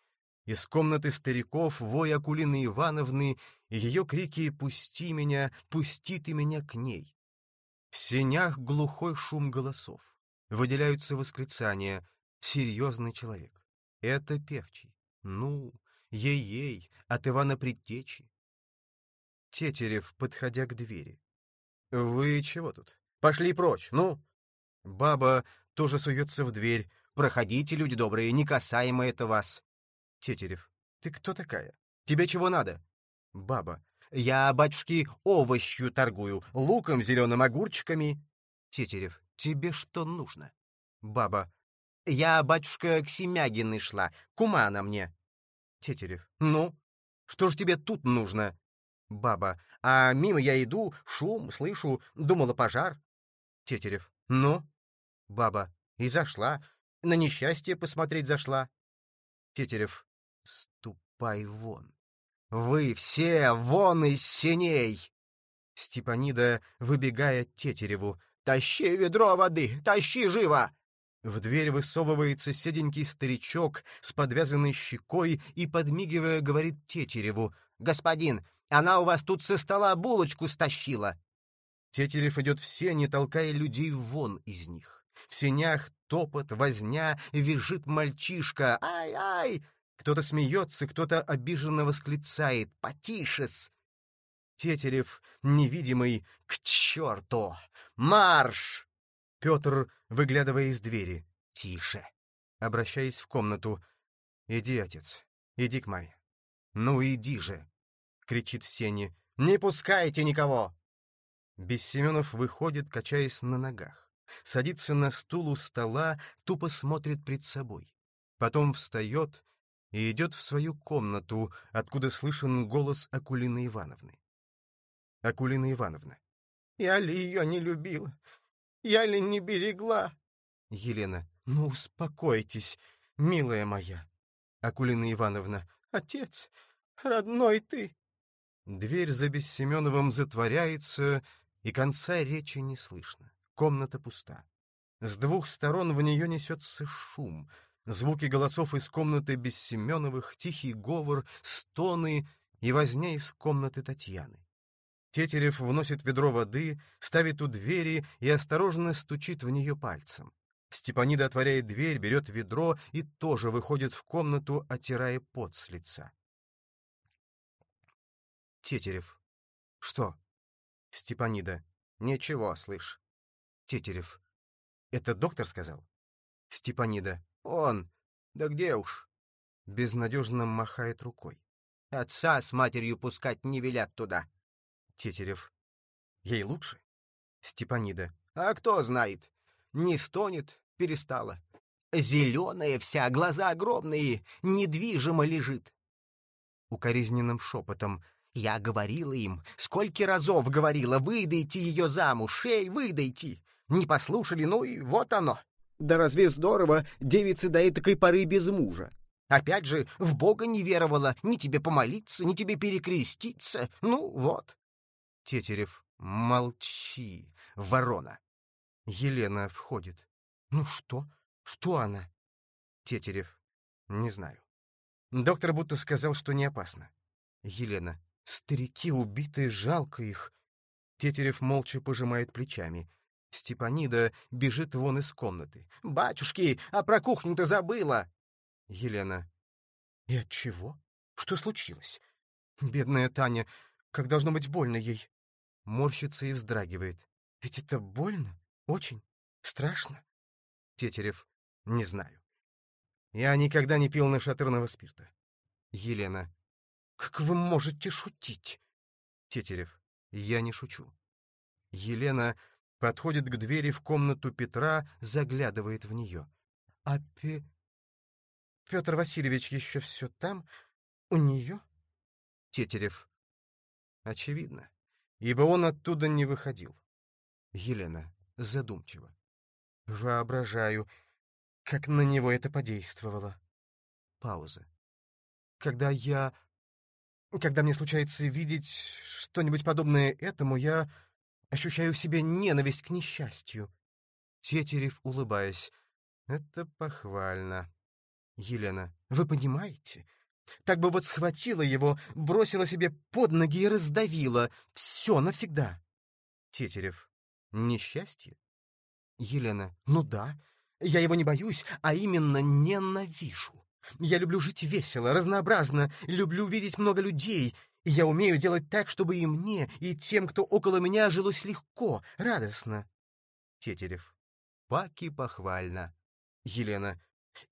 Из комнаты стариков вой Акулины Ивановны и ее крики «Пусти меня! Пусти ты меня к ней!» В сенях глухой шум голосов. Выделяются восклицания «Серьезный человек». Это певчий. Ну, ей-ей, от Ивана Предтечи. Тетерев, подходя к двери. «Вы чего тут? Пошли прочь, ну!» Баба тоже суется в дверь. «Проходите, люди добрые, не касаемо это вас!» Тетерев. «Ты кто такая? Тебе чего надо?» Баба. «Я, батюшки, овощью торгую, луком, зеленым огурчиками». Тетерев. «Тебе что нужно?» Баба. Я, батюшка, к Семягиной шла. Кума она мне. Тетерев. Ну, что ж тебе тут нужно? Баба. А мимо я иду, шум, слышу, думала пожар. Тетерев. Ну? Баба. И зашла. На несчастье посмотреть зашла. Тетерев. Ступай вон. Вы все вон из синей. Степанида, выбегая Тетереву. «Тащи ведро воды! Тащи живо!» В дверь высовывается седенький старичок с подвязанной щекой и, подмигивая, говорит Тетереву. «Господин, она у вас тут со стола булочку стащила!» Тетерев идет в сени, толкая людей вон из них. В сенях топот, возня, визжит мальчишка. «Ай-ай!» Кто-то смеется, кто-то обиженно восклицает. «Потише-с!» Тетерев, невидимый, к черту! Марш! Петр, выглядывая из двери. Тише. Обращаясь в комнату. Иди, отец, иди к маме. Ну, иди же! Кричит в сене. Не пускайте никого! Бессеменов выходит, качаясь на ногах. Садится на стул у стола, тупо смотрит пред собой. Потом встает и идет в свою комнату, откуда слышен голос Акулины Ивановны. Акулина Ивановна. «Я ли ее не любила? Я ли не берегла?» Елена. «Ну, успокойтесь, милая моя». Акулина Ивановна. «Отец, родной ты». Дверь за Бессеменовым затворяется, и конца речи не слышно. Комната пуста. С двух сторон в нее несется шум. Звуки голосов из комнаты Бессеменовых, тихий говор, стоны и возня из комнаты Татьяны. Тетерев вносит ведро воды, ставит у двери и осторожно стучит в нее пальцем. Степанида отворяет дверь, берет ведро и тоже выходит в комнату, отирая пот с лица. Тетерев. Что? Степанида. Ничего, слышь. Тетерев. Это доктор сказал? Степанида. Он. Да где уж? Безнадежно махает рукой. Отца с матерью пускать не велят туда. Тетерев. Ей лучше? Степанида. А кто знает. Не стонет, перестала. Зеленая вся, глаза огромные, недвижимо лежит. Укоризненным шепотом. Я говорила им, сколько разов говорила, выдайте ее замуж, эй, выдайте. Не послушали, ну и вот оно. Да разве здорово девицы до этой поры без мужа? Опять же, в Бога не веровала, ни тебе помолиться, ни тебе перекреститься. Ну, вот. Тетерев. Молчи, ворона. Елена входит. Ну что? Что она? Тетерев. Не знаю. Доктор будто сказал, что не опасно. Елена. Старики убитые, жалко их. Тетерев молча пожимает плечами. Степанида бежит вон из комнаты. «Батюшки, а про кухню-то забыла!» Елена. «И от чего? Что случилось? Бедная Таня, как должно быть больно ей!» Морщится и вздрагивает. «Ведь это больно? Очень? Страшно?» Тетерев. «Не знаю. Я никогда не пил нашатырного спирта». Елена. «Как вы можете шутить?» Тетерев. «Я не шучу». Елена подходит к двери в комнату Петра, заглядывает в нее. «А Пе... Петр Васильевич еще все там? У нее?» Тетерев. «Очевидно ибо он оттуда не выходил. Елена задумчиво. Воображаю, как на него это подействовало. Пауза. Когда я... Когда мне случается видеть что-нибудь подобное этому, я ощущаю в себе ненависть к несчастью. Тетерев, улыбаясь. Это похвально. Елена. Вы понимаете? Так бы вот схватила его, бросила себе под ноги и раздавила. Все навсегда. Тетерев. Несчастье? Елена. Ну да. Я его не боюсь, а именно ненавижу. Я люблю жить весело, разнообразно, люблю видеть много людей, и я умею делать так, чтобы и мне, и тем, кто около меня, жилось легко, радостно. Тетерев. Паки похвально. Елена.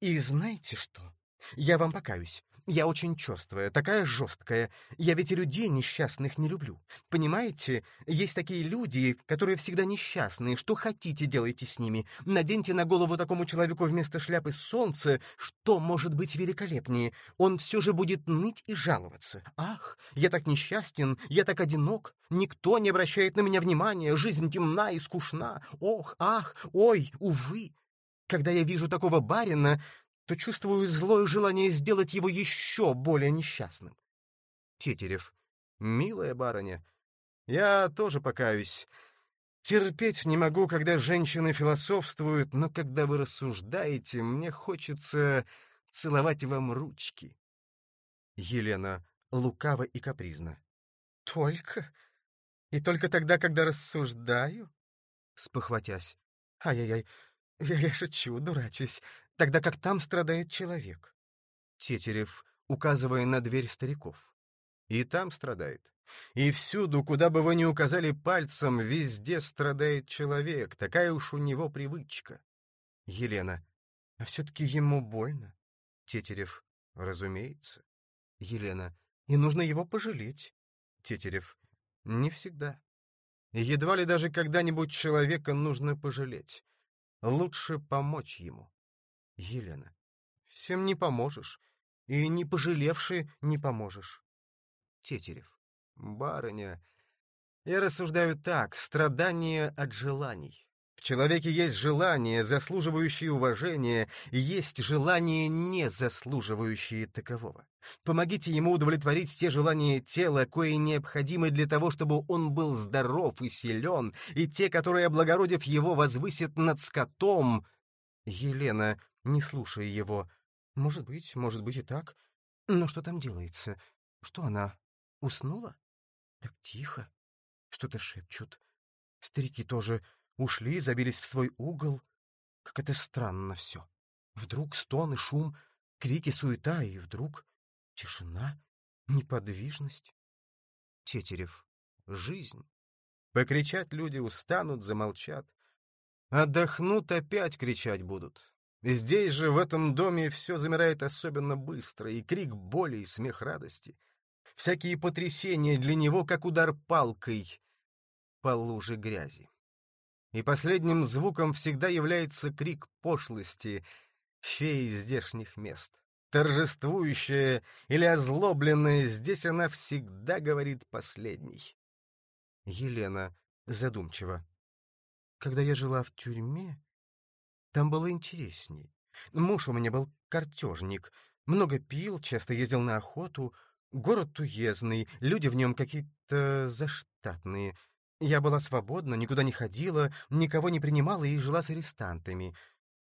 И знаете что? Я вам покаюсь. Я очень черствая, такая жесткая. Я ведь людей несчастных не люблю. Понимаете, есть такие люди, которые всегда несчастные. Что хотите, делайте с ними. Наденьте на голову такому человеку вместо шляпы солнце. Что может быть великолепнее? Он все же будет ныть и жаловаться. Ах, я так несчастен, я так одинок. Никто не обращает на меня внимания. Жизнь темна и скучна. Ох, ах, ой, увы. Когда я вижу такого барина, то чувствую злое желание сделать его еще более несчастным. Тетерев. Милая барыня, я тоже покаюсь. Терпеть не могу, когда женщины философствуют, но когда вы рассуждаете, мне хочется целовать вам ручки. Елена лукаво и капризно. Только? И только тогда, когда рассуждаю? Спохватясь. Ай-яй-яй, я, я шучу, дурачусь тогда как там страдает человек. Тетерев, указывая на дверь стариков. И там страдает. И всюду, куда бы вы ни указали пальцем, везде страдает человек. Такая уж у него привычка. Елена. А все-таки ему больно. Тетерев. Разумеется. Елена. И нужно его пожалеть. Тетерев. Не всегда. Едва ли даже когда-нибудь человека нужно пожалеть. Лучше помочь ему. Елена. Всем не поможешь. И не пожалевши не поможешь. Тетерев. Барыня. Я рассуждаю так. Страдание от желаний. В человеке есть желания, заслуживающие уважения, и есть желания, не заслуживающие такового. Помогите ему удовлетворить те желания тела, кои необходимы для того, чтобы он был здоров и силен, и те, которые, облагородив его, возвысят над скотом. Елена, не слушая его. Может быть, может быть и так. Но что там делается? Что она, уснула? Так тихо. Что-то шепчут. Старики тоже ушли, забились в свой угол. Как это странно все. Вдруг стон и шум, крики, суета, и вдруг тишина, неподвижность. Тетерев. Жизнь. Покричать люди устанут, замолчат. Отдохнут, опять кричать будут. Здесь же, в этом доме, все замирает особенно быстро, и крик боли, и смех радости. Всякие потрясения для него, как удар палкой по луже грязи. И последним звуком всегда является крик пошлости феи здешних мест. Торжествующая или озлобленная, здесь она всегда говорит последней. Елена задумчиво. Когда я жила в тюрьме, там было интересней. Муж у меня был картежник, много пил, часто ездил на охоту. Город уездный, люди в нем какие-то заштатные. Я была свободна, никуда не ходила, никого не принимала и жила с арестантами.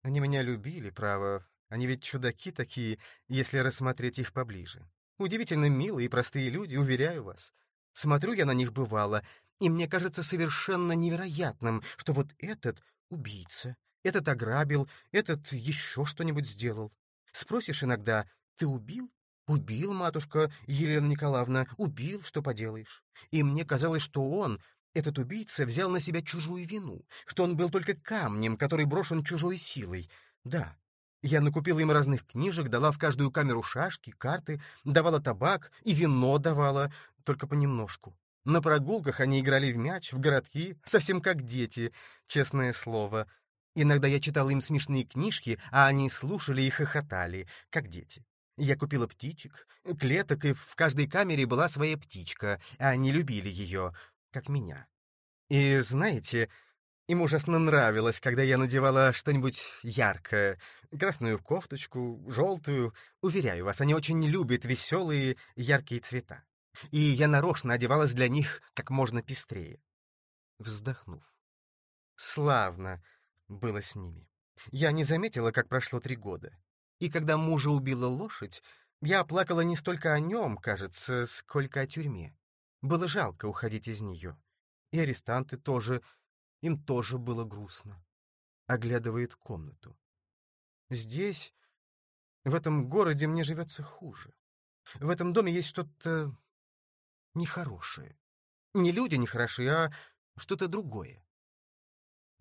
Они меня любили, право. Они ведь чудаки такие, если рассмотреть их поближе. Удивительно милые и простые люди, уверяю вас. Смотрю я на них бывало, и мне кажется совершенно невероятным, что вот этот убийца, этот ограбил, этот еще что-нибудь сделал. Спросишь иногда, ты убил? Убил, матушка Елена Николаевна, убил, что поделаешь. И мне казалось, что он, этот убийца, взял на себя чужую вину, что он был только камнем, который брошен чужой силой. Да, я накупила им разных книжек, дала в каждую камеру шашки, карты, давала табак и вино давала, только понемножку. На прогулках они играли в мяч, в городки, совсем как дети, честное слово. Иногда я читала им смешные книжки, а они слушали и хохотали, как дети. Я купила птичек, клеток, и в каждой камере была своя птичка, а они любили ее, как меня. И знаете, им ужасно нравилось, когда я надевала что-нибудь яркое, красную кофточку, желтую. Уверяю вас, они очень любят веселые, яркие цвета. И я нарочно одевалась для них как можно пестрее. Вздохнув. Славно было с ними. Я не заметила, как прошло три года. И когда мужа убила лошадь, я плакала не столько о нем, кажется, сколько о тюрьме. Было жалко уходить из нее. И арестанты тоже, им тоже было грустно. Оглядывает комнату. Здесь, в этом городе, мне живется хуже. В этом доме есть что-то нехорошее. Не люди нехороши, а что-то другое.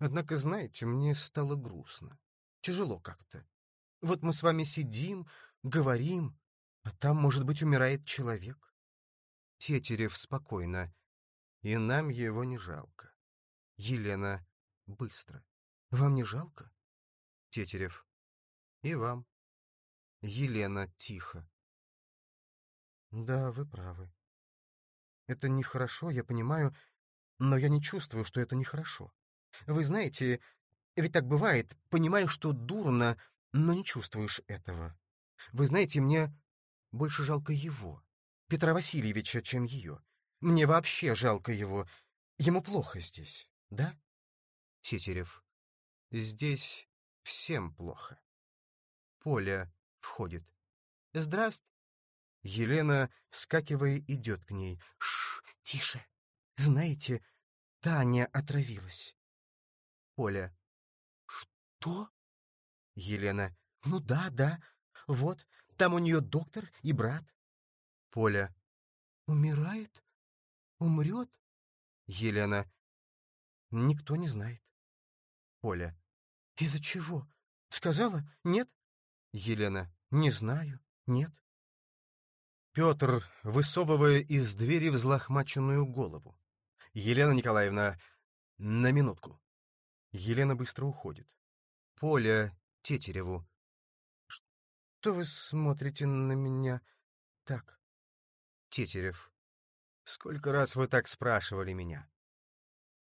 Однако, знаете, мне стало грустно. Тяжело как-то. Вот мы с вами сидим, говорим, а там, может быть, умирает человек. Тетерев спокойно. И нам его не жалко. Елена быстро. Вам не жалко? Тетерев. И вам. Елена тихо. Да, вы правы. Это нехорошо, я понимаю, но я не чувствую, что это нехорошо. Вы знаете, ведь так бывает, понимаешь, что дурно, но не чувствуешь этого. Вы знаете, мне больше жалко его, Петра Васильевича, чем ее. Мне вообще жалко его. Ему плохо здесь, да? Тетерев. Здесь всем плохо. Поля входит. Здравствуй. Елена, вскакивая, идет к ней. Шш, тише. Знаете, Таня отравилась. Поля. Что? Елена. Ну да, да. Вот, там у нее доктор и брат. Поля. Умирает? Умрет? Елена. Никто не знает. Поля. Из-за чего? Сказала? Нет? Елена. Не знаю. Нет. Петр, высовывая из двери взлохмаченную голову. Елена Николаевна, на минутку. Елена быстро уходит. Поля Тетереву. Что вы смотрите на меня так? Тетерев. Сколько раз вы так спрашивали меня?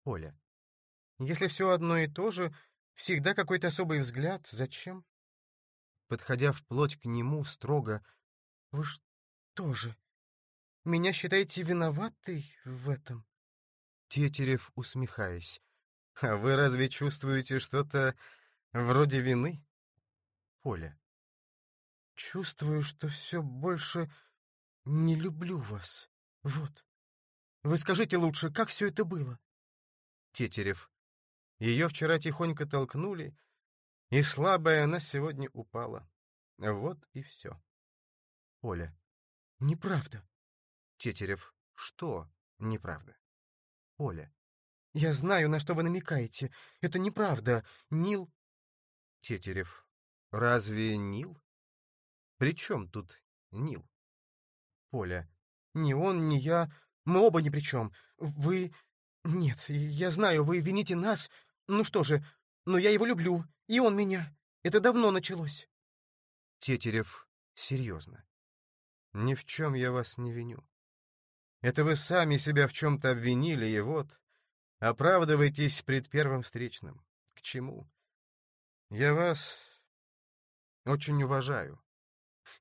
Поля. Если все одно и то же, всегда какой-то особый взгляд, зачем? Подходя вплоть к нему, строго. Вы что же, меня считаете виноватой в этом? Тетерев, усмехаясь. А вы разве чувствуете что-то вроде вины? Поля. Чувствую, что все больше не люблю вас. Вот. Вы скажите лучше, как все это было? Тетерев. Ее вчера тихонько толкнули, и слабая она сегодня упала. Вот и все. Оля. Неправда. Тетерев. Что неправда? Оля. Я знаю, на что вы намекаете. Это неправда. Нил... Тетерев. Разве Нил? При чем тут Нил? Поля. Ни он, ни я. Мы оба ни при чем. Вы... Нет, я знаю, вы вините нас. Ну что же, но я его люблю, и он меня. Это давно началось. Тетерев серьезно. Ни в чем я вас не виню. Это вы сами себя в чем-то обвинили, и вот, оправдывайтесь пред первым встречным. К чему? Я вас очень уважаю.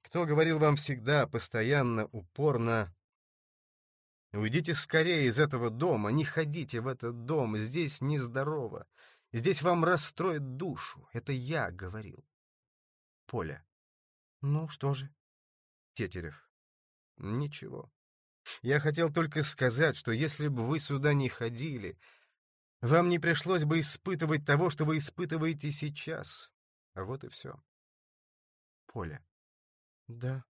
Кто говорил вам всегда, постоянно, упорно, Уйдите скорее из этого дома, не ходите в этот дом, здесь нездорово. Здесь вам расстроит душу. Это я говорил. Поля. Ну, что же? Тетерев. Ничего. Я хотел только сказать, что если бы вы сюда не ходили, вам не пришлось бы испытывать того, что вы испытываете сейчас. А вот и все. Поля. Да.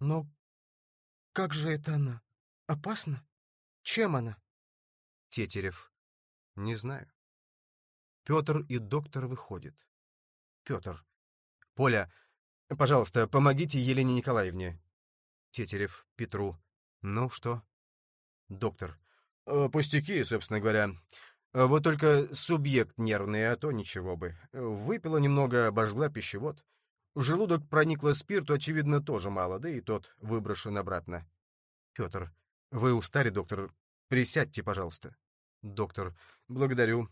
Но как же это она? Опасно? Чем она? Тетерев. Не знаю. Петр и доктор выходят. Петр. Поля, пожалуйста, помогите Елене Николаевне. Тетерев Петру. Ну что? Доктор. «Э, пустяки, собственно говоря. Вот только субъект нервный, а то ничего бы. Выпила немного, обожгла пищевод. В желудок проникло спирту, очевидно, тоже мало, да и тот выброшен обратно. Петр. Вы устали, доктор. Присядьте, пожалуйста. Доктор. Благодарю.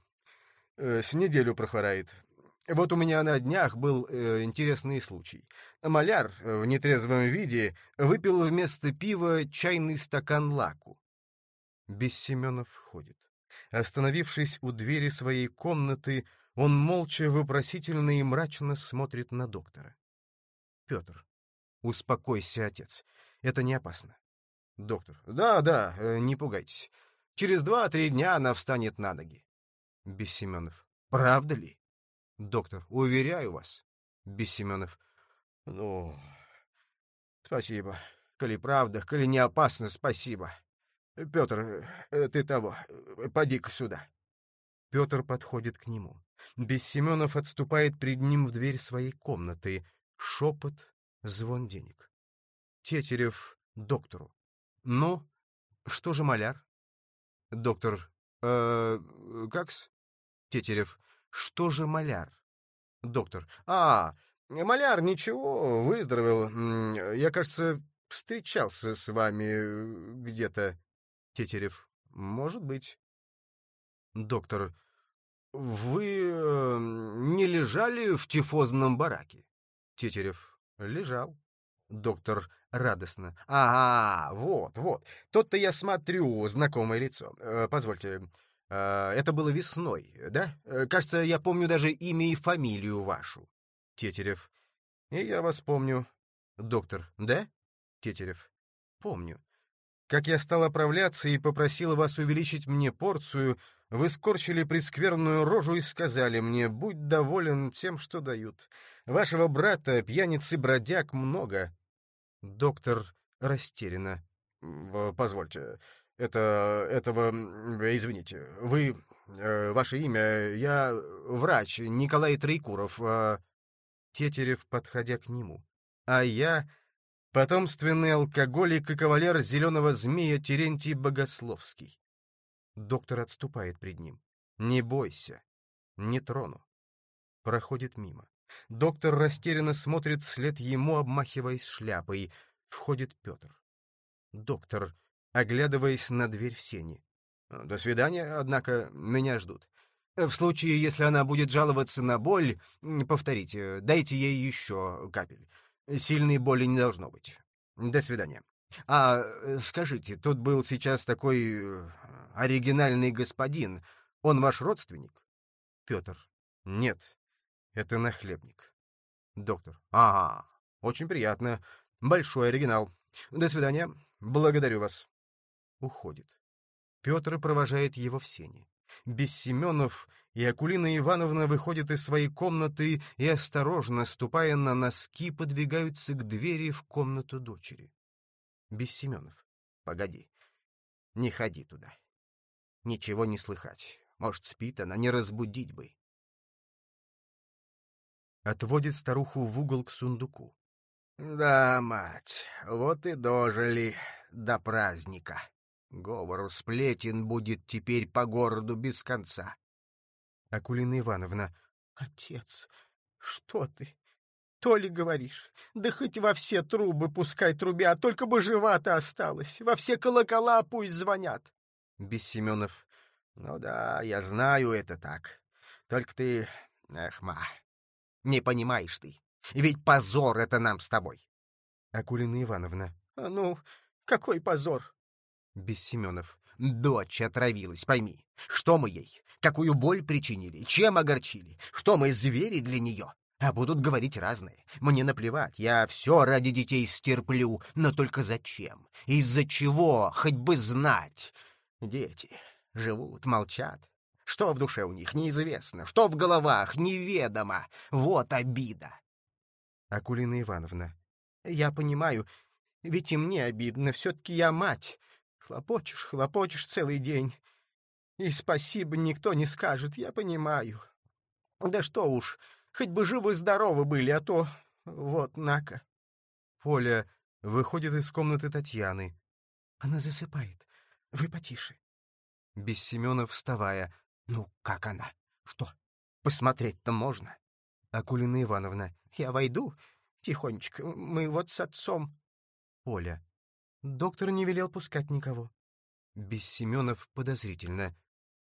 Э, с неделю прохворает. Вот у меня на днях был э, интересный случай. Маляр э, в нетрезвом виде выпил вместо пива чайный стакан лаку. Бессеменов входит. Остановившись у двери своей комнаты, он молча, вопросительно и мрачно смотрит на доктора. Петр. Успокойся, отец. Это не опасно. Доктор. Да, да, э, не пугайтесь. Через два-три дня она встанет на ноги. Бессеменов. Правда ли? Доктор. Уверяю вас. Бессеменов. Ну, спасибо. Коли правда, коли не опасно, спасибо. Петр, э, ты того, э, поди-ка сюда. Петр подходит к нему. Бессеменов отступает пред ним в дверь своей комнаты. Шепот, Звон денег. Тетерев доктору. Ну, что же маляр? Доктор. Э, как-с? Тетерев. Что же маляр? Доктор. А, маляр, ничего, выздоровел. Я, кажется, встречался с вами э, где-то. Тетерев. Может быть. Доктор. Вы э, не лежали в тифозном бараке? Тетерев. Лежал. Доктор радостно. Ага, вот, вот. Тот-то я смотрю, знакомое лицо. Э, позвольте, это было весной, да? Э, кажется, я помню даже имя и фамилию вашу. Тетерев. И я вас помню. Доктор. Да? Тетерев. Помню. Как я стал оправляться и попросил вас увеличить мне порцию, вы скорчили прескверную рожу и сказали мне, будь доволен тем, что дают. Вашего брата, пьяницы бродяг, много. Доктор растерянно. Позвольте, это... этого... Извините, вы... Э, ваше имя... Я врач Николай Троекуров. А... Тетерев, подходя к нему. А я потомственный алкоголик и кавалер зеленого змея Терентий Богословский. Доктор отступает пред ним. «Не бойся, не трону». Проходит мимо. Доктор растерянно смотрит вслед ему, обмахиваясь шляпой. Входит Петр. Доктор, оглядываясь на дверь в сени. «До свидания, однако меня ждут. В случае, если она будет жаловаться на боль, повторите, дайте ей еще капель. Сильной боли не должно быть. До свидания. А скажите, тут был сейчас такой э, оригинальный господин. Он ваш родственник? Петр. Нет, это нахлебник. Доктор. Ага, очень приятно. Большой оригинал. До свидания. Благодарю вас. Уходит. Петр провожает его в сени. Без Семенов и Акулина Ивановна выходят из своей комнаты и, осторожно ступая на носки, подвигаются к двери в комнату дочери. Без Семенов. Погоди. Не ходи туда. Ничего не слыхать. Может, спит она, не разбудить бы. Отводит старуху в угол к сундуку. «Да, мать, вот и дожили до праздника. Говору сплетен будет теперь по городу без конца». Акулина Ивановна. «Отец, что ты? То ли говоришь? Да хоть во все трубы пускай трубят, только бы жива-то осталась. Во все колокола пусть звонят». Бессеменов. «Ну да, я знаю это так. Только ты... Эх, ма, не понимаешь ты. Ведь позор это нам с тобой. Акулина Ивановна. А ну, какой позор? Бессеменов. Дочь отравилась, пойми. Что мы ей? Какую боль причинили? Чем огорчили? Что мы звери для нее? А будут говорить разные. Мне наплевать, я все ради детей стерплю, но только зачем? Из-за чего? Хоть бы знать. Дети живут, молчат, что в душе у них, неизвестно. Что в головах, неведомо. Вот обида. Акулина Ивановна. Я понимаю, ведь и мне обидно. Все-таки я мать. Хлопочешь, хлопочешь целый день. И спасибо никто не скажет, я понимаю. Да что уж, хоть бы живы-здоровы были, а то... Вот, нака. Поля выходит из комнаты Татьяны. Она засыпает. Вы потише. Без Семенов, вставая. Ну, как она? Что, посмотреть-то можно? Акулина Ивановна, я войду тихонечко. Мы вот с отцом. Оля. Доктор не велел пускать никого. Без Семенов подозрительно.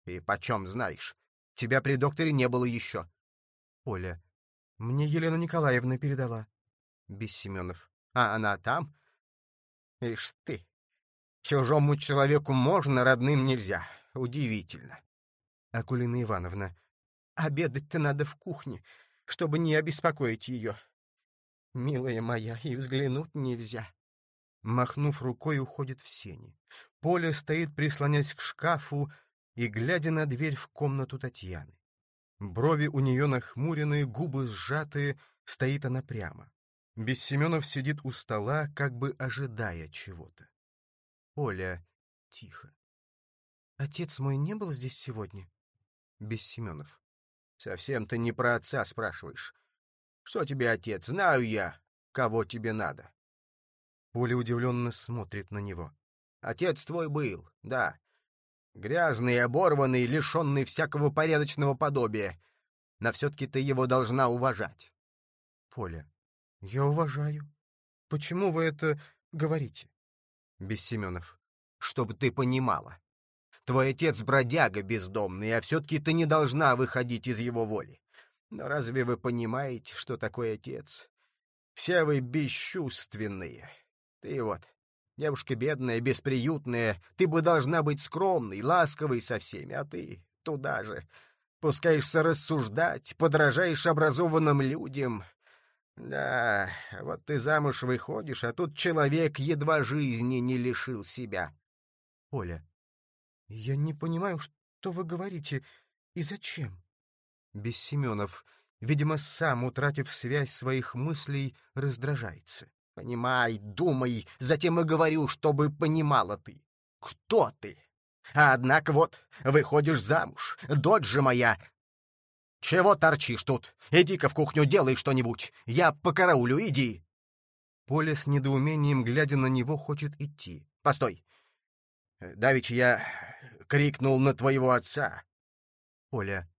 И почем знаешь? Тебя при докторе не было еще. Оля. Мне Елена Николаевна передала. Без Семенов. А она там? Ишь ты. Чужому человеку можно, родным нельзя. Удивительно. Акулина Ивановна. «Обедать-то надо в кухне, чтобы не обеспокоить ее. Милая моя, и взглянуть нельзя». Махнув рукой, уходит в сени. Поля стоит, прислонясь к шкафу и глядя на дверь в комнату Татьяны. Брови у нее нахмуренные, губы сжатые, стоит она прямо. Бессеменов сидит у стола, как бы ожидая чего-то. Оля тихо. «Отец мой не был здесь сегодня?» без Семенов. Совсем ты не про отца спрашиваешь. Что тебе, отец, знаю я. кого тебе надо. Поля удивленно смотрит на него. Отец твой был, да. Грязный, оборванный, лишенный всякого порядочного подобия. Но все-таки ты его должна уважать. Поля. Я уважаю. Почему вы это говорите? Бессеменов. Чтобы ты понимала. Твой отец бродяга бездомный, а все-таки ты не должна выходить из его воли. Но разве вы понимаете, что такое отец? Все вы бесчувственные. Ты вот, девушка бедная, бесприютная, ты бы должна быть скромной, ласковой со всеми, а ты туда же. Пускаешься рассуждать, подражаешь образованным людям. Да, вот ты замуж выходишь, а тут человек едва жизни не лишил себя. Оля, я не понимаю, что вы говорите и зачем. Бессеменов, видимо, сам, утратив связь своих мыслей, раздражается. Понимай, думай, затем и говорю, чтобы понимала ты. Кто ты? А однако вот, выходишь замуж, дочь же моя. Чего торчишь тут? Иди-ка в кухню, делай что-нибудь. Я по караулю, иди. Поля с недоумением, глядя на него, хочет идти. Постой. Давич я крикнул на твоего отца. Оля.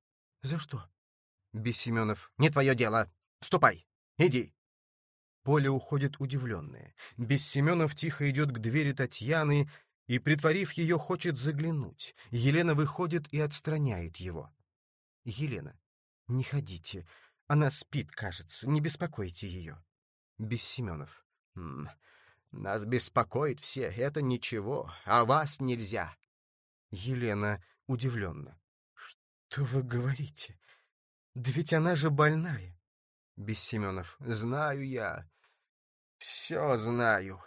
За что? Бессеменов. Не твое дело. Ступай. Иди. Поля уходит удивленная. Бессеменов тихо идет к двери Татьяны и, притворив ее, хочет заглянуть. Елена выходит и отстраняет его. Елена. Не ходите. Она спит, кажется. Не беспокойте ее. Бессеменов. Нас беспокоит все. Это ничего. А вас нельзя. Елена удивленно. «Что вы говорите? Да ведь она же больная!» Бессеменов. «Знаю я. Все знаю».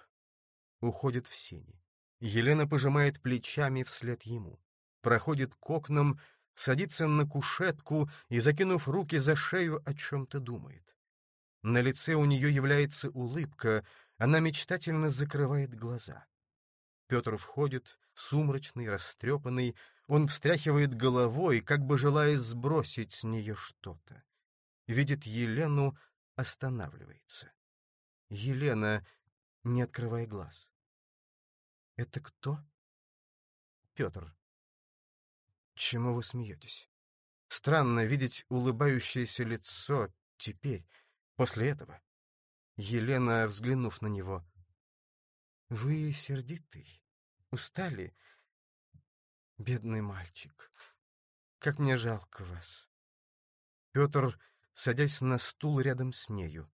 Уходит в сени. Елена пожимает плечами вслед ему. Проходит к окнам, садится на кушетку и, закинув руки за шею, о чем-то думает. На лице у нее является улыбка, она мечтательно закрывает глаза. Петр входит, сумрачный, растрепанный, он встряхивает головой, как бы желая сбросить с нее что-то. Видит Елену, останавливается. Елена, не открывая глаз. «Это кто?» «Петр». «Чему вы смеетесь?» «Странно видеть улыбающееся лицо теперь, после этого». Елена, взглянув на него. «Вы сердитый?» Устали? Бедный мальчик. Как мне жалко вас. Петр, садясь на стул рядом с нею.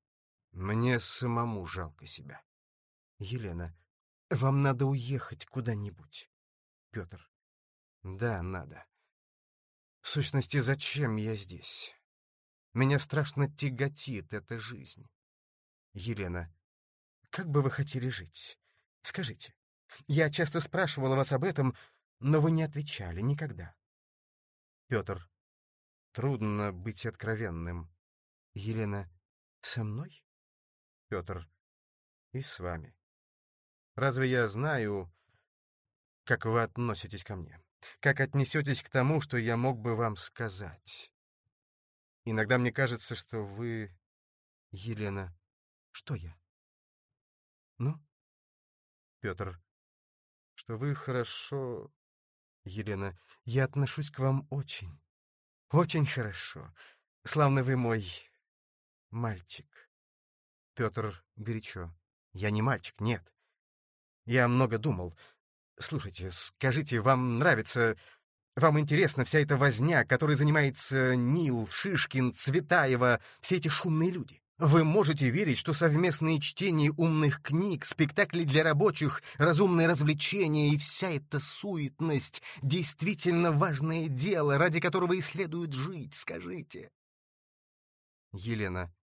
Мне самому жалко себя. Елена, вам надо уехать куда-нибудь. Петр. Да, надо. В сущности, зачем я здесь? Меня страшно тяготит эта жизнь. Елена, как бы вы хотели жить? Скажите. Я часто спрашивала вас об этом, но вы не отвечали никогда. Петр. Трудно быть откровенным. Елена. Со мной? Петр. И с вами. Разве я знаю, как вы относитесь ко мне? Как отнесетесь к тому, что я мог бы вам сказать? Иногда мне кажется, что вы... Елена. Что я? Ну? Петр что вы хорошо... Елена, я отношусь к вам очень, очень хорошо. Славно вы мой мальчик. Петр горячо. Я не мальчик, нет. Я много думал. Слушайте, скажите, вам нравится... Вам интересна вся эта возня, которой занимается Нил, Шишкин, Цветаева, все эти шумные люди? Вы можете верить, что совместные чтения умных книг, спектакли для рабочих, разумное развлечение и вся эта суетность — действительно важное дело, ради которого и следует жить, скажите. Елена.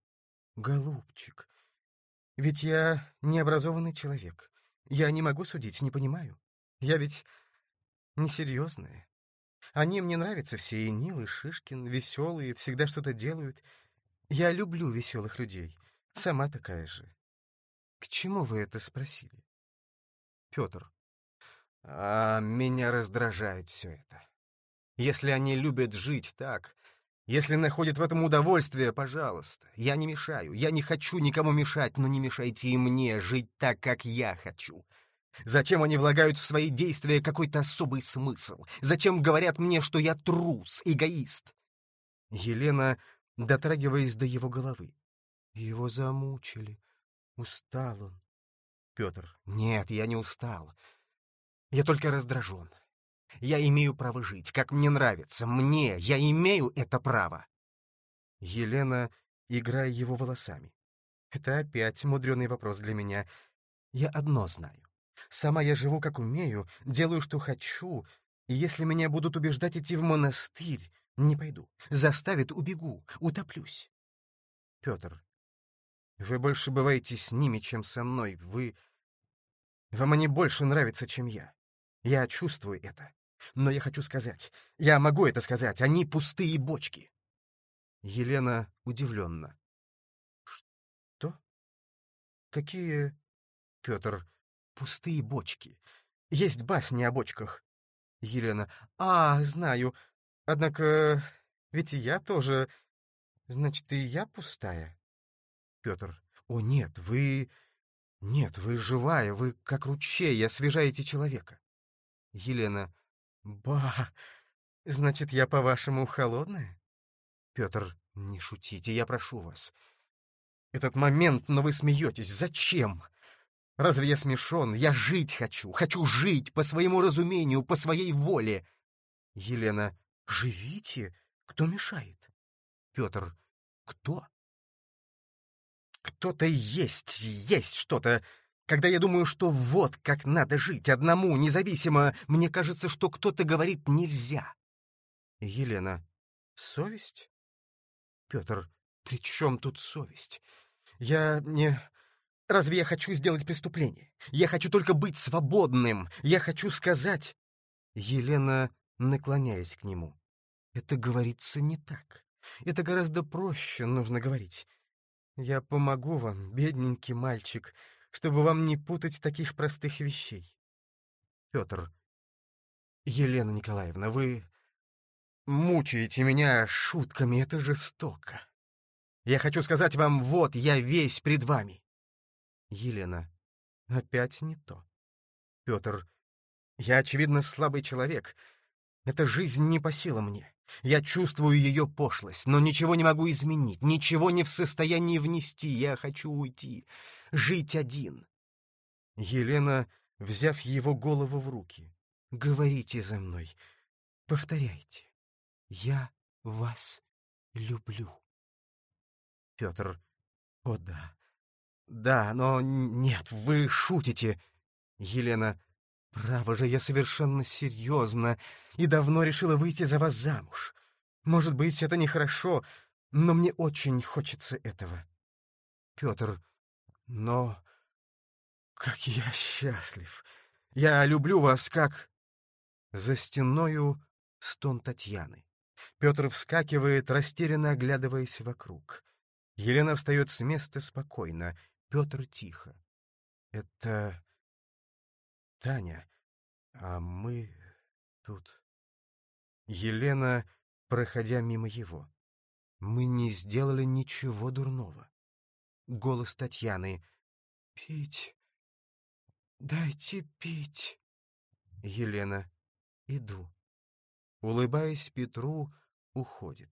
Голубчик, ведь я необразованный человек. Я не могу судить, не понимаю. Я ведь несерьезная. Они мне нравятся все, и Нил, и Шишкин, веселые, всегда что-то делают — я люблю веселых людей. Сама такая же. К чему вы это спросили? Петр. А меня раздражает все это. Если они любят жить так, Если находит в этом удовольствие, пожалуйста. Я не мешаю. Я не хочу никому мешать, но не мешайте и мне жить так, как я хочу. Зачем они влагают в свои действия какой-то особый смысл? Зачем говорят мне, что я трус, эгоист? Елена, дотрагиваясь до его головы. Его замучили. Устал он. Петр. Нет, я не устал. Я только раздражен. Я имею право жить, как мне нравится. Мне, я имею это право. Елена, играя его волосами. Это опять мудреный вопрос для меня. Я одно знаю. Сама я живу, как умею, делаю, что хочу, и если меня будут убеждать идти в монастырь, не пойду. Заставят, убегу, утоплюсь. Петр, вы больше бываете с ними, чем со мной. Вы... Вам они больше нравятся, чем я. Я чувствую это. Но я хочу сказать, я могу это сказать, они пустые бочки. Елена удивленно. Что? Какие... Петр, пустые бочки. Есть басни о бочках. Елена. А, знаю. Однако, ведь и я тоже... Значит, и я пустая? Петр. О, нет, вы... Нет, вы живая, вы как ручей, освежаете человека. Елена. Ба, значит, я, по-вашему, холодная? Петр. Не шутите, я прошу вас. Этот момент, но вы смеетесь. Зачем? Разве я смешон? Я жить хочу. Хочу жить по своему разумению, по своей воле. Елена. Живите. Кто мешает? Петр. Кто? Кто-то есть, есть что-то. Когда я думаю, что вот как надо жить одному, независимо, мне кажется, что кто-то говорит «нельзя». Елена. Совесть? Петр. При чем тут совесть? Я не... Разве я хочу сделать преступление? Я хочу только быть свободным. Я хочу сказать... Елена, наклоняясь к нему. Это говорится не так. Это гораздо проще нужно говорить. Я помогу вам, бедненький мальчик, чтобы вам не путать таких простых вещей. Петр. Елена Николаевна, вы мучаете меня шутками, это жестоко. Я хочу сказать вам, вот, я весь пред вами. Елена. Опять не то. Петр. Я, очевидно, слабый человек. Эта жизнь не по силам мне. Я чувствую ее пошлость, но ничего не могу изменить, ничего не в состоянии внести. Я хочу уйти, жить один. Елена, взяв его голову в руки. Говорите за мной, повторяйте. Я вас люблю. Петр. О да, «Да, но нет, вы шутите!» Елена. «Право же, я совершенно серьезно и давно решила выйти за вас замуж. Может быть, это нехорошо, но мне очень хочется этого». Петр. «Но как я счастлив! Я люблю вас как...» За стеною стон Татьяны. Петр вскакивает, растерянно оглядываясь вокруг. Елена встает с места спокойно — Петр тихо. «Это Таня, а мы тут...» Елена, проходя мимо его. «Мы не сделали ничего дурного». Голос Татьяны. «Пить! Дайте пить!» Елена. «Иду». Улыбаясь Петру, уходит.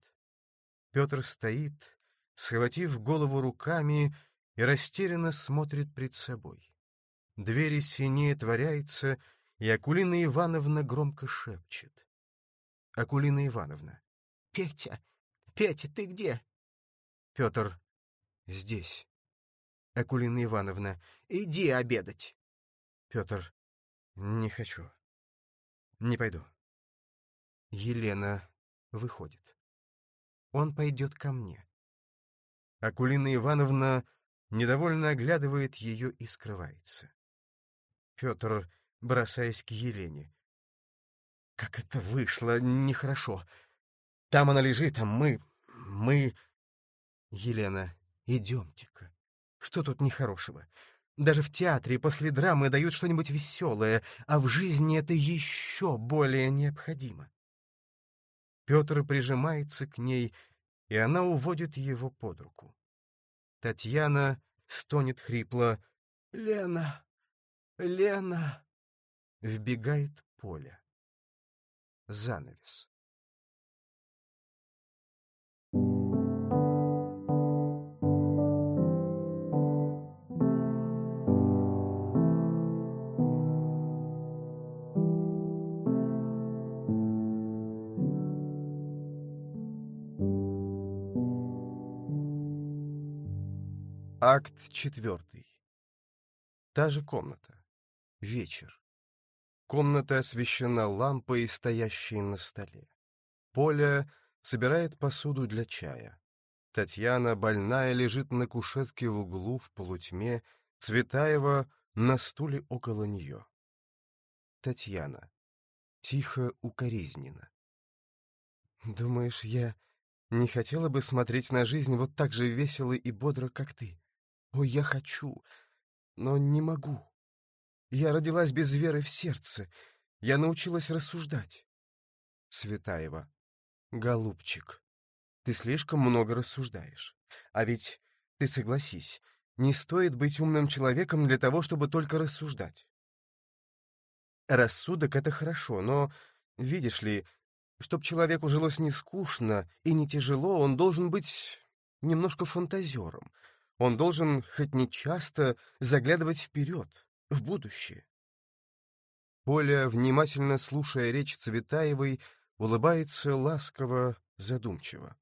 Петр стоит, схватив голову руками, и растерянно смотрит пред собой. Двери синее творяется, и Акулина Ивановна громко шепчет. Акулина Ивановна. «Петя! Петя, ты где?» Петр. «Здесь». Акулина Ивановна. «Иди обедать». Петр. «Не хочу. Не пойду». Елена выходит. Он пойдет ко мне. Акулина Ивановна недовольно оглядывает ее и скрывается. Петр, бросаясь к Елене. «Как это вышло? Нехорошо. Там она лежит, а мы... мы...» «Елена, идемте-ка. Что тут нехорошего? Даже в театре после драмы дают что-нибудь веселое, а в жизни это еще более необходимо». Петр прижимается к ней, и она уводит его под руку. Татьяна стонет хрипло «Лена! Лена!» Вбегает Поля. Занавес. Акт четвертый. Та же комната. Вечер. Комната освещена лампой, стоящей на столе. Поля собирает посуду для чая. Татьяна, больная, лежит на кушетке в углу в полутьме, Цветаева на стуле около нее. Татьяна. Тихо, укоризненно. «Думаешь, я не хотела бы смотреть на жизнь вот так же весело и бодро, как ты?» Ой, я хочу, но не могу. Я родилась без веры в сердце. Я научилась рассуждать. Светаева. Голубчик, ты слишком много рассуждаешь. А ведь, ты согласись, не стоит быть умным человеком для того, чтобы только рассуждать. Рассудок — это хорошо, но, видишь ли, чтоб человеку жилось не скучно и не тяжело, он должен быть немножко фантазером — он должен хоть не часто заглядывать вперед, в будущее. Поля, внимательно слушая речь Цветаевой, улыбается ласково, задумчиво.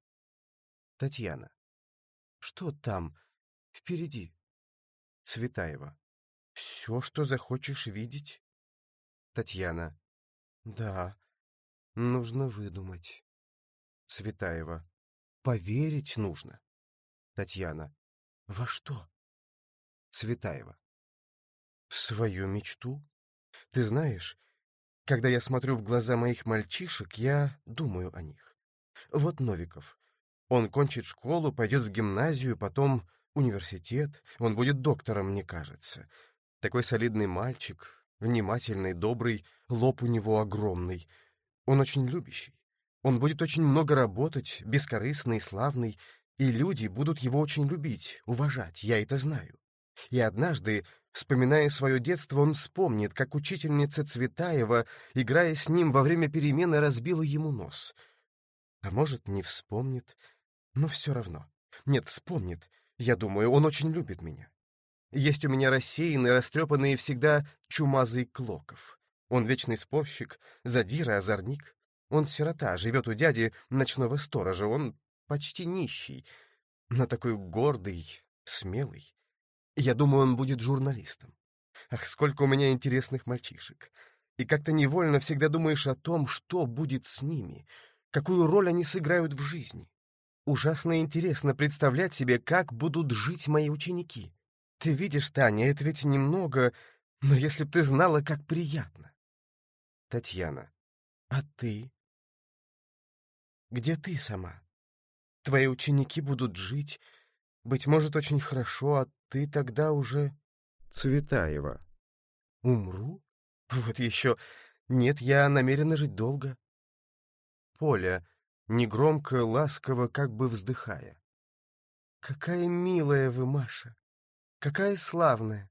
Татьяна. Что там, впереди? Цветаева. Все, что захочешь видеть? Татьяна. Да, нужно выдумать. Цветаева. Поверить нужно. Татьяна. Во что? Цветаева. В свою мечту? Ты знаешь, когда я смотрю в глаза моих мальчишек, я думаю о них. Вот Новиков. Он кончит школу, пойдет в гимназию, потом университет. Он будет доктором, мне кажется. Такой солидный мальчик, внимательный, добрый, лоб у него огромный. Он очень любящий. Он будет очень много работать, бескорыстный, славный, и люди будут его очень любить, уважать, я это знаю. И однажды, вспоминая свое детство, он вспомнит, как учительница Цветаева, играя с ним во время перемены, разбила ему нос. А может, не вспомнит, но все равно. Нет, вспомнит. Я думаю, он очень любит меня. Есть у меня рассеянный, растрепанный и всегда чумазый Клоков. Он вечный спорщик, задира, озорник. Он сирота, живет у дяди ночного сторожа. Он почти нищий, но такой гордый, смелый. Я думаю, он будет журналистом. Ах, сколько у меня интересных мальчишек. И как-то невольно всегда думаешь о том, что будет с ними, какую роль они сыграют в жизни. Ужасно интересно представлять себе, как будут жить мои ученики. Ты видишь, Таня, это ведь немного, но если б ты знала, как приятно. Татьяна. А ты? Где ты сама? Твои ученики будут жить, быть может, очень хорошо, а ты тогда уже... Цветаева. Умру? Вот еще... Нет, я намерена жить долго. Поля, негромко, ласково, как бы вздыхая. Какая милая вы, Маша! Какая славная!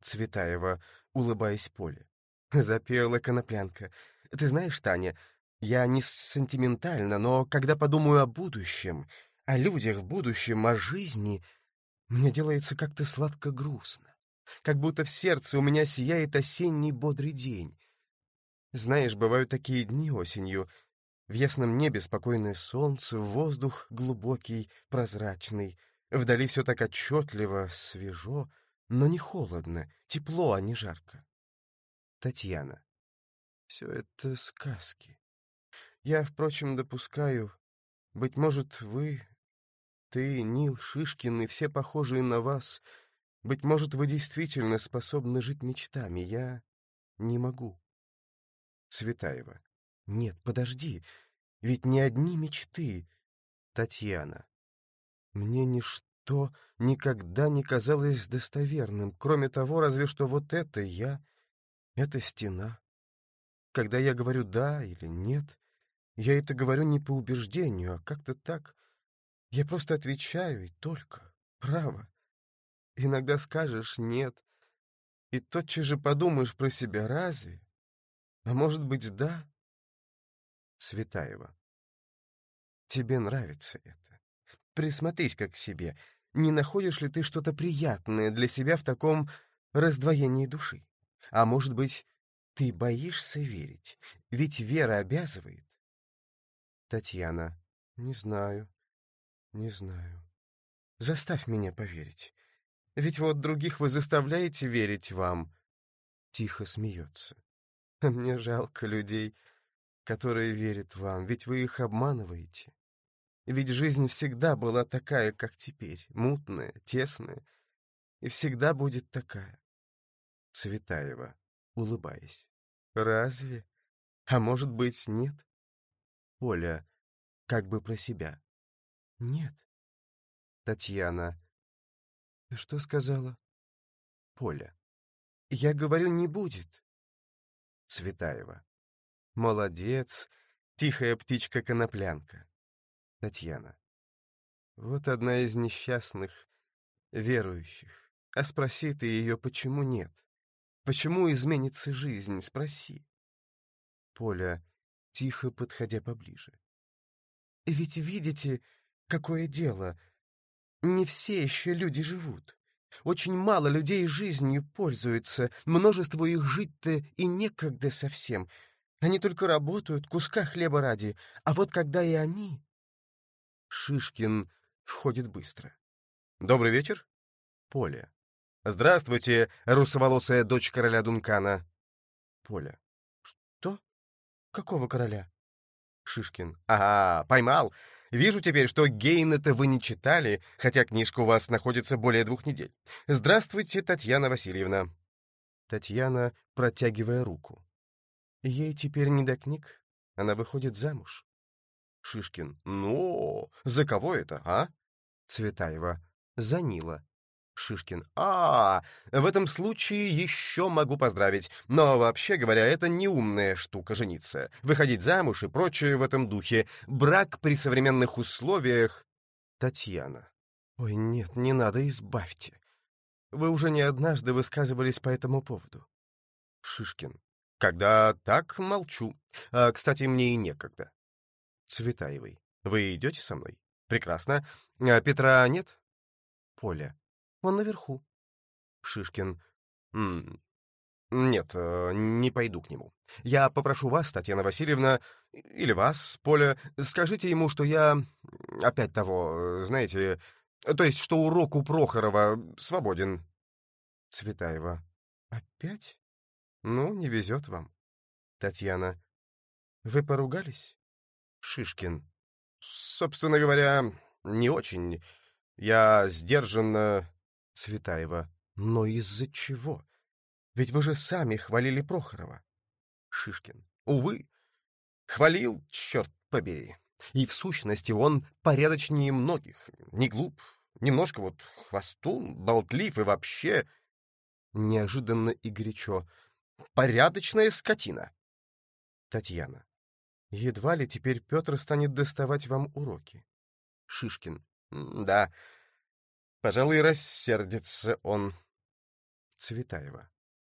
Цветаева, улыбаясь Поле. Запела коноплянка. Ты знаешь, Таня, я не сентиментально, но когда подумаю о будущем, о людях в будущем, о жизни, мне делается как-то сладко-грустно. Как будто в сердце у меня сияет осенний бодрый день. Знаешь, бывают такие дни осенью. В ясном небе спокойное солнце, воздух глубокий, прозрачный. Вдали все так отчетливо, свежо, но не холодно, тепло, а не жарко. Татьяна. Все это сказки. Я, впрочем, допускаю, быть может, вы, ты, Нил, Шишкин и все похожие на вас, быть может, вы действительно способны жить мечтами. Я не могу. Цветаева. Нет, подожди, ведь не одни мечты. Татьяна. Мне ничто никогда не казалось достоверным, кроме того, разве что вот это я, эта стена. Когда я говорю «да» или «нет», Я это говорю не по убеждению, а как-то так. Я просто отвечаю, и только. Право. Иногда скажешь «нет», и тотчас же подумаешь про себя «разве?» А может быть, да? Светаева. Тебе нравится это. Присмотрись как к себе. Не находишь ли ты что-то приятное для себя в таком раздвоении души? А может быть, ты боишься верить? Ведь вера обязывает. Татьяна. Не знаю. Не знаю. Заставь меня поверить. Ведь вот других вы заставляете верить вам. Тихо смеется. <laughs> Мне жалко людей, которые верят вам, ведь вы их обманываете. Ведь жизнь всегда была такая, как теперь, мутная, тесная, и всегда будет такая. Цветаева, улыбаясь. Разве? А может быть, нет? Оля, как бы про себя. Нет. Татьяна. Ты что сказала? Поля. Я говорю, не будет. Цветаева. Молодец, тихая птичка-коноплянка. Татьяна. Вот одна из несчастных, верующих. А спроси ты ее, почему нет? Почему изменится жизнь? Спроси. Поля, тихо подходя поближе. Ведь видите, какое дело. Не все еще люди живут. Очень мало людей жизнью пользуются, множество их жить-то и некогда совсем. Они только работают, куска хлеба ради, а вот когда и они... Шишкин входит быстро. «Добрый вечер?» Поля. «Здравствуйте, русоволосая дочь короля Дункана». Поля. «Что? Какого короля?» Шишкин. «Ага, поймал. Вижу теперь, что Гейн-это вы не читали, хотя книжка у вас находится более двух недель. Здравствуйте, Татьяна Васильевна». Татьяна, протягивая руку. «Ей теперь не до книг. Она выходит замуж». Шишкин. «Ну, за кого это, а?» Цветаева. «За Нила». Шишкин. «А, в этом случае еще могу поздравить. Но, вообще говоря, это не умная штука жениться. Выходить замуж и прочее в этом духе. Брак при современных условиях...» Татьяна. «Ой, нет, не надо, избавьте. Вы уже не однажды высказывались по этому поводу». Шишкин. «Когда так, молчу. А, кстати, мне и некогда». Цветаевой. «Вы идете со мной?» «Прекрасно. А Петра нет?» Поля. Он наверху. Шишкин. М -м нет, э, не пойду к нему. Я попрошу вас, Татьяна Васильевна, или вас, Поля, скажите ему, что я опять того, э, знаете, то есть, что урок у Прохорова свободен. Цветаева. Опять? Ну, не везет вам. Татьяна. Вы поругались? Шишкин. Собственно говоря, не очень. Я сдержанно Цветаева. Но из-за чего? Ведь вы же сами хвалили Прохорова. Шишкин. Увы. Хвалил, черт побери. И в сущности он порядочнее многих. Не глуп, немножко вот хвостун, болтлив и вообще... Неожиданно и горячо. Порядочная скотина. Татьяна. Едва ли теперь Петр станет доставать вам уроки. Шишкин. Да, Пожалуй, рассердится он. Цветаева.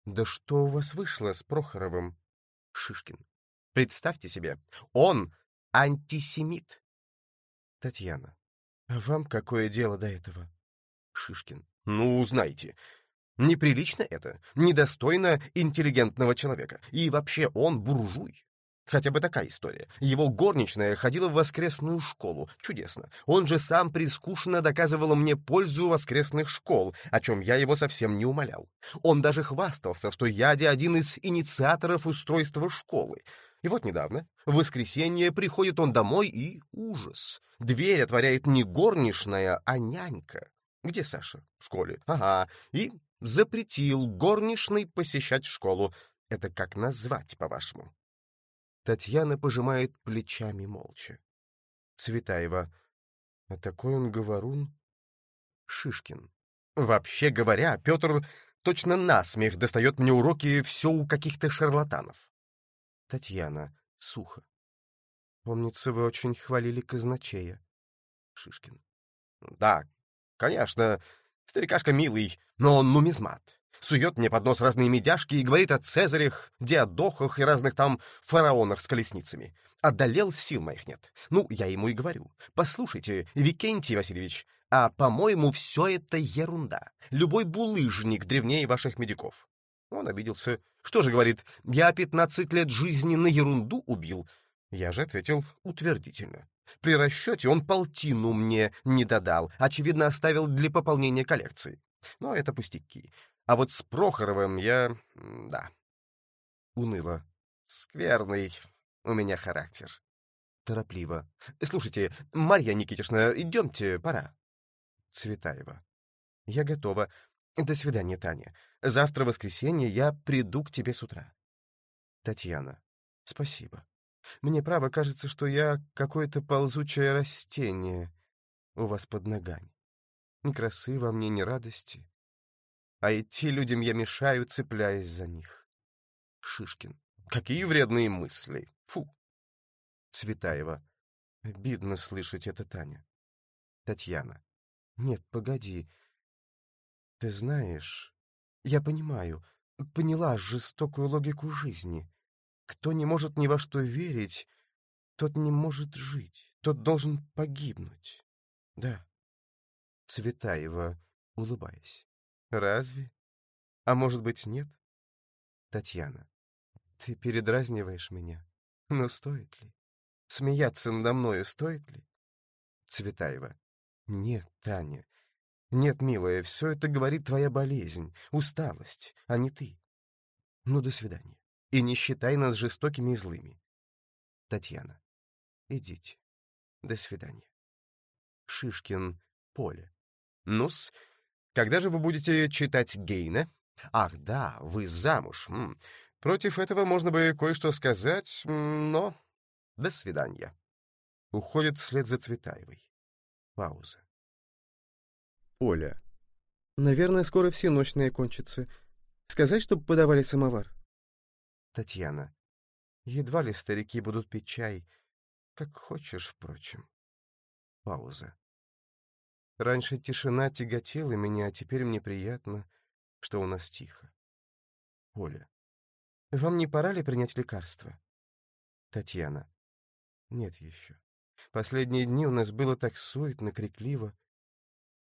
Да что у вас вышло с Прохоровым? Шишкин. Представьте себе, он антисемит. Татьяна. А вам какое дело до этого? Шишкин. Ну, знаете, неприлично это, недостойно интеллигентного человека. И вообще он буржуй. Хотя бы такая история. Его горничная ходила в воскресную школу. Чудесно. Он же сам прискушенно доказывал мне пользу воскресных школ, о чем я его совсем не умолял. Он даже хвастался, что Яди один из инициаторов устройства школы. И вот недавно, в воскресенье, приходит он домой и ужас. Дверь отворяет не горничная, а нянька. Где Саша? В школе. Ага. И запретил горничной посещать школу. Это как назвать, по-вашему? Татьяна пожимает плечами молча. Цветаева. А такой он говорун. Шишкин. Вообще говоря, Петр точно насмех достает мне уроки все у каких-то шарлатанов. Татьяна. Сухо. Помнится, вы очень хвалили казначея. Шишкин. Да, конечно, старикашка милый, но он нумизмат. Сует мне под нос разные медяшки и говорит о цезарях, диадохах и разных там фараонах с колесницами. Одолел, сил моих нет. Ну, я ему и говорю. Послушайте, Викентий Васильевич, а, по-моему, все это ерунда. Любой булыжник древнее ваших медиков. Он обиделся. Что же, говорит, я пятнадцать лет жизни на ерунду убил. Я же ответил утвердительно. При расчете он полтину мне не додал, очевидно, оставил для пополнения коллекции. Но это пустяки. А вот с Прохоровым я... да. Уныло. Скверный у меня характер. Торопливо. Слушайте, Марья Никитична, идемте, пора. Цветаева. Я готова. До свидания, Таня. Завтра воскресенье, я приду к тебе с утра. Татьяна. Спасибо. Мне, право, кажется, что я какое-то ползучее растение у вас под ногами. Ни красы во мне, ни радости. А идти людям я мешаю, цепляясь за них. Шишкин. Какие вредные мысли. Фу. Цветаева. Обидно слышать это, Таня. Татьяна. Нет, погоди. Ты знаешь, я понимаю, поняла жестокую логику жизни. Кто не может ни во что верить, тот не может жить, тот должен погибнуть. Да. Цветаева, улыбаясь. Разве? А может быть, нет? Татьяна. Ты передразниваешь меня. Но стоит ли? Смеяться надо мною стоит ли? Цветаева. Нет, Таня. Нет, милая, все это говорит твоя болезнь, усталость, а не ты. Ну, до свидания и не считай нас жестокими и злыми. Татьяна. Идите. До свидания. Шишкин. Поле. Нус, когда же вы будете читать Гейна? Ах, да, вы замуж. М -м. Против этого можно бы кое-что сказать, но... До свидания. Уходит вслед за Цветаевой. Пауза. Оля. Наверное, скоро все ночные кончатся. Сказать, чтобы подавали самовар? Татьяна. Едва ли старики будут пить чай. Как хочешь, впрочем. Пауза. Раньше тишина тяготела меня, а теперь мне приятно, что у нас тихо. Оля. Вам не пора ли принять лекарство? Татьяна. Нет еще. Последние дни у нас было так суетно, крикливо.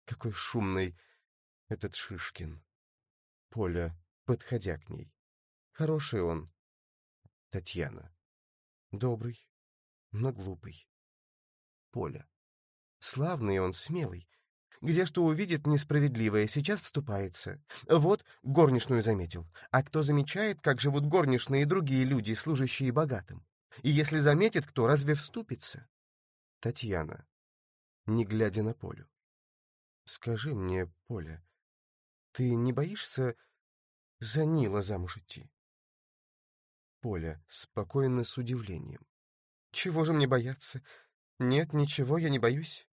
Какой шумный этот Шишкин. Поля, подходя к ней. Хороший он, Татьяна. Добрый, но глупый. Поля. Славный он, смелый. Где что увидит несправедливое, сейчас вступается. Вот, горничную заметил. А кто замечает, как живут горничные и другие люди, служащие богатым? И если заметит кто, разве вступится? Татьяна, не глядя на Полю. Скажи мне, Поля, ты не боишься за Нила замуж идти? Поля, спокойно, с удивлением. «Чего же мне бояться? Нет, ничего, я не боюсь».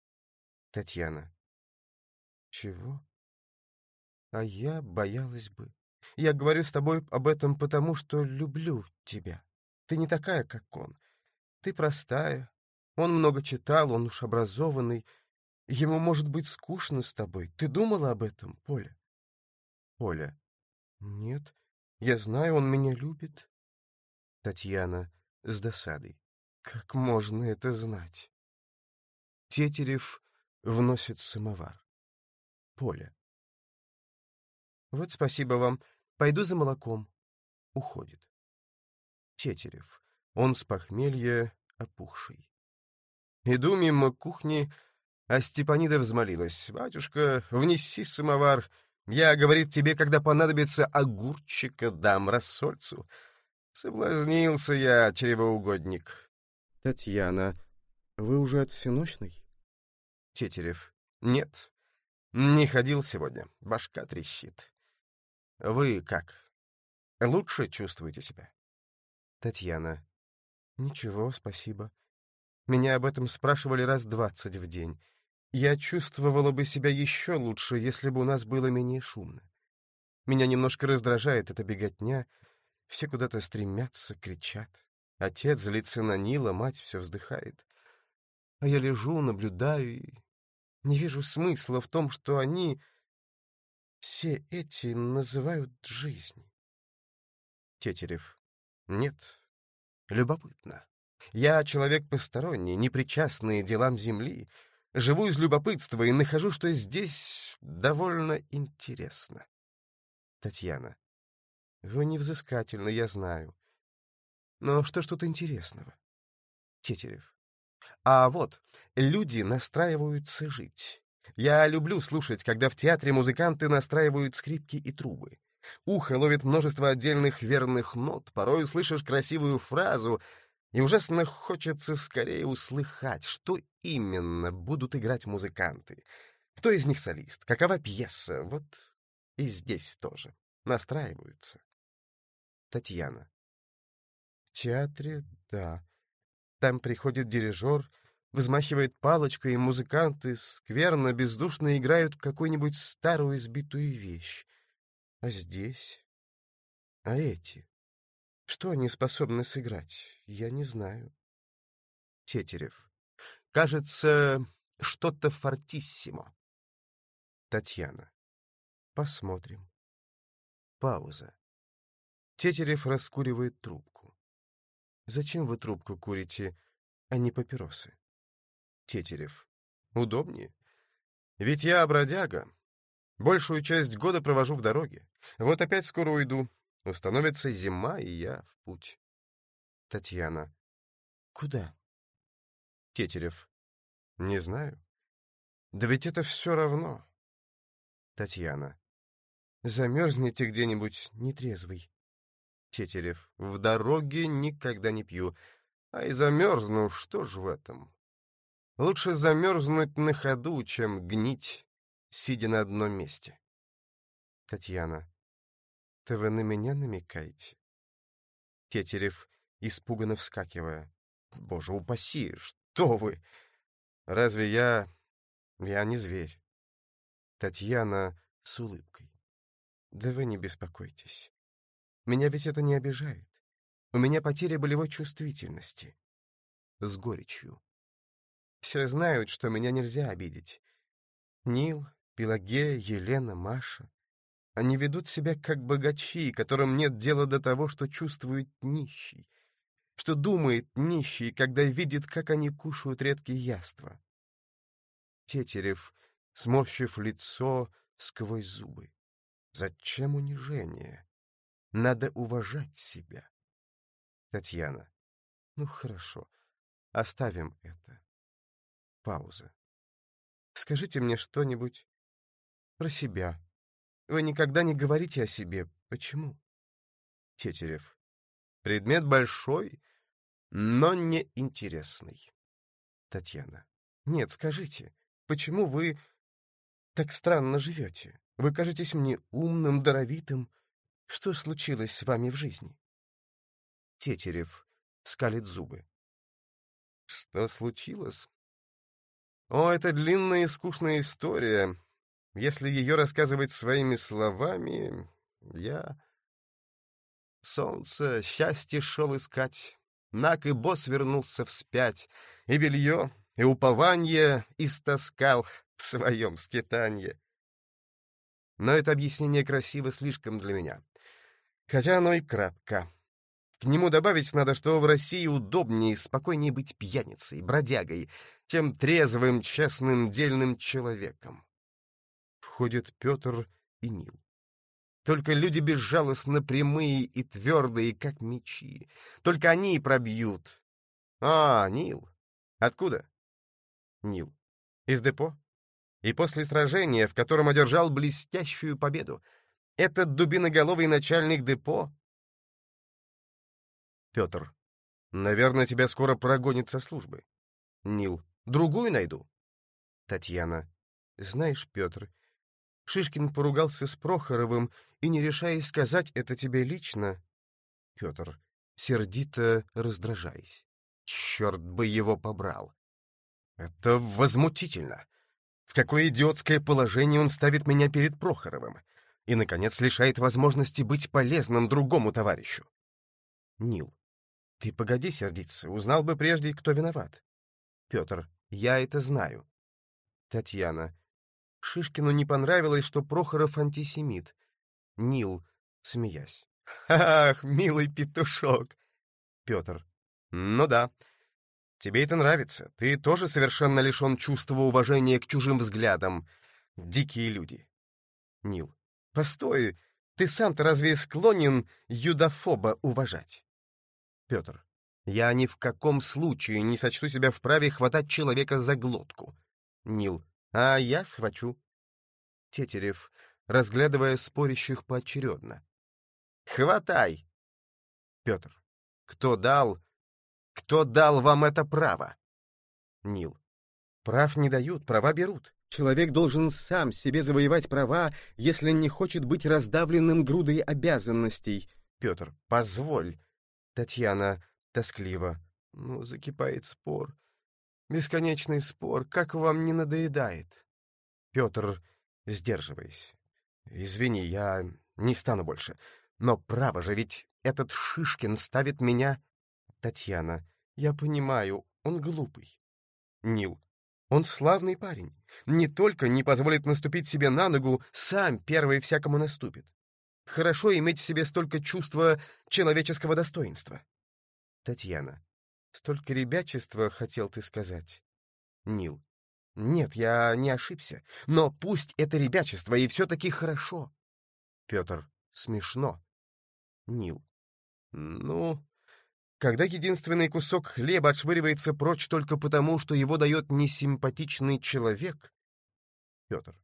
Татьяна. «Чего? А я боялась бы. Я говорю с тобой об этом потому, что люблю тебя. Ты не такая, как он. Ты простая. Он много читал, он уж образованный. Ему может быть скучно с тобой. Ты думала об этом, Поля?» Поля. «Нет, я знаю, он меня любит. Татьяна с досадой. Как можно это знать? Тетерев вносит самовар. Поля. Вот спасибо вам. Пойду за молоком. Уходит. Тетерев. Он с похмелья опухший. Иду мимо кухни, а Степанида взмолилась. «Батюшка, внеси самовар. Я, говорит, тебе, когда понадобится, огурчика дам рассольцу. Соблазнился я, чревоугодник. Татьяна, вы уже от всеночной? Тетерев. Нет, не ходил сегодня. Башка трещит. Вы как? Лучше чувствуете себя? Татьяна. Ничего, спасибо. Меня об этом спрашивали раз двадцать в день. Я чувствовала бы себя еще лучше, если бы у нас было менее шумно. Меня немножко раздражает эта беготня — все куда-то стремятся, кричат. Отец злится на Нила, мать все вздыхает. А я лежу, наблюдаю и не вижу смысла в том, что они, все эти, называют жизнью. Тетерев. Нет. Любопытно. Я человек посторонний, непричастный делам земли. Живу из любопытства и нахожу, что здесь довольно интересно. Татьяна. Вы невзыскательны, я знаю. Но что ж тут интересного? Тетерев. А вот, люди настраиваются жить. Я люблю слушать, когда в театре музыканты настраивают скрипки и трубы. Ухо ловит множество отдельных верных нот, порой слышишь красивую фразу, и ужасно хочется скорее услыхать, что именно будут играть музыканты. Кто из них солист, какова пьеса, вот и здесь тоже. Настраиваются. Татьяна. В театре, да. Там приходит дирижер, взмахивает палочкой, и музыканты скверно, бездушно играют какую-нибудь старую избитую вещь. А здесь? А эти? Что они способны сыграть? Я не знаю. Тетерев. Кажется, что-то фортиссимо. Татьяна. Посмотрим. Пауза. Тетерев раскуривает трубку. Зачем вы трубку курите, а не папиросы? Тетерев. Удобнее. Ведь я бродяга, Большую часть года провожу в дороге. Вот опять скоро уйду. Установится зима, и я в путь. Татьяна. Куда? Тетерев. Не знаю. Да ведь это все равно. Татьяна. Замерзнете где-нибудь нетрезвый. Тетерев. В дороге никогда не пью. А и замерзну, что ж в этом? Лучше замерзнуть на ходу, чем гнить сидя на одном месте. Татьяна. «То вы на меня намекаете?» Тетерев, испуганно вскакивая. «Боже упаси! Что вы! Разве я... я не зверь?» Татьяна с улыбкой. «Да вы не беспокойтесь. Меня ведь это не обижает. У меня потеря болевой чувствительности. С горечью. Все знают, что меня нельзя обидеть. Нил, Пелагея, Елена, Маша. Они ведут себя как богачи, которым нет дела до того, что чувствует нищий, что думает нищий, когда видит, как они кушают редкие яства. Тетерев, сморщив лицо сквозь зубы. Зачем унижение? Надо уважать себя. Татьяна. Ну, хорошо. Оставим это. Пауза. Скажите мне что-нибудь про себя. Вы никогда не говорите о себе. Почему? Тетерев. Предмет большой, но не интересный. Татьяна. Нет, скажите, почему вы так странно живете? Вы кажетесь мне умным, даровитым. Что случилось с вами в жизни? Тетерев скалит зубы. Что случилось? О, это длинная и скучная история, если ее рассказывать своими словами, я... Солнце, счастье шел искать. Нак и босс вернулся вспять, и белье, и упование истоскал в своем скитанье. Но это объяснение красиво слишком для меня. Хотя оно и кратко. К нему добавить надо, что в России удобнее и спокойнее быть пьяницей, бродягой, чем трезвым, честным, дельным человеком входят Петр и Нил. Только люди безжалостно прямые и твердые, как мечи. Только они пробьют. А, Нил. Откуда? Нил. Из депо. И после сражения, в котором одержал блестящую победу. Этот дубиноголовый начальник депо? Петр. Наверное, тебя скоро прогонят со службы. Нил. Другую найду. Татьяна. Знаешь, Петр, Шишкин поругался с Прохоровым и, не решаясь сказать это тебе лично, Петр, сердито раздражаясь. Черт бы его побрал! Это возмутительно! В какое идиотское положение он ставит меня перед Прохоровым и, наконец, лишает возможности быть полезным другому товарищу. Нил. Ты погоди сердиться, узнал бы прежде, кто виноват. Петр, я это знаю. Татьяна. Шишкину не понравилось, что Прохоров антисемит. Нил, смеясь. «Ах, милый петушок!» Петр. «Ну да. Тебе это нравится. Ты тоже совершенно лишен чувства уважения к чужим взглядам. Дикие люди». Нил. «Постой, ты сам-то разве склонен юдофоба уважать?» Петр. «Я ни в каком случае не сочту себя вправе хватать человека за глотку». Нил. «А я схвачу». Тетерев, разглядывая спорящих поочередно. «Хватай!» Петр. «Кто дал? Кто дал вам это право?» Нил. «Прав не дают, права берут. Человек должен сам себе завоевать права, если не хочет быть раздавленным грудой обязанностей. Петр, позволь. Татьяна, тоскливо. Ну, закипает спор. Бесконечный спор, как вам не надоедает? Петр, сдерживаясь. Извини, я не стану больше. Но право же, ведь этот Шишкин ставит меня... Татьяна, я понимаю, он глупый. Нил, он славный парень. Не только не позволит наступить себе на ногу, сам первый всякому наступит. Хорошо иметь в себе столько чувства человеческого достоинства. Татьяна. Столько ребячества, хотел ты сказать. Нил. Нет, я не ошибся. Но пусть это ребячество, и все-таки хорошо. Петр. Смешно. Нил. Ну, когда единственный кусок хлеба отшвыривается прочь только потому, что его дает несимпатичный человек... Петр.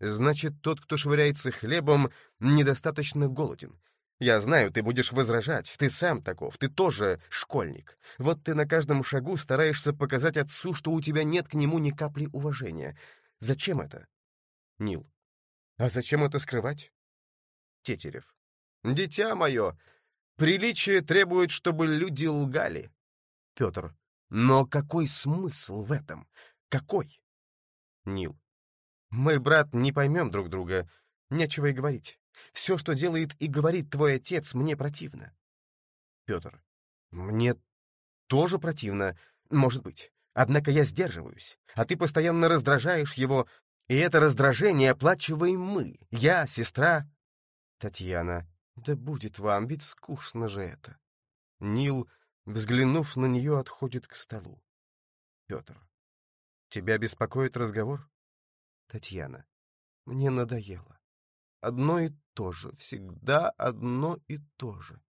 Значит, тот, кто швыряется хлебом, недостаточно голоден. Я знаю, ты будешь возражать, ты сам таков, ты тоже школьник. Вот ты на каждом шагу стараешься показать отцу, что у тебя нет к нему ни капли уважения. Зачем это? Нил. А зачем это скрывать? Тетерев. Дитя мое, приличие требует, чтобы люди лгали. Петр. Но какой смысл в этом? Какой? Нил. Мы, брат, не поймем друг друга. Нечего и говорить. Все, что делает и говорит твой отец, мне противно. Петр. Мне тоже противно, может быть. Однако я сдерживаюсь, а ты постоянно раздражаешь его, и это раздражение оплачиваем мы, я, сестра. Татьяна. Да будет вам, ведь скучно же это. Нил, взглянув на нее, отходит к столу. Петр. Тебя беспокоит разговор? Татьяна. Мне надоело. Одно и то же, всегда одно и то же.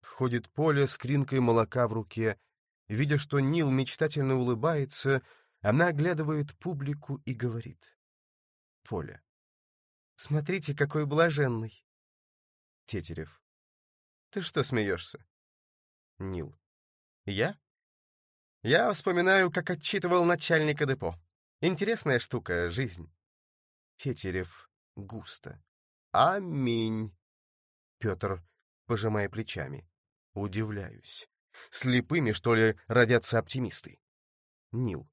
Входит Поля с кринкой молока в руке. Видя, что Нил мечтательно улыбается, она оглядывает публику и говорит. Поля. «Смотрите, какой блаженный!» Тетерев. Ты что смеешься? Нил. Я? Я вспоминаю, как отчитывал начальника депо. Интересная штука — жизнь. Тетерев. Густо. Аминь. Петр, пожимая плечами. Удивляюсь. Слепыми, что ли, родятся оптимисты? Нил.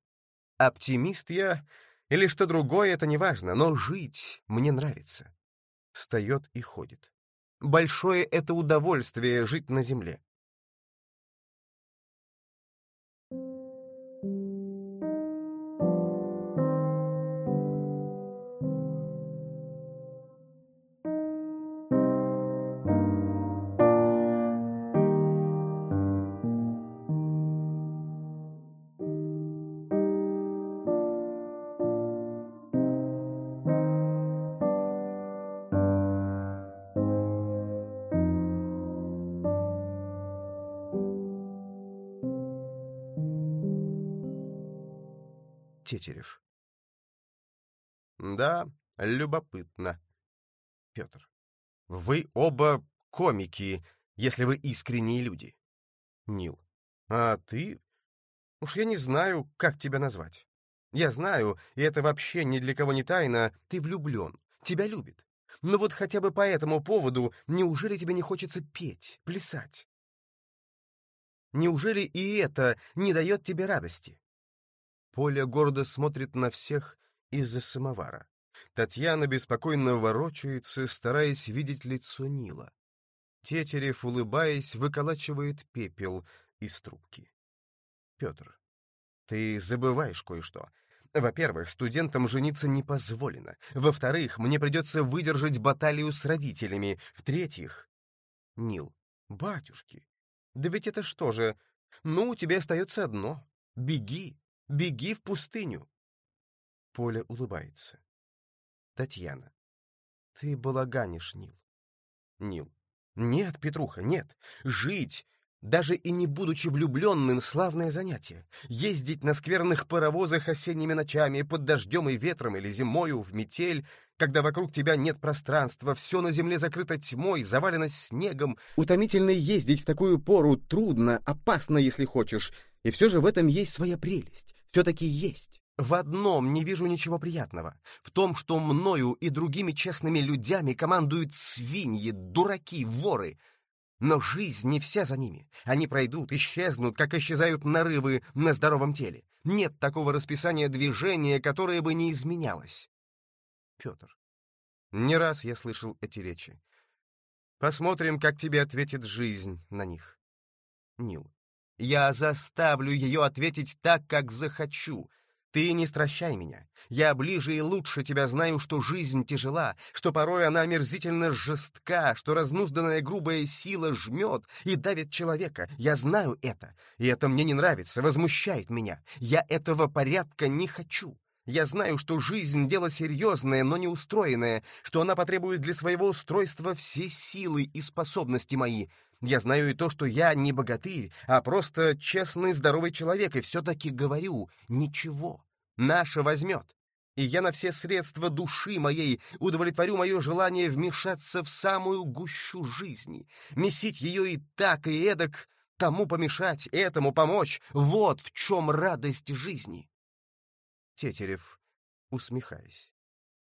Оптимист я или что другое, это не важно, но жить мне нравится. Встает и ходит. Большое это удовольствие жить на земле. Тетерев. Да, любопытно. Петр. Вы оба комики, если вы искренние люди. Нил. А ты? Уж я не знаю, как тебя назвать. Я знаю, и это вообще ни для кого не тайна, ты влюблен, тебя любит. Но вот хотя бы по этому поводу, неужели тебе не хочется петь, плясать? Неужели и это не дает тебе радости? Поля гордо смотрит на всех из-за самовара. Татьяна беспокойно ворочается, стараясь видеть лицо Нила. Тетерев, улыбаясь, выколачивает пепел из трубки. Петр, ты забываешь кое-что. Во-первых, студентам жениться не позволено. Во-вторых, мне придется выдержать баталию с родителями. В-третьих... Нил, батюшки, да ведь это что же? Ну, тебя остается одно. Беги, беги в пустыню. Поля улыбается. Татьяна. Ты балаганишь, Нил. Нил. Нет, Петруха, нет. Жить, даже и не будучи влюбленным, славное занятие. Ездить на скверных паровозах осенними ночами, под дождем и ветром или зимою, в метель, когда вокруг тебя нет пространства, все на земле закрыто тьмой, завалено снегом. Утомительно ездить в такую пору, трудно, опасно, если хочешь. И все же в этом есть своя прелесть. Все-таки есть. В одном не вижу ничего приятного. В том, что мною и другими честными людьми командуют свиньи, дураки, воры. Но жизнь не вся за ними. Они пройдут, исчезнут, как исчезают нарывы на здоровом теле. Нет такого расписания движения, которое бы не изменялось. Петр. Не раз я слышал эти речи. Посмотрим, как тебе ответит жизнь на них. Нил. Я заставлю ее ответить так, как захочу — ты не стращай меня. Я ближе и лучше тебя знаю, что жизнь тяжела, что порой она омерзительно жестка, что разнузданная грубая сила жмет и давит человека. Я знаю это, и это мне не нравится, возмущает меня. Я этого порядка не хочу. Я знаю, что жизнь — дело серьезное, но не устроенное, что она потребует для своего устройства все силы и способности мои. Я знаю и то, что я не богатырь, а просто честный, здоровый человек, и все-таки говорю — ничего. Наша возьмет. И я на все средства души моей удовлетворю мое желание вмешаться в самую гущу жизни, месить ее и так, и эдак, тому помешать, этому помочь. Вот в чем радость жизни. Тетерев, усмехаясь.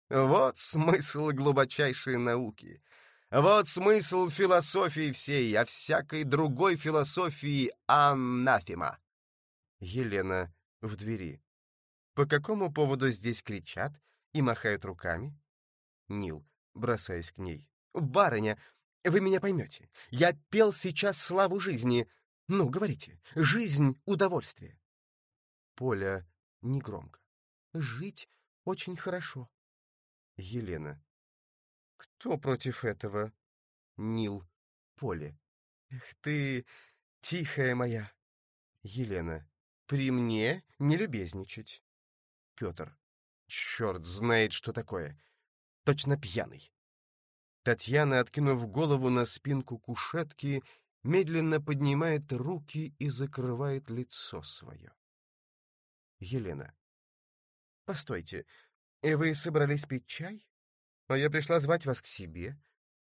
Вот смысл глубочайшей науки. Вот смысл философии всей, а всякой другой философии анафема. Елена в двери. По какому поводу здесь кричат и махают руками? Нил, бросаясь к ней. «Барыня, вы меня поймете. Я пел сейчас славу жизни. Ну, говорите, жизнь — удовольствие». Поля негромко. «Жить очень хорошо». Елена. «Кто против этого?» Нил. Поле. «Эх ты, тихая моя!» Елена. «При мне не любезничать». Петр. Черт знает, что такое. Точно пьяный. Татьяна, откинув голову на спинку кушетки, медленно поднимает руки и закрывает лицо свое. Елена. «Постойте, и вы собрались пить чай? А я пришла звать вас к себе.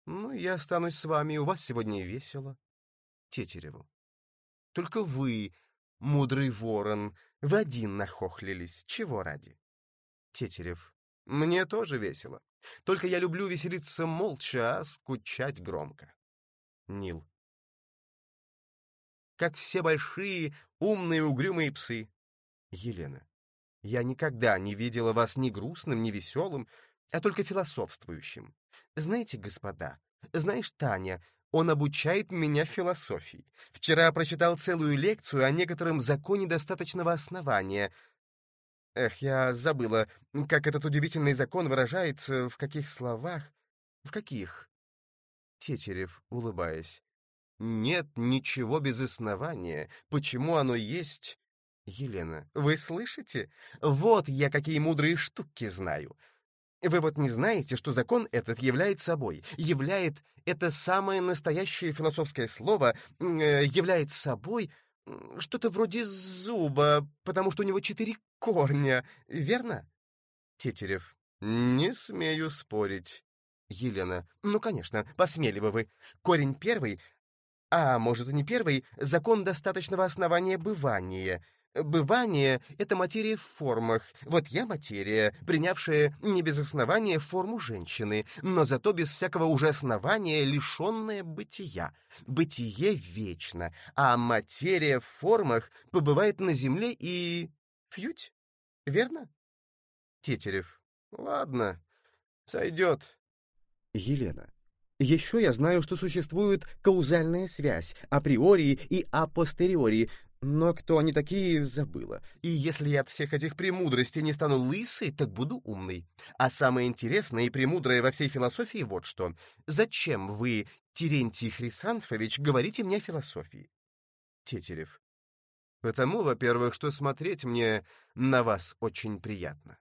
Ну, я останусь с вами, у вас сегодня весело». Тетереву. «Только вы, мудрый ворон, вы один нахохлились. Чего ради? Тетерев. Мне тоже весело. Только я люблю веселиться молча, а скучать громко. Нил. Как все большие, умные, угрюмые псы. Елена. Я никогда не видела вас ни грустным, ни веселым, а только философствующим. Знаете, господа, знаешь, Таня, он обучает меня философии. Вчера прочитал целую лекцию о некотором законе достаточного основания. Эх, я забыла, как этот удивительный закон выражается, в каких словах. В каких? Тетерев, улыбаясь. Нет ничего без основания. Почему оно есть? Елена. Вы слышите? Вот я какие мудрые штуки знаю. Вы вот не знаете, что закон этот является собой, являет это самое настоящее философское слово, э, является собой что-то вроде зуба, потому что у него четыре корня, верно? Тетерев. Не смею спорить. Елена. Ну, конечно, посмели бы вы. Корень первый, а может и не первый, закон достаточного основания бывания — Бывание — это материя в формах. Вот я материя, принявшая не без основания форму женщины, но зато без всякого уже основания лишенная бытия. Бытие вечно, а материя в формах побывает на земле и... Фьють, верно? Тетерев. Ладно, сойдет. Елена. Еще я знаю, что существует каузальная связь, априори и апостериори, но кто они такие, забыла. И если я от всех этих премудростей не стану лысой, так буду умной. А самое интересное и премудрое во всей философии вот что. Зачем вы, Терентий Хрисанфович, говорите мне о философии? Тетерев. Потому, во-первых, что смотреть мне на вас очень приятно.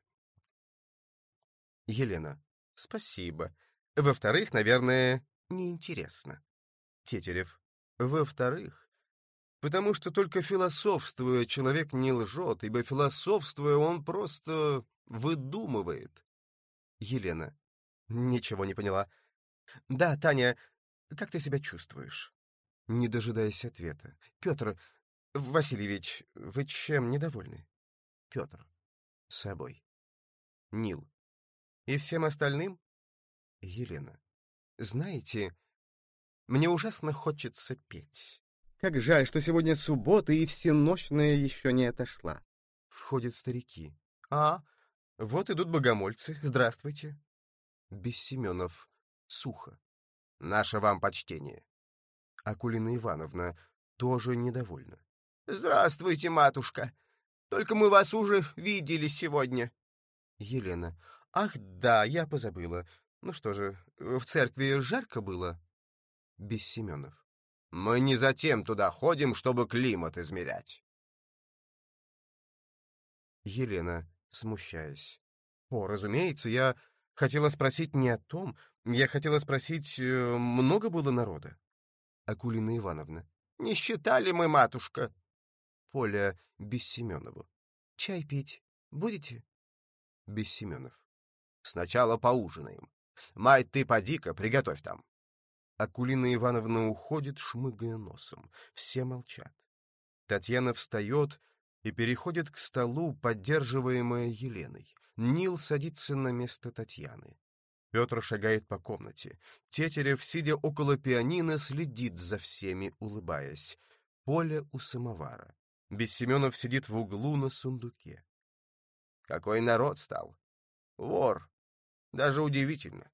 Елена. Спасибо. Во-вторых, наверное, неинтересно. Тетерев. Во-вторых, потому что только философствуя человек не лжет, ибо философствуя он просто выдумывает. Елена. Ничего не поняла. Да, Таня, как ты себя чувствуешь? Не дожидаясь ответа. Петр Васильевич, вы чем недовольны? Петр. Собой. Нил. И всем остальным? Елена. Знаете, мне ужасно хочется петь. Как жаль, что сегодня суббота и всеночная еще не отошла. Входят старики. А, вот идут богомольцы. Здравствуйте. Без Семенов. Сухо. Наше вам почтение. Акулина Ивановна тоже недовольна. Здравствуйте, матушка. Только мы вас уже видели сегодня. Елена. Ах, да, я позабыла. Ну что же, в церкви жарко было? Без Семенов. Мы не затем туда ходим, чтобы климат измерять. Елена, смущаясь. О, разумеется, я хотела спросить не о том. Я хотела спросить, э, много было народа? Акулина Ивановна. Не считали мы, матушка. Поля Бессеменову. Чай пить будете? Бессеменов. Сначала поужинаем. Мать, ты поди-ка, приготовь там. Акулина Ивановна уходит, шмыгая носом. Все молчат. Татьяна встает и переходит к столу, поддерживаемая Еленой. Нил садится на место Татьяны. Петр шагает по комнате. Тетерев, сидя около пианино, следит за всеми, улыбаясь. Поле у самовара. Бессеменов сидит в углу на сундуке. Какой народ стал! Вор! Даже удивительно.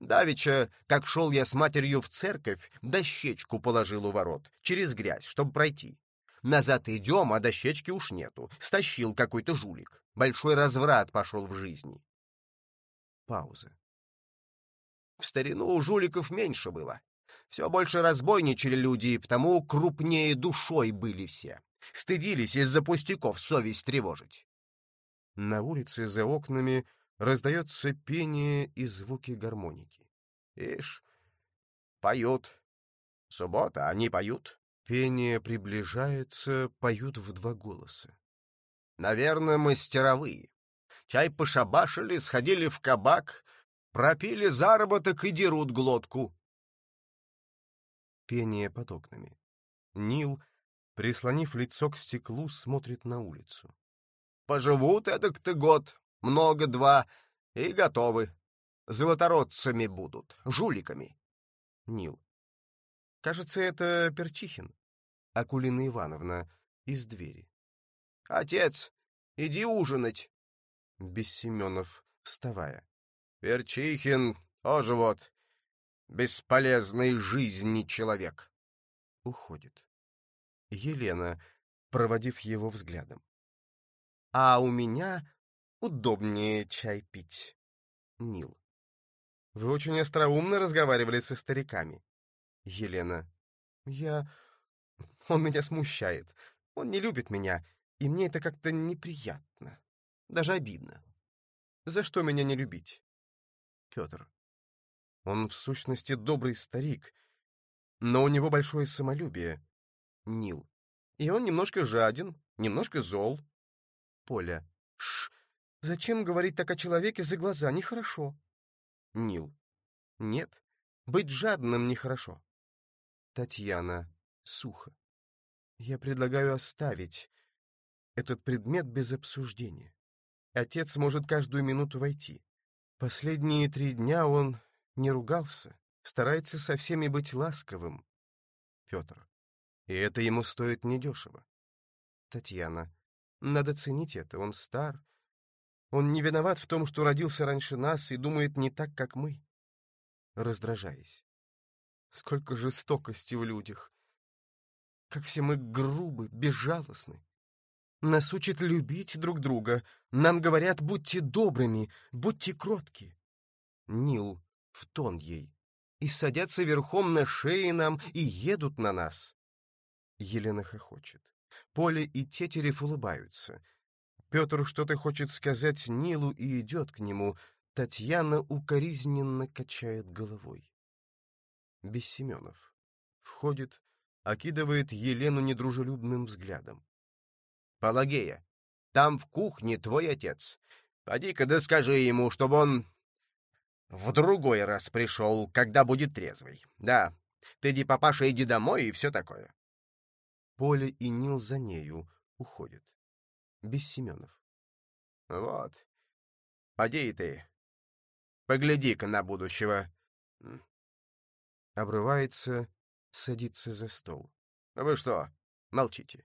Давеча, как шел я с матерью в церковь, дощечку положил у ворот, через грязь, чтобы пройти. Назад идем, а дощечки уж нету. Стащил какой-то жулик. Большой разврат пошел в жизни. Пауза. В старину у жуликов меньше было. Все больше разбойничали люди, и потому крупнее душой были все. Стыдились из-за пустяков совесть тревожить. На улице за окнами раздается пение и звуки гармоники. Ишь, поют. Суббота, они поют. Пение приближается, поют в два голоса. Наверное, мастеровые. Чай пошабашили, сходили в кабак, пропили заработок и дерут глотку. Пение под окнами. Нил, прислонив лицо к стеклу, смотрит на улицу. Поживут эдак-то год, много два, и готовы. Золотородцами будут, жуликами. Нил. Кажется, это Перчихин. Акулина Ивановна из двери. Отец, иди ужинать. Без Семенов, вставая. Перчихин тоже вот бесполезной жизни человек. Уходит. Елена, проводив его взглядом. А у меня удобнее чай пить. Нил. Вы очень остроумно разговаривали со стариками. Елена. Я... Он меня смущает. Он не любит меня, и мне это как-то неприятно. Даже обидно. За что меня не любить? Петр. Он в сущности добрый старик, но у него большое самолюбие. Нил. И он немножко жаден, немножко зол. Поля. Ш, Зачем говорить так о человеке за глаза? Нехорошо. Нил. Нет, быть жадным нехорошо. Татьяна. Сухо. Я предлагаю оставить этот предмет без обсуждения. Отец может каждую минуту войти. Последние три дня он не ругался, старается со всеми быть ласковым. Петр. И это ему стоит недешево. Татьяна. Надо ценить это, он стар, он не виноват в том, что родился раньше нас и думает не так, как мы. Раздражаясь. Сколько жестокости в людях! Как все мы грубы, безжалостны! Нас учат любить друг друга. Нам говорят, будьте добрыми, будьте кротки. Нил в тон ей. И садятся верхом на шее нам и едут на нас. Елена хохочет. Поле и Тетерев улыбаются. Петр что-то хочет сказать Нилу и идет к нему. Татьяна укоризненно качает головой. Бессеменов. Входит, окидывает Елену недружелюбным взглядом. Палагея, там в кухне твой отец. Поди-ка да скажи ему, чтобы он в другой раз пришел, когда будет трезвый. Да, ты, иди, папаша, иди домой и все такое. Поля и Нил за нею уходят. Без Семенов. Вот. Поди ты. Погляди-ка на будущего. Обрывается, садится за стол. Вы что, молчите?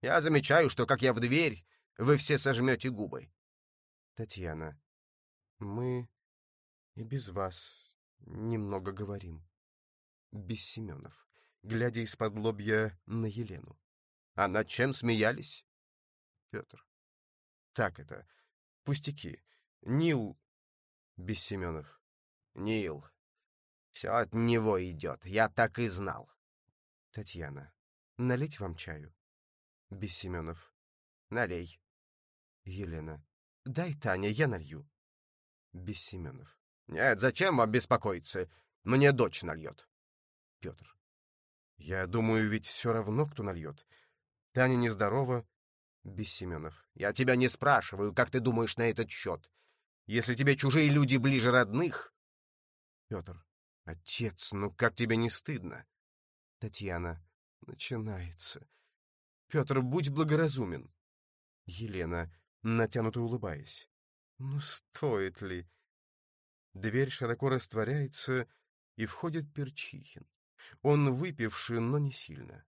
Я замечаю, что, как я в дверь, вы все сожмете губы. Татьяна, мы и без вас немного говорим. Без Семенов, глядя из-под лобья на Елену. А над чем смеялись? Петр. Так это, пустяки. Нил без Семенов. Нил. Все от него идет, я так и знал. Татьяна. Налить вам чаю? Без Семенов. Налей. Елена. Дай, Таня, я налью. Без Семенов. Нет, зачем вам беспокоиться? Мне дочь нальет. Петр. Я думаю, ведь все равно, кто нальет. Таня нездорова. Без Семенов. Я тебя не спрашиваю, как ты думаешь на этот счет. Если тебе чужие люди ближе родных... Петр. Отец, ну как тебе не стыдно? Татьяна. Начинается. Петр, будь благоразумен. Елена, натянуто улыбаясь. Ну, стоит ли? Дверь широко растворяется, и входит Перчихин. Он выпивший, но не сильно.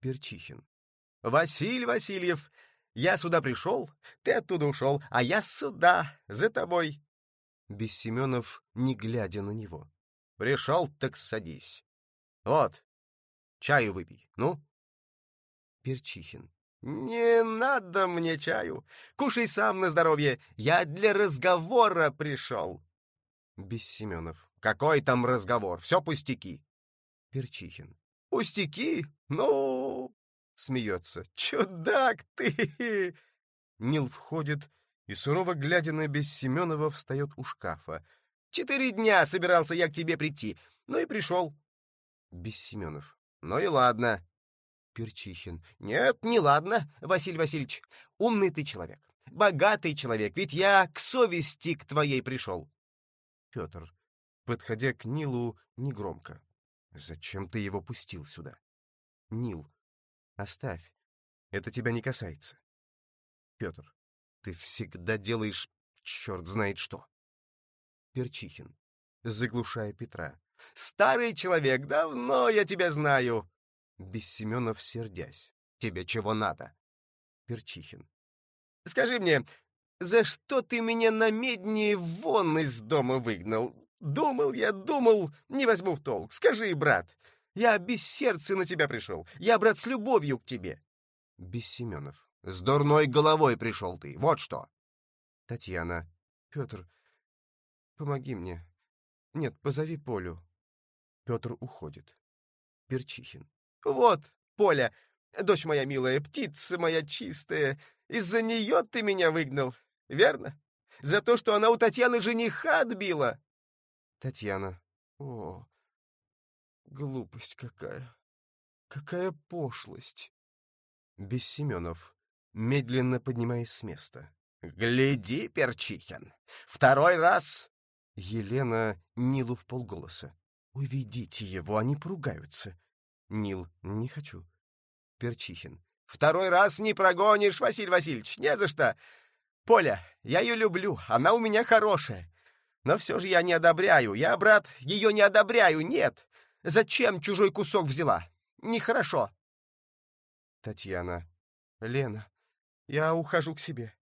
Перчихин. «Василь Васильев, я сюда пришел, ты оттуда ушел, а я сюда, за тобой». Без Семенов, не глядя на него. «Пришел, так садись. Вот, чаю выпей, ну?» Перчихин. «Не надо мне чаю. Кушай сам на здоровье. Я для разговора пришел». Без Семенов. «Какой там разговор? Все пустяки». Перчихин. «Пустяки? Ну...» Смеется. «Чудак ты!» Нил входит и, сурово глядя на Бессеменова, встает у шкафа. «Четыре дня собирался я к тебе прийти, ну и пришел». Бессеменов. «Ну и ладно. Перчихин. «Нет, не ладно, Василий Васильевич. Умный ты человек, богатый человек, ведь я к совести к твоей пришел». Петр, подходя к Нилу, негромко. «Зачем ты его пустил сюда?» «Нил, оставь. Это тебя не касается». Петр, ты всегда делаешь черт знает что. Перчихин, заглушая Петра. «Старый человек, давно я тебя знаю!» Без Семенов сердясь. «Тебе чего надо?» Перчихин. «Скажи мне, за что ты меня на медне вон из дома выгнал? Думал я, думал, не возьму в толк. Скажи, брат, я без сердца на тебя пришел. Я, брат, с любовью к тебе». Без Семенов. «С дурной головой пришел ты, вот что». Татьяна. «Петр, помоги мне. Нет, позови Полю». Петр уходит. Перчихин. Вот, Поля, дочь моя милая, птица моя чистая, из-за нее ты меня выгнал, верно? За то, что она у Татьяны жениха отбила. Татьяна. О, глупость какая. Какая пошлость. Без Семенов, медленно поднимаясь с места. «Гляди, Перчихин! Второй раз!» Елена Нилу в полголоса. «Уведите его, они поругаются». Нил, не хочу. Перчихин. Второй раз не прогонишь, Василий Васильевич, не за что. Поля, я ее люблю, она у меня хорошая. Но все же я не одобряю. Я, брат, ее не одобряю, нет. Зачем чужой кусок взяла? Нехорошо. Татьяна. Лена, я ухожу к себе.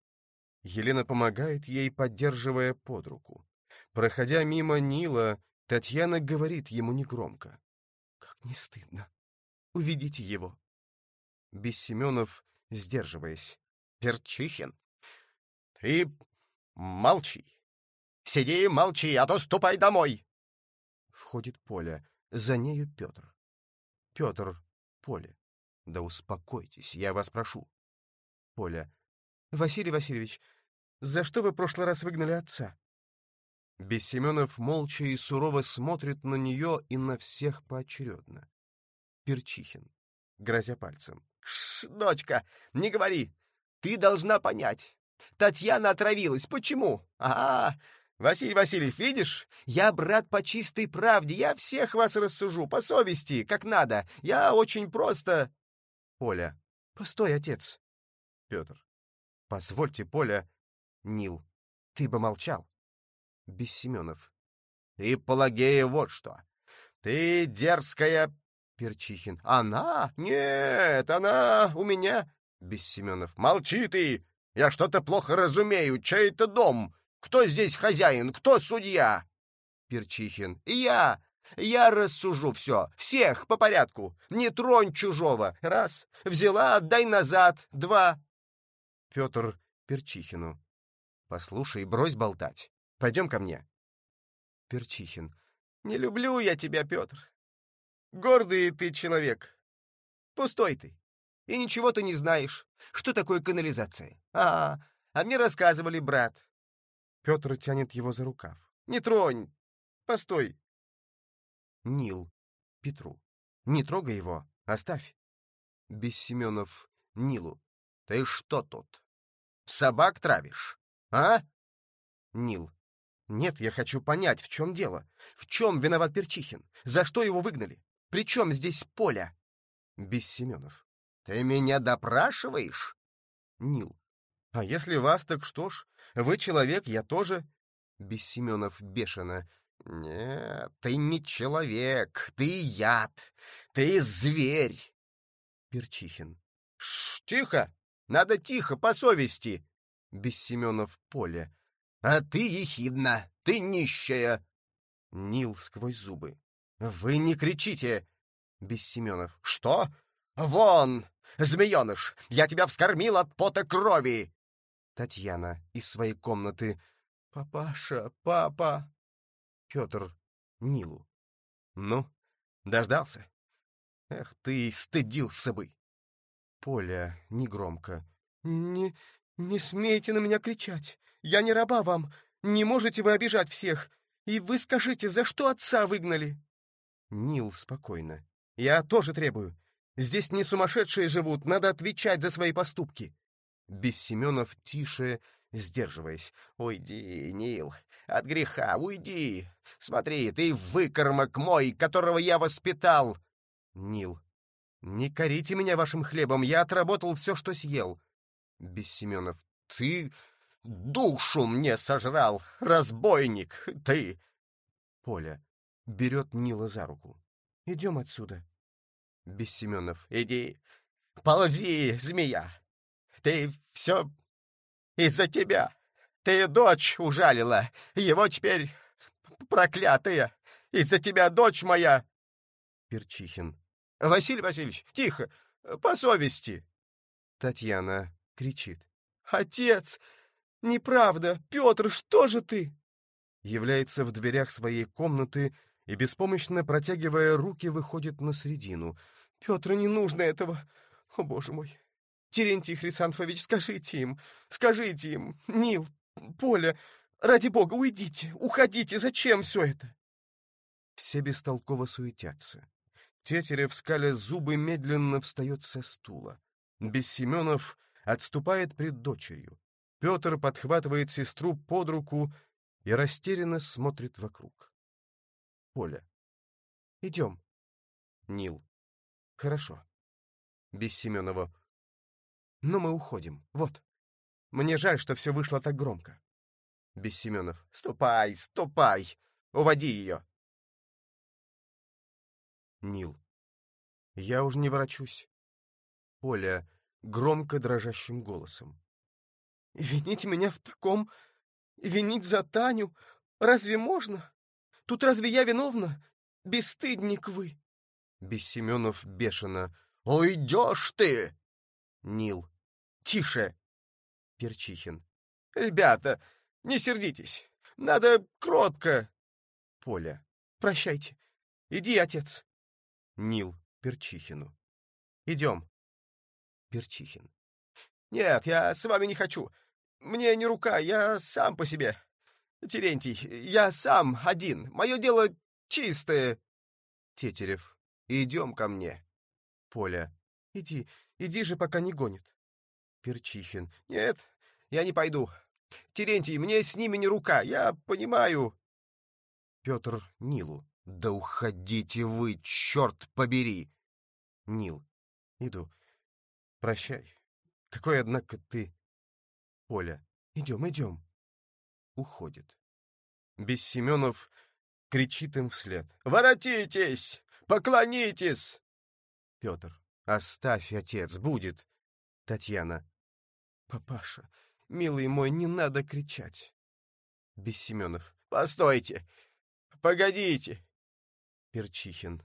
Елена помогает ей, поддерживая под руку. Проходя мимо Нила, Татьяна говорит ему негромко. «Как не стыдно! Уведите его!» Бессеменов, сдерживаясь. «Перчихин, ты молчи! Сиди молчи, а то ступай домой!» Входит Поля, за нею Петр. Петр, Поле. Да успокойтесь, я вас прошу. Поля. Василий Васильевич, за что вы в прошлый раз выгнали отца? Бессеменов молча и сурово смотрит на нее и на всех поочередно. Перчихин, грозя пальцем. Ш, дочка, не говори. Ты должна понять. Татьяна отравилась. Почему? А, Василий Васильевич, видишь? Я брат по чистой правде. Я всех вас рассужу по совести, как надо. Я очень просто... Поля. Постой, отец. Петр. Позвольте, Поля. Нил. Ты бы молчал. Бессеменов. Ты, Пелагея, вот что. Ты дерзкая... Перчихин. Она? Нет, она у меня... Бессеменов. Молчи ты! Я что-то плохо разумею. Чей это дом? Кто здесь хозяин? Кто судья? Перчихин. Я! Я рассужу все. Всех по порядку. Не тронь чужого. Раз. Взяла, отдай назад. Два. Петр Перчихину. Послушай, брось болтать. Пойдем ко мне. Перчихин. Не люблю я тебя, Петр. Гордый ты человек. Пустой ты. И ничего ты не знаешь. Что такое канализация? А, а мне рассказывали, брат. Петр тянет его за рукав. Не тронь. Постой. Нил. Петру. Не трогай его. Оставь. Бессеменов Нилу. Ты что тут? Собак травишь? А? Нил. Нет, я хочу понять, в чем дело. В чем виноват Перчихин? За что его выгнали? При чем здесь Поля? Бессеменов. Ты меня допрашиваешь? Нил. А если вас, так что ж? Вы человек, я тоже. Бессеменов бешено. Нет, ты не человек, ты яд, ты зверь. Перчихин. Ш, тихо, надо тихо, по совести. Бессеменов Поле. А ты ехидна, ты нищая. Нил сквозь зубы. Вы не кричите. Бессеменов. Что? Вон, змееныш, я тебя вскормил от пота крови. Татьяна из своей комнаты. Папаша, папа. Петр Нилу. Ну, дождался? Эх ты, стыдился бы. Поля негромко. Не, не смейте на меня кричать. Я не раба вам. Не можете вы обижать всех. И вы скажите, за что отца выгнали?» Нил спокойно. «Я тоже требую. Здесь не сумасшедшие живут, надо отвечать за свои поступки». Без Семенов тише, сдерживаясь. «Уйди, Нил, от греха, уйди. Смотри, ты выкормок мой, которого я воспитал». Нил. «Не корите меня вашим хлебом, я отработал все, что съел». Без Семенов. «Ты душу мне сожрал, разбойник, ты!» Поля берет Нила за руку. «Идем отсюда». Без Семенов. «Иди, ползи, змея! Ты все из-за тебя! Ты дочь ужалила, его теперь проклятая! Из-за тебя дочь моя!» Перчихин. «Василий Васильевич, тихо, по совести!» Татьяна кричит. «Отец! «Неправда! Петр, что же ты?» Является в дверях своей комнаты и, беспомощно протягивая руки, выходит на середину. «Петр, не нужно этого! О, боже мой! Терентий Хрисанфович, скажите им! Скажите им! Нил, Поля, ради бога, уйдите! Уходите! Зачем все это?» Все бестолково суетятся. Тетерев, скаля зубы, медленно встает со стула. Бессеменов отступает пред дочерью. Петр подхватывает сестру под руку и растерянно смотрит вокруг. Поля. Идем. Нил. Хорошо. Без Семенова. Но мы уходим. Вот. Мне жаль, что все вышло так громко. Без Семенов. Ступай, ступай. Уводи ее. Нил. Я уж не ворочусь. Поля громко дрожащим голосом. Винить меня в таком... Винить за Таню? Разве можно? Тут разве я виновна? Бесстыдник вы!» Бессеменов бешено. «Уйдешь ты!» Нил. «Тише!» Перчихин. «Ребята, не сердитесь. Надо кротко!» Поля. «Прощайте. Иди, отец!» Нил Перчихину. «Идем!» Перчихин. «Нет, я с вами не хочу. Мне не рука, я сам по себе. Терентий, я сам один. Мое дело чистое!» Тетерев. «Идем ко мне!» Поля. «Иди, иди же, пока не гонит!» Перчихин. «Нет, я не пойду. Терентий, мне с ними не рука, я понимаю!» Петр Нилу. «Да уходите вы, черт побери!» Нил. «Иду. Прощай. Какой, однако, ты...» Оля. «Идем, идем». Уходит. Бессеменов кричит им вслед. «Воротитесь! Поклонитесь!» Петр. «Оставь, отец, будет!» Татьяна. «Папаша, милый мой, не надо кричать!» Бессеменов. «Постойте! Погодите!» Перчихин.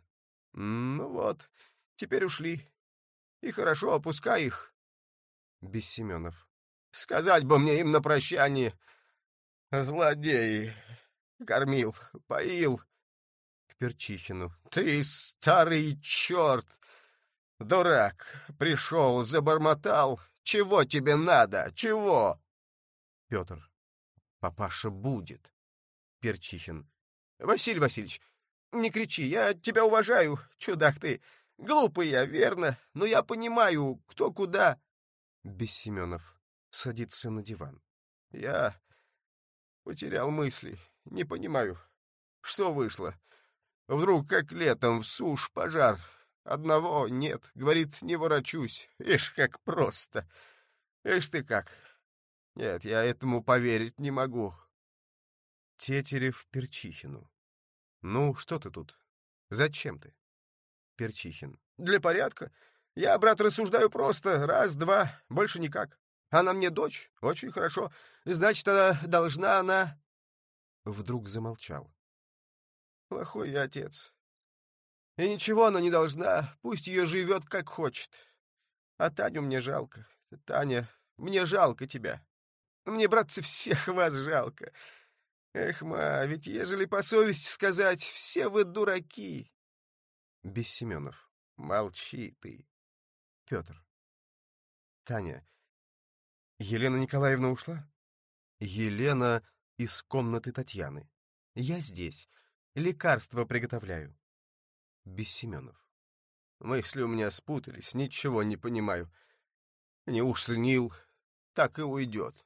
«Ну вот, теперь ушли. И хорошо, опускай их». Бессеменов. «Сказать бы мне им на прощание. Злодеи! Кормил, поил». К Перчихину. «Ты старый черт! Дурак! Пришел, забормотал. Чего тебе надо? Чего?» Петр. «Папаша будет». Перчихин. «Василий Васильевич, не кричи, я тебя уважаю, чудак ты. Глупый я, верно, но я понимаю, кто куда». Бессеменов садится на диван. «Я потерял мысли, не понимаю, что вышло. Вдруг, как летом, в сушь пожар. Одного нет, говорит, не ворочусь. Ишь, как просто. Ишь ты как. Нет, я этому поверить не могу». Тетерев Перчихину. «Ну, что ты тут? Зачем ты?» Перчихин. «Для порядка. Я, брат, рассуждаю просто. Раз, два, больше никак. Она мне дочь. Очень хорошо. Значит, она должна она...» Вдруг замолчал. «Плохой я отец. И ничего она не должна. Пусть ее живет, как хочет. А Таню мне жалко. Таня, мне жалко тебя. Мне, братцы, всех вас жалко. Эх, ма, ведь ежели по совести сказать, все вы дураки. Бессеменов. Молчи ты. Петр. Таня. Елена Николаевна ушла? Елена из комнаты Татьяны. Я здесь. Лекарство приготовляю. Бессеменов. Мысли у меня спутались, ничего не понимаю. Неужто Нил так и уйдет?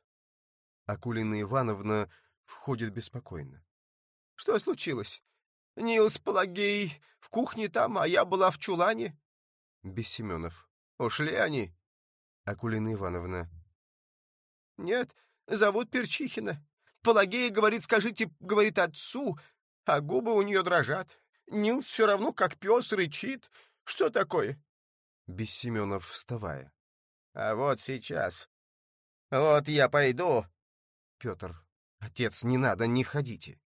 Акулина Ивановна входит беспокойно. — Что случилось? Нил с Пелагеей в кухне там, а я была в чулане? Бессеменов. — Ушли они? Акулина Ивановна. — Нет, зовут Перчихина. Пелагея говорит, скажите, говорит отцу, а губы у нее дрожат. Нил все равно как пес рычит. Что такое? Бессеменов, вставая. — А вот сейчас. Вот я пойду. Петр. Отец, не надо, не ходите.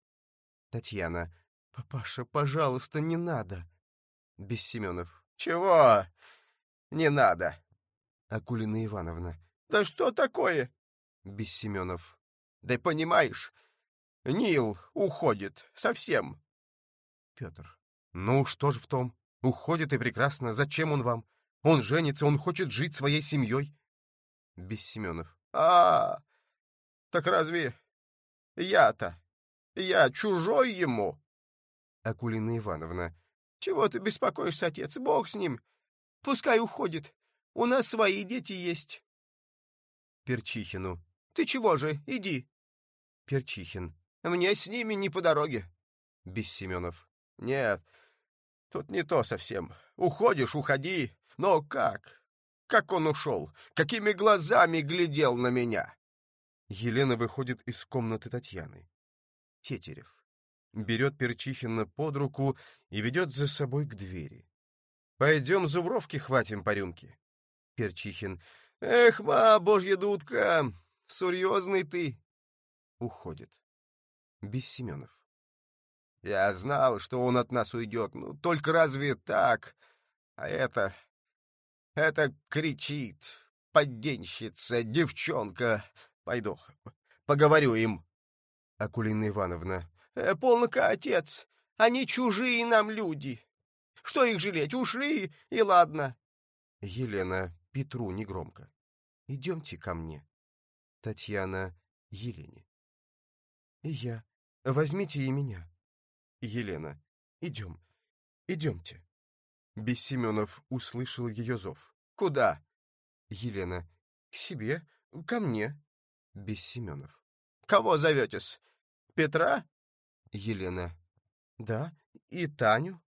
Татьяна. Папаша, пожалуйста, не надо. Бессеменов. Чего? Не надо. Акулина Ивановна. Да что такое? Бессеменов. Да понимаешь, Нил уходит совсем. Петр. Ну, что ж в том? Уходит и прекрасно. Зачем он вам? Он женится, он хочет жить своей семьей. Бессеменов. А, так разве я-то? Я чужой ему? Акулина Ивановна. Чего ты беспокоишься, отец? Бог с ним. Пускай уходит. У нас свои дети есть. Перчихину. Ты чего же? Иди. Перчихин. Мне с ними не по дороге. Бессеменов. Нет, тут не то совсем. Уходишь, уходи. Но как? Как он ушел? Какими глазами глядел на меня? Елена выходит из комнаты Татьяны. Тетерев. Берет Перчихина под руку и ведет за собой к двери. «Пойдем зубровки хватим по рюмке». Перчихин. «Эх, ма, божья дудка, серьезный ты!» Уходит. Бессеменов. Я знал, что он от нас уйдет. Ну, только разве так? А это... Это кричит. Подденщица, девчонка. Пойду, поговорю им. Акулина Ивановна. Э, Полнока, отец. Они чужие нам люди. Что их жалеть? Ушли, и ладно. Елена Петру негромко. Идемте ко мне. Татьяна Елене. И я. Возьмите и меня. Елена. Идем. Идемте. Бессеменов услышал ее зов. Куда? Елена. К себе. Ко мне. Бессеменов. Кого зоветесь? Петра? Елена. Да. И Таню.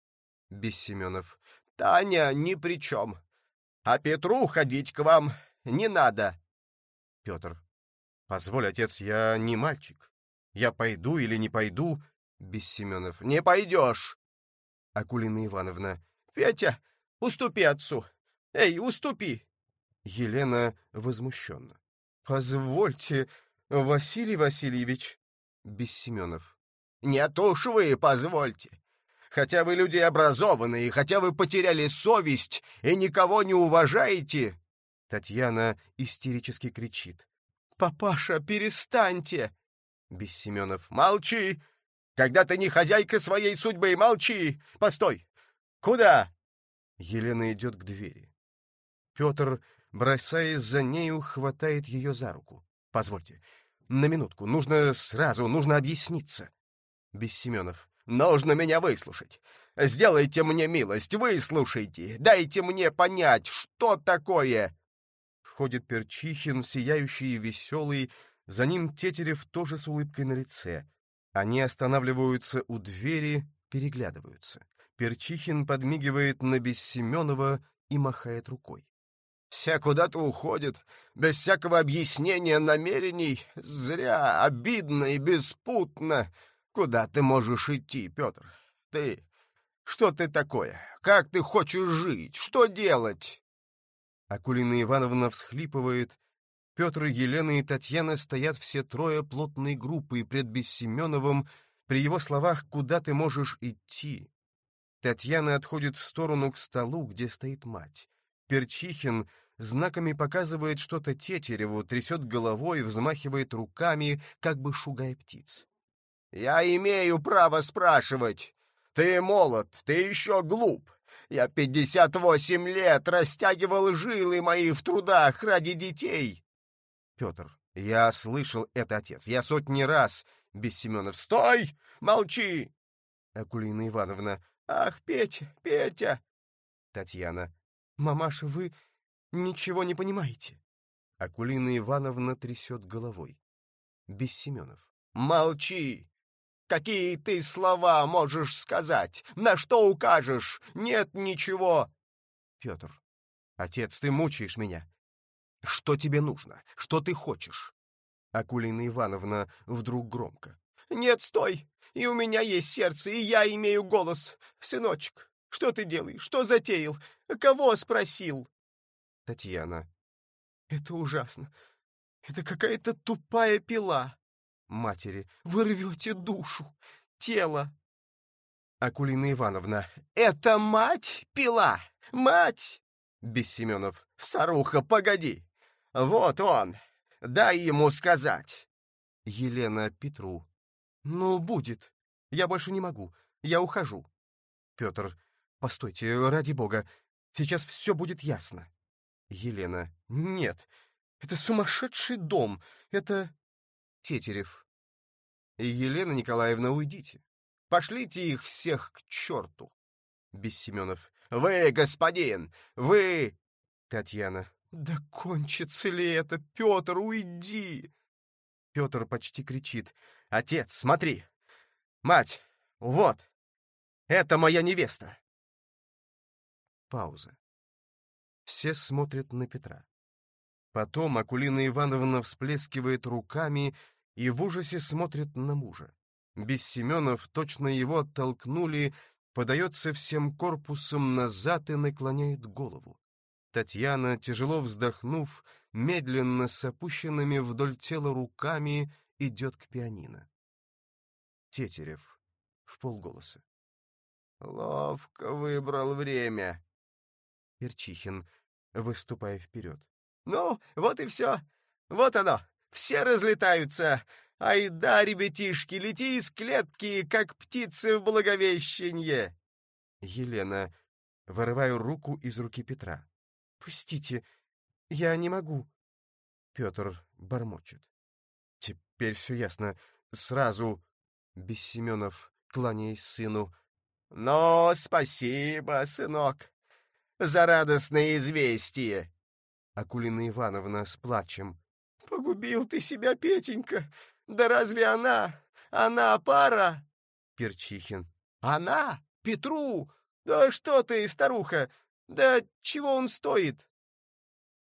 Бессеменов. Таня ни при чем. А Петру ходить к вам не надо. Петр. Позволь, отец, я не мальчик. Я пойду или не пойду? Бессеменов. Не пойдешь. Акулина Ивановна. Петя, уступи отцу. Эй, уступи. Елена возмущенно. Позвольте, Василий Васильевич. Бессеменов. Нет уж вы, позвольте. Хотя вы люди образованные, хотя вы потеряли совесть и никого не уважаете. Татьяна истерически кричит. «Папаша, перестаньте!» Бессеменов. «Молчи! Когда ты не хозяйка своей судьбы, молчи! Постой! Куда?» Елена идет к двери. Петр, бросаясь за нею, хватает ее за руку. «Позвольте, на минутку, нужно сразу, нужно объясниться». Бессеменов. Нужно меня выслушать. Сделайте мне милость, выслушайте. Дайте мне понять, что такое. Входит Перчихин, сияющий и веселый. За ним Тетерев тоже с улыбкой на лице. Они останавливаются у двери, переглядываются. Перчихин подмигивает на Бессеменова и махает рукой. Все куда-то уходят, без всякого объяснения намерений. Зря, обидно и беспутно. Куда ты можешь идти, Петр? Ты... Что ты такое? Как ты хочешь жить? Что делать?» Акулина Ивановна всхлипывает. Петр, Елена и Татьяна стоят все трое плотной группой пред Бессеменовым. При его словах «Куда ты можешь идти?» Татьяна отходит в сторону к столу, где стоит мать. Перчихин знаками показывает что-то Тетереву, трясет головой, взмахивает руками, как бы шугая птиц. Я имею право спрашивать. Ты молод, ты еще глуп. Я пятьдесят восемь лет растягивал жилы мои в трудах ради детей. Петр, я слышал это, отец. Я сотни раз. Без Семенов. Стой! Молчи! Акулина Ивановна. Ах, Петя, Петя! Татьяна. Мамаша, вы ничего не понимаете. Акулина Ивановна трясет головой. Без Семенов. Молчи! Какие ты слова можешь сказать? На что укажешь? Нет ничего. Петр, отец, ты мучаешь меня. Что тебе нужно? Что ты хочешь? Акулина Ивановна вдруг громко. Нет, стой! И у меня есть сердце, и я имею голос. Сыночек, что ты делаешь? Что затеял? Кого спросил? Татьяна. Это ужасно. Это какая-то тупая пила матери. «Вы рвете душу, тело!» Акулина Ивановна. «Это мать пила! Мать!» Без Семенов. «Старуха, погоди! Вот он! Дай ему сказать!» Елена Петру. «Ну, будет. Я больше не могу. Я ухожу». Петр. «Постойте, ради бога. Сейчас все будет ясно». Елена. «Нет, это сумасшедший дом. Это...» Тетерев. «Елена Николаевна, уйдите. Пошлите их всех к черту!» Бессеменов. «Вы, господин! Вы...» Татьяна. «Да кончится ли это, Петр, уйди!» Петр почти кричит. «Отец, смотри! Мать, вот! Это моя невеста!» Пауза. Все смотрят на Петра. Потом Акулина Ивановна всплескивает руками и в ужасе смотрит на мужа. Без Семенов точно его оттолкнули, подается всем корпусом назад и наклоняет голову. Татьяна, тяжело вздохнув, медленно с опущенными вдоль тела руками идет к пианино. Тетерев. в полголоса. Ловко выбрал время. Перчихин, выступая вперед. Ну, вот и все. Вот оно. Все разлетаются. Ай да, ребятишки, лети из клетки, как птицы в благовещенье. Елена, вырываю руку из руки Петра. «Пустите, я не могу». Петр бормочет. «Теперь все ясно. Сразу...» Бессеменов, кланяясь сыну. «Но спасибо, сынок, за радостное известие!» Акулина Ивановна с плачем. «Погубил ты себя, Петенька! Да разве она? Она пара?» Перчихин. «Она? Петру? Да что ты, старуха! Да чего он стоит?»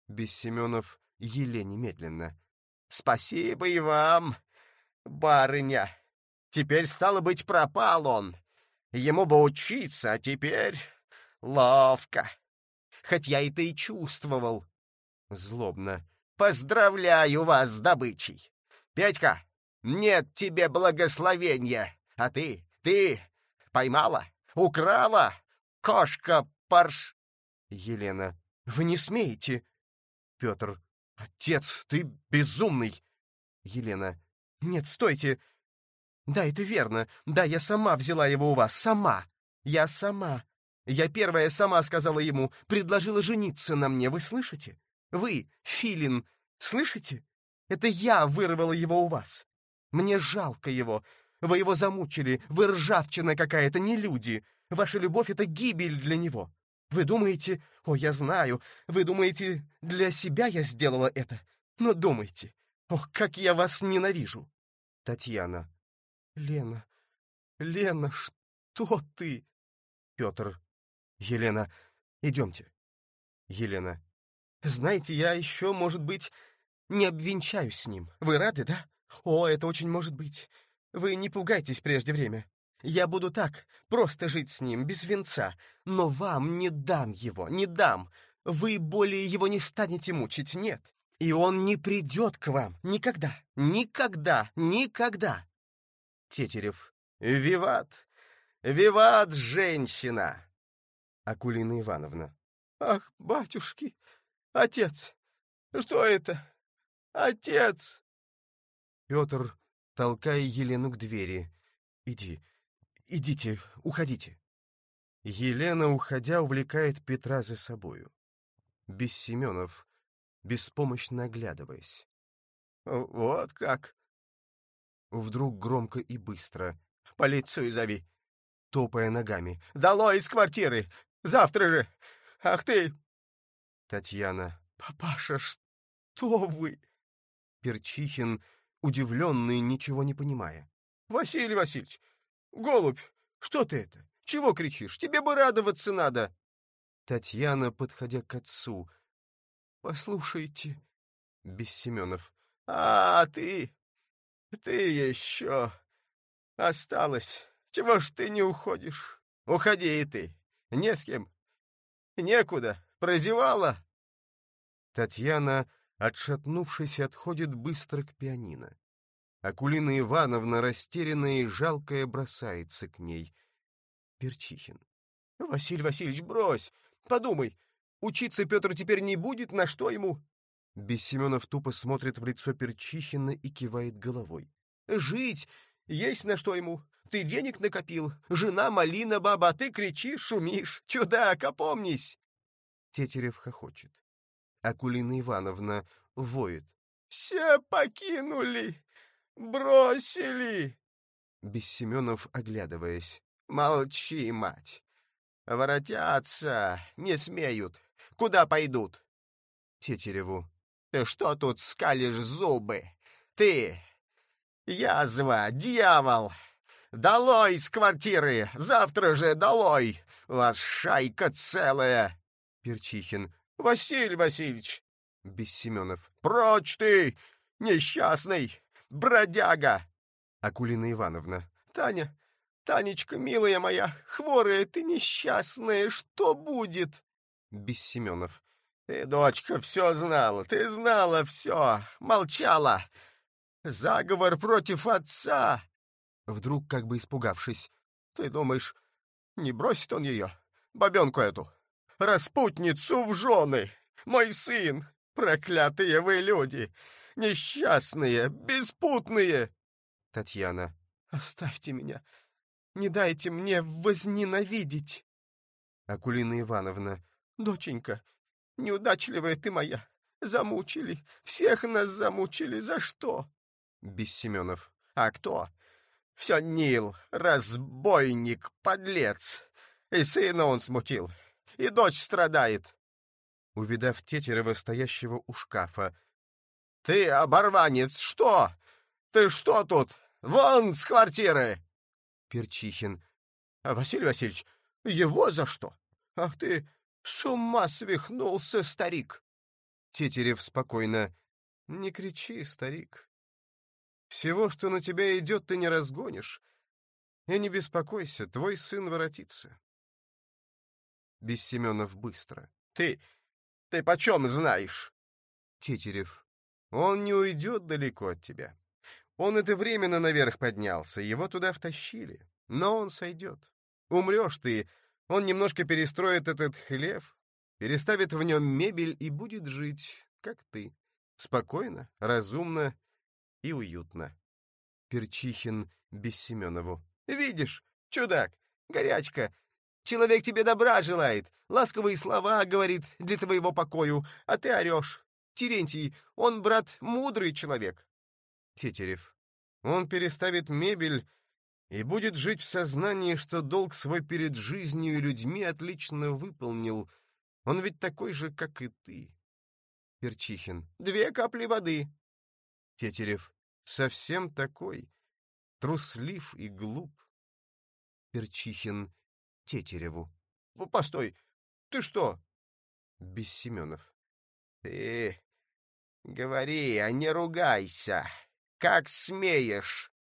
Бессеменов Елене медленно. «Спасибо и вам, барыня! Теперь, стало быть, пропал он. Ему бы учиться, а теперь ловко. Хоть я это и чувствовал. Злобно. Поздравляю вас с добычей. Петька, нет тебе благословения. А ты, ты поймала, украла, кошка-парш. Елена. Вы не смеете. Петр. Отец, ты безумный. Елена. Нет, стойте. Да, это верно. Да, я сама взяла его у вас. Сама. Я сама. Я первая сама сказала ему, предложила жениться на мне. Вы слышите? Вы, Филин, слышите? Это я вырвала его у вас. Мне жалко его. Вы его замучили. Вы ржавчина какая-то, не люди. Ваша любовь — это гибель для него. Вы думаете... О, я знаю. Вы думаете, для себя я сделала это. Но думайте. Ох, как я вас ненавижу. Татьяна. Лена, Лена, что ты? Петр. Елена, идемте. Елена. Знаете, я еще, может быть, не обвенчаюсь с ним. Вы рады, да? О, это очень может быть. Вы не пугайтесь прежде время. Я буду так, просто жить с ним, без венца. Но вам не дам его, не дам. Вы более его не станете мучить, нет. И он не придет к вам. Никогда, никогда, никогда. Тетерев. «Виват! Виват, женщина!» Акулина Ивановна. «Ах, батюшки! Отец! Что это? Отец!» Петр, толкая Елену к двери. «Иди, идите, уходите». Елена, уходя, увлекает Петра за собою. Без Семенов, беспомощно оглядываясь. «Вот как!» Вдруг громко и быстро. «Полицию зови!» Топая ногами. «Долой из квартиры! Завтра же! Ах ты!» Татьяна. «Папаша, что вы?» Перчихин, удивленный, ничего не понимая. «Василий Васильевич! Голубь! Что ты это? Чего кричишь? Тебе бы радоваться надо!» Татьяна, подходя к отцу. «Послушайте...» Без Семенов. «А, ты... Ты еще осталась. Чего ж ты не уходишь? Уходи и ты. Не с кем. Некуда. Прозевала. Татьяна, отшатнувшись, отходит быстро к пианино. Акулина Ивановна, растерянная и жалкая, бросается к ней. Перчихин. — Василий Васильевич, брось! Подумай, учиться Петр теперь не будет, на что ему? Бессеменов тупо смотрит в лицо Перчихина и кивает головой. «Жить! Есть на что ему! Ты денег накопил! Жена малина баба, а ты кричишь, шумишь! Чудак, опомнись!» Тетерев хохочет. Акулина Ивановна воет. «Все покинули! Бросили!» Бессеменов, оглядываясь. «Молчи, мать! Воротятся, не смеют. Куда пойдут?» Тетереву. Ты что тут скалишь зубы? Ты! Язва, дьявол! Долой из квартиры! Завтра же долой! Вас шайка целая!» Перчихин. «Василий Васильевич!» Бессеменов. «Прочь ты, несчастный! Бродяга!» Акулина Ивановна. «Таня, Танечка, милая моя, хворая ты несчастная, что будет?» Бессеменов. Ты, дочка, все знала, ты знала все, молчала. Заговор против отца. Вдруг, как бы испугавшись, Ты думаешь, не бросит он ее, бабенку эту, распутницу в жены? Мой сын, проклятые вы люди, несчастные, беспутные!» Татьяна. «Оставьте меня, не дайте мне возненавидеть!» Акулина Ивановна. «Доченька, неудачливая ты моя, замучили, всех нас замучили, за что?» Бессеменов. «А кто? Все Нил, разбойник, подлец. И сына он смутил, и дочь страдает. Увидав Тетерева, стоящего у шкафа. «Ты, оборванец, что? Ты что тут? Вон с квартиры!» Перчихин. «А Василий Васильевич, его за что? Ах ты, с ума свихнулся, старик!» Тетерев спокойно. «Не кричи, старик. Всего, что на тебя идет, ты не разгонишь. И не беспокойся, твой сын воротится. Без Семенов быстро. Ты, ты почем знаешь? Тетерев. Он не уйдет далеко от тебя. Он это временно наверх поднялся, его туда втащили. Но он сойдет. Умрешь ты, он немножко перестроит этот хлев, переставит в нем мебель и будет жить, как ты. Спокойно, разумно и уютно. Перчихин Бессеменову. «Видишь, чудак, горячка, человек тебе добра желает, ласковые слова говорит для твоего покою, а ты орешь. Терентий, он, брат, мудрый человек». Тетерев. «Он переставит мебель и будет жить в сознании, что долг свой перед жизнью и людьми отлично выполнил. Он ведь такой же, как и ты». Перчихин. «Две капли воды. Тетерев. Совсем такой. Труслив и глуп. Перчихин Тетереву. — Постой, ты что? Бессеменов. — Ты говори, а не ругайся. Как смеешь?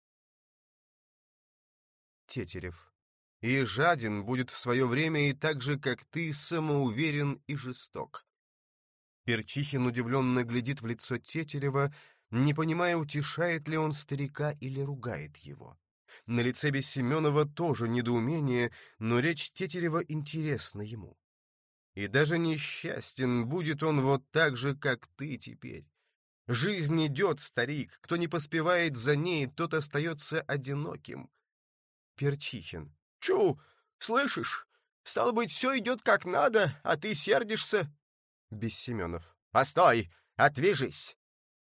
Тетерев. И жаден будет в свое время и так же, как ты, самоуверен и жесток. Перчихин удивленно глядит в лицо Тетерева, не понимая, утешает ли он старика или ругает его. На лице Бессеменова тоже недоумение, но речь Тетерева интересна ему. И даже несчастен будет он вот так же, как ты теперь. Жизнь идет, старик, кто не поспевает за ней, тот остается одиноким. Перчихин. Чу, слышишь? Стало быть, все идет как надо, а ты сердишься. Бессеменов. Постой, отвяжись.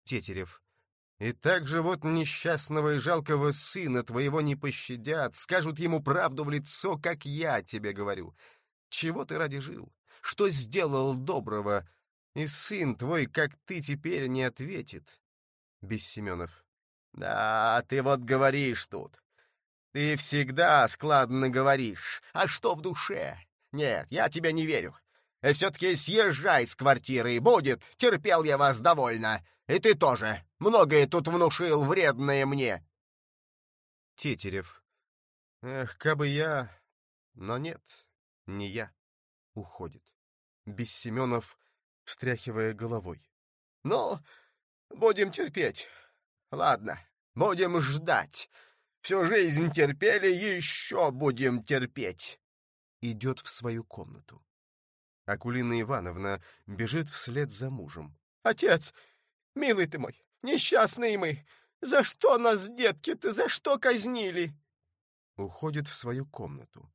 Тетерев. И так же вот несчастного и жалкого сына твоего не пощадят, скажут ему правду в лицо, как я тебе говорю. Чего ты ради жил? Что сделал доброго? И сын твой, как ты теперь, не ответит. Бессеменов. Да, ты вот говоришь тут. Ты всегда складно говоришь. А что в душе? Нет, я тебе не верю. И все-таки съезжай с квартиры, будет. Терпел я вас довольно. И ты тоже. Многое тут внушил вредное мне. Тетерев. Эх, кабы я... Но нет, не я. Уходит. Бессеменов, встряхивая головой. Ну, будем терпеть. Ладно, будем ждать. Всю жизнь терпели, еще будем терпеть. Идет в свою комнату. Акулина Ивановна бежит вслед за мужем. «Отец, милый ты мой, несчастные мы! За что нас, детки-то, за что казнили?» Уходит в свою комнату.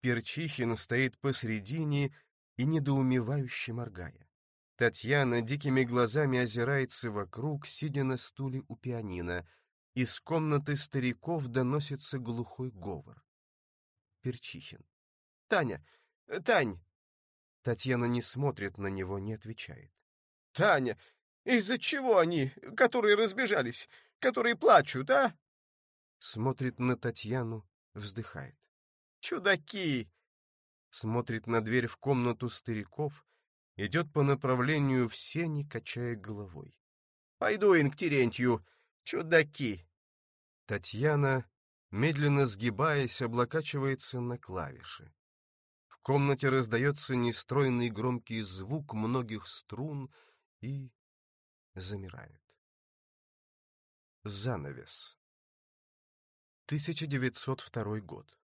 Перчихин стоит посредине и недоумевающе моргая. Татьяна дикими глазами озирается вокруг, сидя на стуле у пианино. Из комнаты стариков доносится глухой говор. Перчихин. «Таня! Тань!» Татьяна не смотрит на него, не отвечает. «Таня, из-за чего они, которые разбежались, которые плачут, а?» Смотрит на Татьяну, вздыхает. «Чудаки!» Смотрит на дверь в комнату стариков, идет по направлению в сени, качая головой. «Пойду ин к чудаки!» Татьяна, медленно сгибаясь, облокачивается на клавиши. В комнате раздается нестройный громкий звук многих струн и замирает. Занавес. 1902 год.